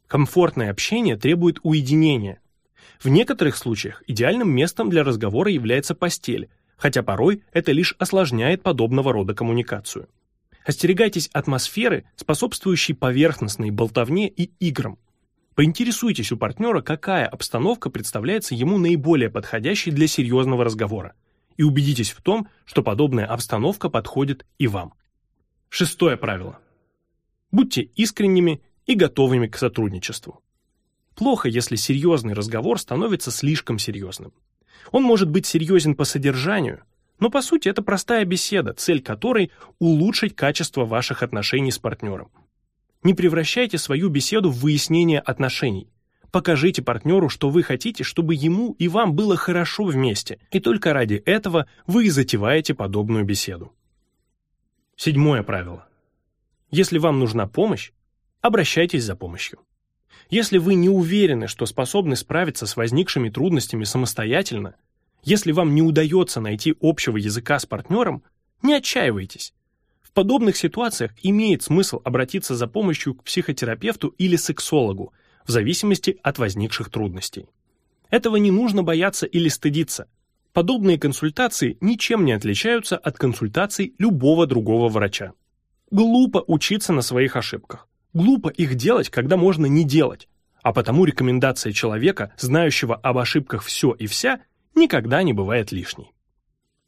Комфортное общение требует уединения. В некоторых случаях идеальным местом для разговора является постель, хотя порой это лишь осложняет подобного рода коммуникацию. Остерегайтесь атмосферы, способствующей поверхностной болтовне и играм. Поинтересуйтесь у партнера, какая обстановка представляется ему наиболее подходящей для серьезного разговора, и убедитесь в том, что подобная обстановка подходит и вам. Шестое правило. Будьте искренними и готовыми к сотрудничеству. Плохо, если серьезный разговор становится слишком серьезным. Он может быть серьезен по содержанию, но по сути это простая беседа, цель которой – улучшить качество ваших отношений с партнером. Не превращайте свою беседу в выяснение отношений. Покажите партнеру, что вы хотите, чтобы ему и вам было хорошо вместе, и только ради этого вы и затеваете подобную беседу. Седьмое правило. Если вам нужна помощь, обращайтесь за помощью. Если вы не уверены, что способны справиться с возникшими трудностями самостоятельно, если вам не удается найти общего языка с партнером, не отчаивайтесь подобных ситуациях имеет смысл обратиться за помощью к психотерапевту или сексологу, в зависимости от возникших трудностей. Этого не нужно бояться или стыдиться. Подобные консультации ничем не отличаются от консультаций любого другого врача. Глупо учиться на своих ошибках. Глупо их делать, когда можно не делать. А потому рекомендация человека, знающего об ошибках все и вся, никогда не бывает лишней.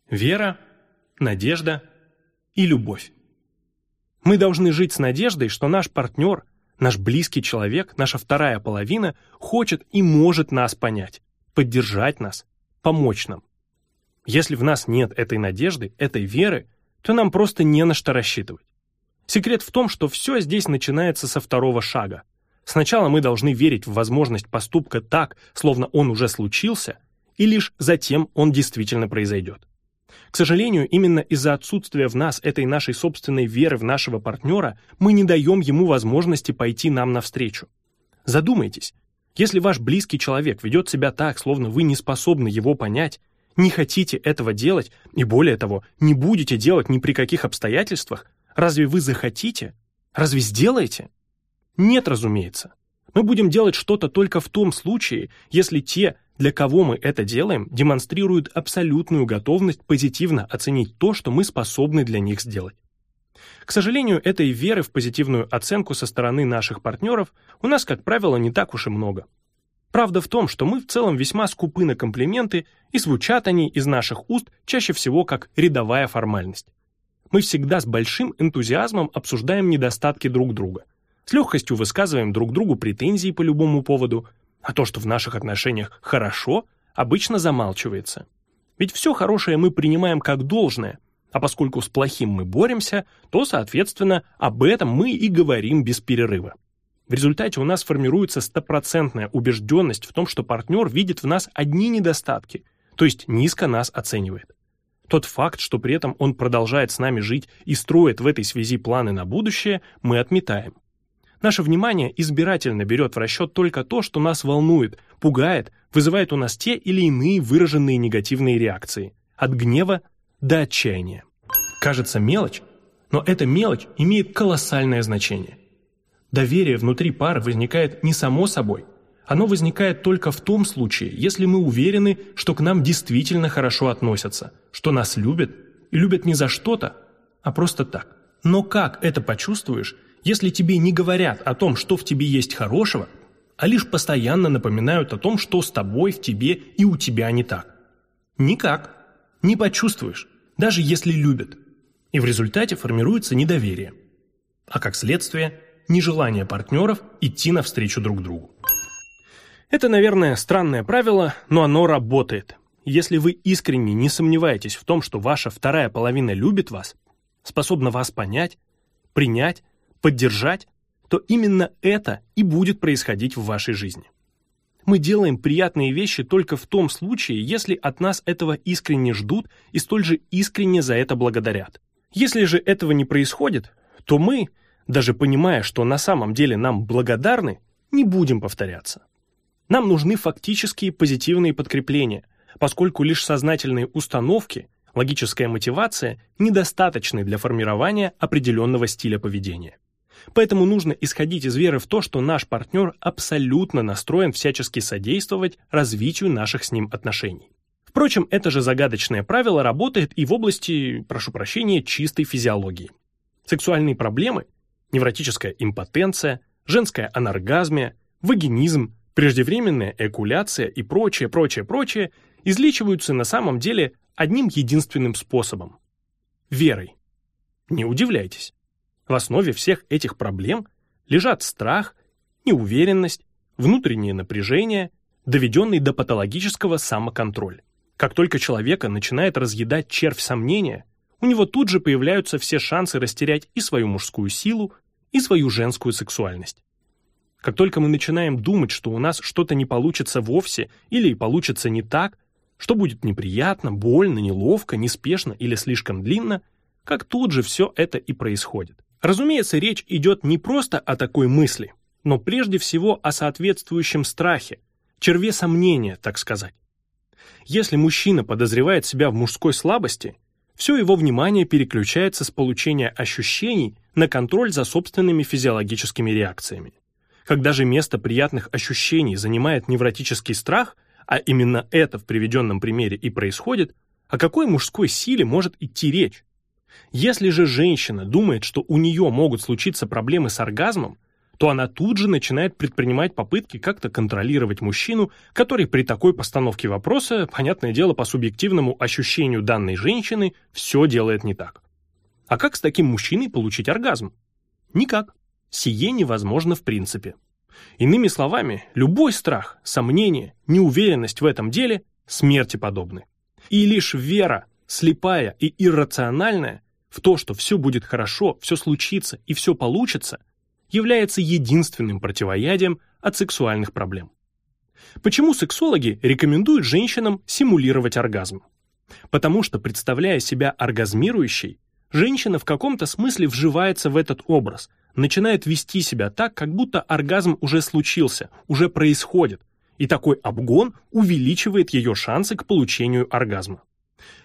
Вера, надежда и любовь. Мы должны жить с надеждой, что наш партнер, наш близкий человек, наша вторая половина хочет и может нас понять, поддержать нас, помочь нам. Если в нас нет этой надежды, этой веры, то нам просто не на что рассчитывать. Секрет в том, что все здесь начинается со второго шага. Сначала мы должны верить в возможность поступка так, словно он уже случился, и лишь затем он действительно произойдет. К сожалению, именно из-за отсутствия в нас этой нашей собственной веры в нашего партнера мы не даем ему возможности пойти нам навстречу. Задумайтесь, если ваш близкий человек ведет себя так, словно вы не способны его понять, не хотите этого делать, и более того, не будете делать ни при каких обстоятельствах, разве вы захотите? Разве сделаете? Нет, разумеется. Мы будем делать что-то только в том случае, если те, для кого мы это делаем, демонстрируют абсолютную готовность позитивно оценить то, что мы способны для них сделать. К сожалению, этой веры в позитивную оценку со стороны наших партнеров у нас, как правило, не так уж и много. Правда в том, что мы в целом весьма скупы на комплименты, и звучат они из наших уст чаще всего как рядовая формальность. Мы всегда с большим энтузиазмом обсуждаем недостатки друг друга, с легкостью высказываем друг другу претензии по любому поводу, а то, что в наших отношениях хорошо, обычно замалчивается. Ведь все хорошее мы принимаем как должное, а поскольку с плохим мы боремся, то, соответственно, об этом мы и говорим без перерыва. В результате у нас формируется стопроцентная убежденность в том, что партнер видит в нас одни недостатки, то есть низко нас оценивает. Тот факт, что при этом он продолжает с нами жить и строит в этой связи планы на будущее, мы отметаем. Наше внимание избирательно берет в расчет только то, что нас волнует, пугает, вызывает у нас те или иные выраженные негативные реакции. От гнева до отчаяния. Кажется мелочь, но эта мелочь имеет колоссальное значение. Доверие внутри пары возникает не само собой. Оно возникает только в том случае, если мы уверены, что к нам действительно хорошо относятся, что нас любят, и любят не за что-то, а просто так. Но как это почувствуешь, если тебе не говорят о том, что в тебе есть хорошего, а лишь постоянно напоминают о том, что с тобой, в тебе и у тебя не так? Никак. Не почувствуешь, даже если любят. И в результате формируется недоверие. А как следствие – нежелание партнеров идти навстречу друг другу. Это, наверное, странное правило, но оно работает. Если вы искренне не сомневаетесь в том, что ваша вторая половина любит вас, способна вас понять, принять, поддержать, то именно это и будет происходить в вашей жизни. Мы делаем приятные вещи только в том случае, если от нас этого искренне ждут и столь же искренне за это благодарят. Если же этого не происходит, то мы, даже понимая, что на самом деле нам благодарны, не будем повторяться. Нам нужны фактические позитивные подкрепления, поскольку лишь сознательные установки, логическая мотивация недостаточны для формирования определенного стиля поведения. Поэтому нужно исходить из веры в то, что наш партнер абсолютно настроен всячески содействовать развитию наших с ним отношений. Впрочем, это же загадочное правило работает и в области, прошу прощения, чистой физиологии. Сексуальные проблемы невротическая импотенция, женская анаргазмия, вагинизм, преждевременная экуляция и прочее, прочее, прочее излечиваются на самом деле одним единственным способом – верой. Не удивляйтесь. В основе всех этих проблем лежат страх, неуверенность, внутреннее напряжение, доведенный до патологического самоконтроль. Как только человека начинает разъедать червь сомнения, у него тут же появляются все шансы растерять и свою мужскую силу, и свою женскую сексуальность. Как только мы начинаем думать, что у нас что-то не получится вовсе или получится не так, что будет неприятно, больно, неловко, неспешно или слишком длинно, как тут же все это и происходит. Разумеется, речь идет не просто о такой мысли, но прежде всего о соответствующем страхе, черве сомнения, так сказать. Если мужчина подозревает себя в мужской слабости, все его внимание переключается с получения ощущений на контроль за собственными физиологическими реакциями. Когда же место приятных ощущений занимает невротический страх, а именно это в приведенном примере и происходит, о какой мужской силе может идти речь? Если же женщина думает, что у нее могут случиться проблемы с оргазмом, то она тут же начинает предпринимать попытки как-то контролировать мужчину, который при такой постановке вопроса, понятное дело, по субъективному ощущению данной женщины, все делает не так. А как с таким мужчиной получить оргазм? Никак. Сие невозможно в принципе. Иными словами, любой страх, сомнение, неуверенность в этом деле смерти подобны. И лишь вера, слепая и иррациональная, в то, что все будет хорошо, все случится и все получится, является единственным противоядием от сексуальных проблем. Почему сексологи рекомендуют женщинам симулировать оргазм? Потому что, представляя себя оргазмирующей, женщина в каком-то смысле вживается в этот образ, начинает вести себя так, как будто оргазм уже случился, уже происходит, и такой обгон увеличивает ее шансы к получению оргазма.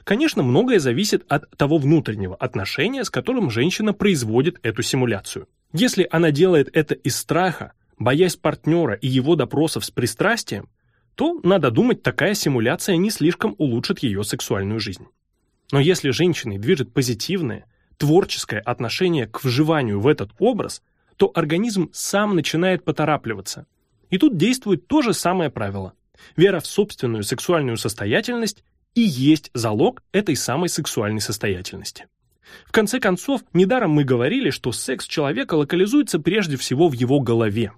Конечно, многое зависит от того внутреннего отношения, с которым женщина производит эту симуляцию. Если она делает это из страха, боясь партнера и его допросов с пристрастием, то, надо думать, такая симуляция не слишком улучшит ее сексуальную жизнь. Но если женщиной движет позитивное, творческое отношение к вживанию в этот образ, то организм сам начинает поторапливаться. И тут действует то же самое правило. Вера в собственную сексуальную состоятельность и есть залог этой самой сексуальной состоятельности. В конце концов, недаром мы говорили, что секс человека локализуется прежде всего в его голове.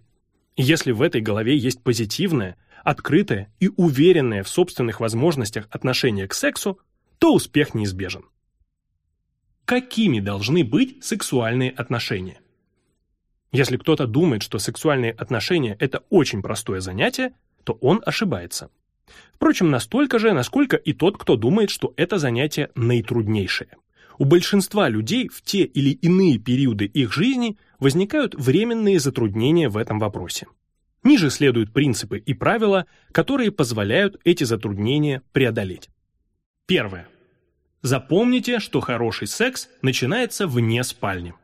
Если в этой голове есть позитивное, открытое и уверенное в собственных возможностях отношение к сексу, то успех неизбежен. Какими должны быть сексуальные отношения? Если кто-то думает, что сексуальные отношения – это очень простое занятие, то он ошибается. Впрочем, настолько же, насколько и тот, кто думает, что это занятие наитруднейшее. У большинства людей в те или иные периоды их жизни возникают временные затруднения в этом вопросе. Ниже следуют принципы и правила, которые позволяют эти затруднения преодолеть. Первое. Запомните, что хороший секс начинается вне спальни.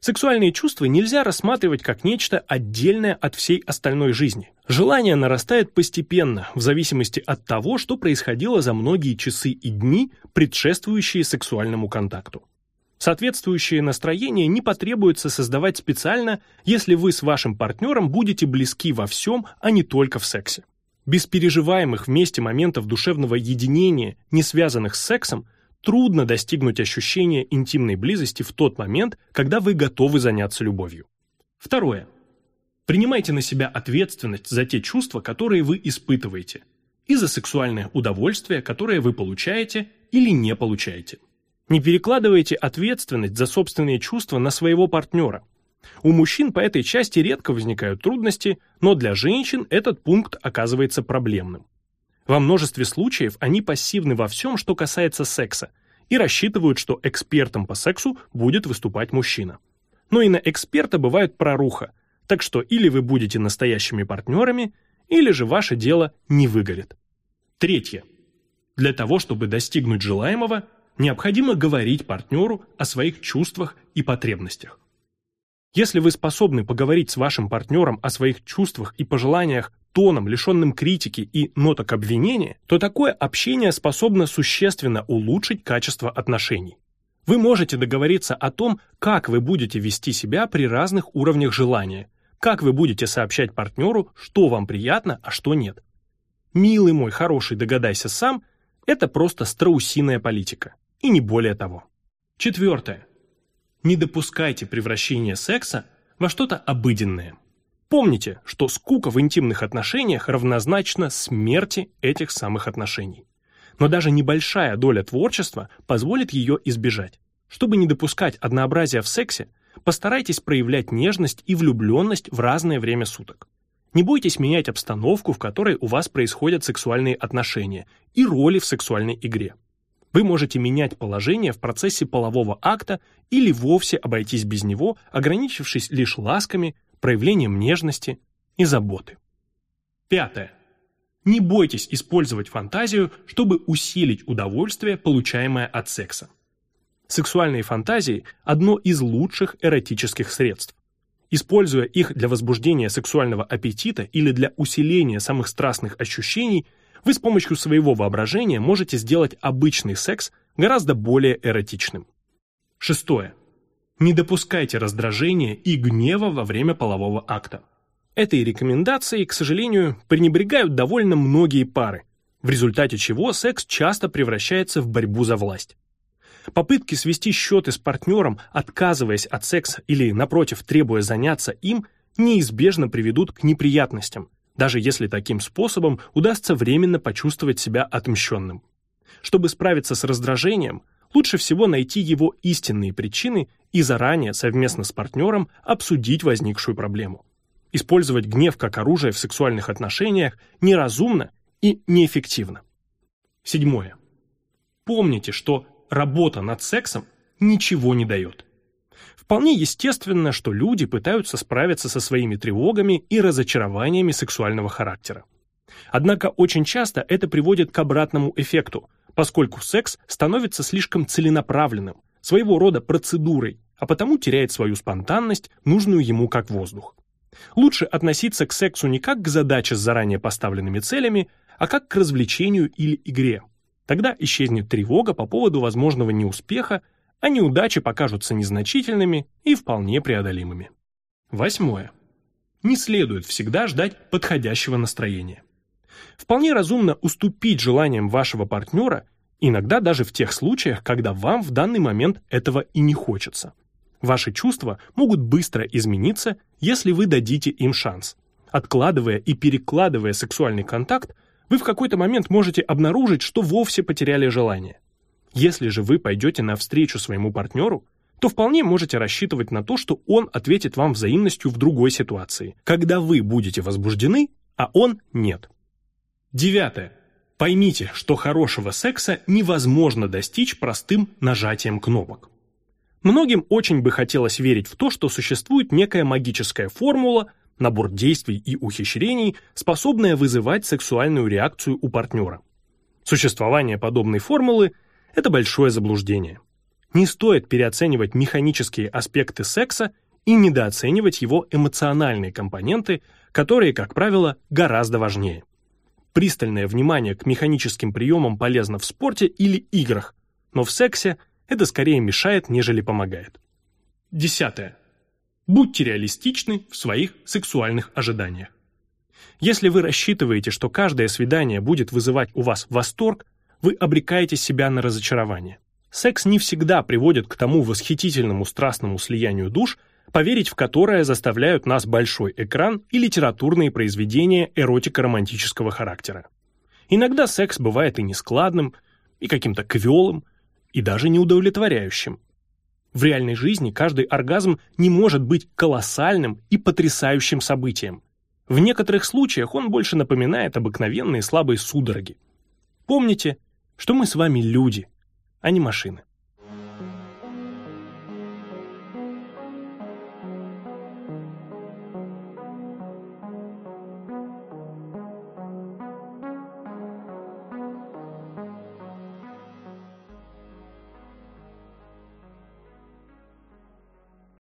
Сексуальные чувства нельзя рассматривать как нечто отдельное от всей остальной жизни. Желание нарастает постепенно, в зависимости от того, что происходило за многие часы и дни, предшествующие сексуальному контакту. Соответствующее настроение не потребуется создавать специально, если вы с вашим партнером будете близки во всем, а не только в сексе. Без переживаемых вместе моментов душевного единения, не связанных с сексом, трудно достигнуть ощущения интимной близости в тот момент, когда вы готовы заняться любовью. Второе. Принимайте на себя ответственность за те чувства, которые вы испытываете, и за сексуальное удовольствие, которое вы получаете или не получаете. Не перекладывайте ответственность за собственные чувства на своего партнера. У мужчин по этой части редко возникают трудности, но для женщин этот пункт оказывается проблемным. Во множестве случаев они пассивны во всем, что касается секса, и рассчитывают, что экспертом по сексу будет выступать мужчина. Но и на эксперта бывает проруха, так что или вы будете настоящими партнерами, или же ваше дело не выгорит. Третье. Для того, чтобы достигнуть желаемого, необходимо говорить партнеру о своих чувствах и потребностях. Если вы способны поговорить с вашим партнером о своих чувствах и пожеланиях тоном, лишенным критики и ноток обвинения, то такое общение способно существенно улучшить качество отношений. Вы можете договориться о том, как вы будете вести себя при разных уровнях желания, как вы будете сообщать партнеру, что вам приятно, а что нет. «Милый мой, хороший, догадайся сам» — это просто страусиная политика, и не более того. Четвертое. Не допускайте превращения секса во что-то обыденное. Помните, что скука в интимных отношениях равнозначна смерти этих самых отношений. Но даже небольшая доля творчества позволит ее избежать. Чтобы не допускать однообразия в сексе, постарайтесь проявлять нежность и влюбленность в разное время суток. Не бойтесь менять обстановку, в которой у вас происходят сексуальные отношения, и роли в сексуальной игре. Вы можете менять положение в процессе полового акта или вовсе обойтись без него, ограничившись лишь ласками, проявлением нежности и заботы. Пятое. Не бойтесь использовать фантазию, чтобы усилить удовольствие, получаемое от секса. Сексуальные фантазии – одно из лучших эротических средств. Используя их для возбуждения сексуального аппетита или для усиления самых страстных ощущений, вы с помощью своего воображения можете сделать обычный секс гораздо более эротичным. Шестое. Не допускайте раздражения и гнева во время полового акта. Этой рекомендацией, к сожалению, пренебрегают довольно многие пары, в результате чего секс часто превращается в борьбу за власть. Попытки свести счеты с партнером, отказываясь от секса или, напротив, требуя заняться им, неизбежно приведут к неприятностям, даже если таким способом удастся временно почувствовать себя отмщенным. Чтобы справиться с раздражением, лучше всего найти его истинные причины и заранее совместно с партнером обсудить возникшую проблему. Использовать гнев как оружие в сексуальных отношениях неразумно и неэффективно. Седьмое. Помните, что работа над сексом ничего не дает. Вполне естественно, что люди пытаются справиться со своими тревогами и разочарованиями сексуального характера. Однако очень часто это приводит к обратному эффекту, поскольку секс становится слишком целенаправленным, своего рода процедурой, а потому теряет свою спонтанность, нужную ему как воздух. Лучше относиться к сексу не как к задаче с заранее поставленными целями, а как к развлечению или игре. Тогда исчезнет тревога по поводу возможного неуспеха, а неудачи покажутся незначительными и вполне преодолимыми. Восьмое. Не следует всегда ждать подходящего настроения. Вполне разумно уступить желаниям вашего партнера, иногда даже в тех случаях, когда вам в данный момент этого и не хочется. Ваши чувства могут быстро измениться, если вы дадите им шанс. Откладывая и перекладывая сексуальный контакт, вы в какой-то момент можете обнаружить, что вовсе потеряли желание. Если же вы пойдете навстречу своему партнеру, то вполне можете рассчитывать на то, что он ответит вам взаимностью в другой ситуации, когда вы будете возбуждены, а он нет. Девятое. Поймите, что хорошего секса невозможно достичь простым нажатием кнопок. Многим очень бы хотелось верить в то, что существует некая магическая формула, набор действий и ухищрений, способная вызывать сексуальную реакцию у партнера. Существование подобной формулы – это большое заблуждение. Не стоит переоценивать механические аспекты секса и недооценивать его эмоциональные компоненты, которые, как правило, гораздо важнее. Пристальное внимание к механическим приемам полезно в спорте или играх, но в сексе – это скорее мешает, нежели помогает. Десятое. Будьте реалистичны в своих сексуальных ожиданиях. Если вы рассчитываете, что каждое свидание будет вызывать у вас восторг, вы обрекаете себя на разочарование. Секс не всегда приводит к тому восхитительному страстному слиянию душ, поверить в которое заставляют нас большой экран и литературные произведения эротико-романтического характера. Иногда секс бывает и нескладным, и каким-то квелым, и даже неудовлетворяющим. В реальной жизни каждый оргазм не может быть колоссальным и потрясающим событием. В некоторых случаях он больше напоминает обыкновенные слабые судороги. Помните, что мы с вами люди, а не машины.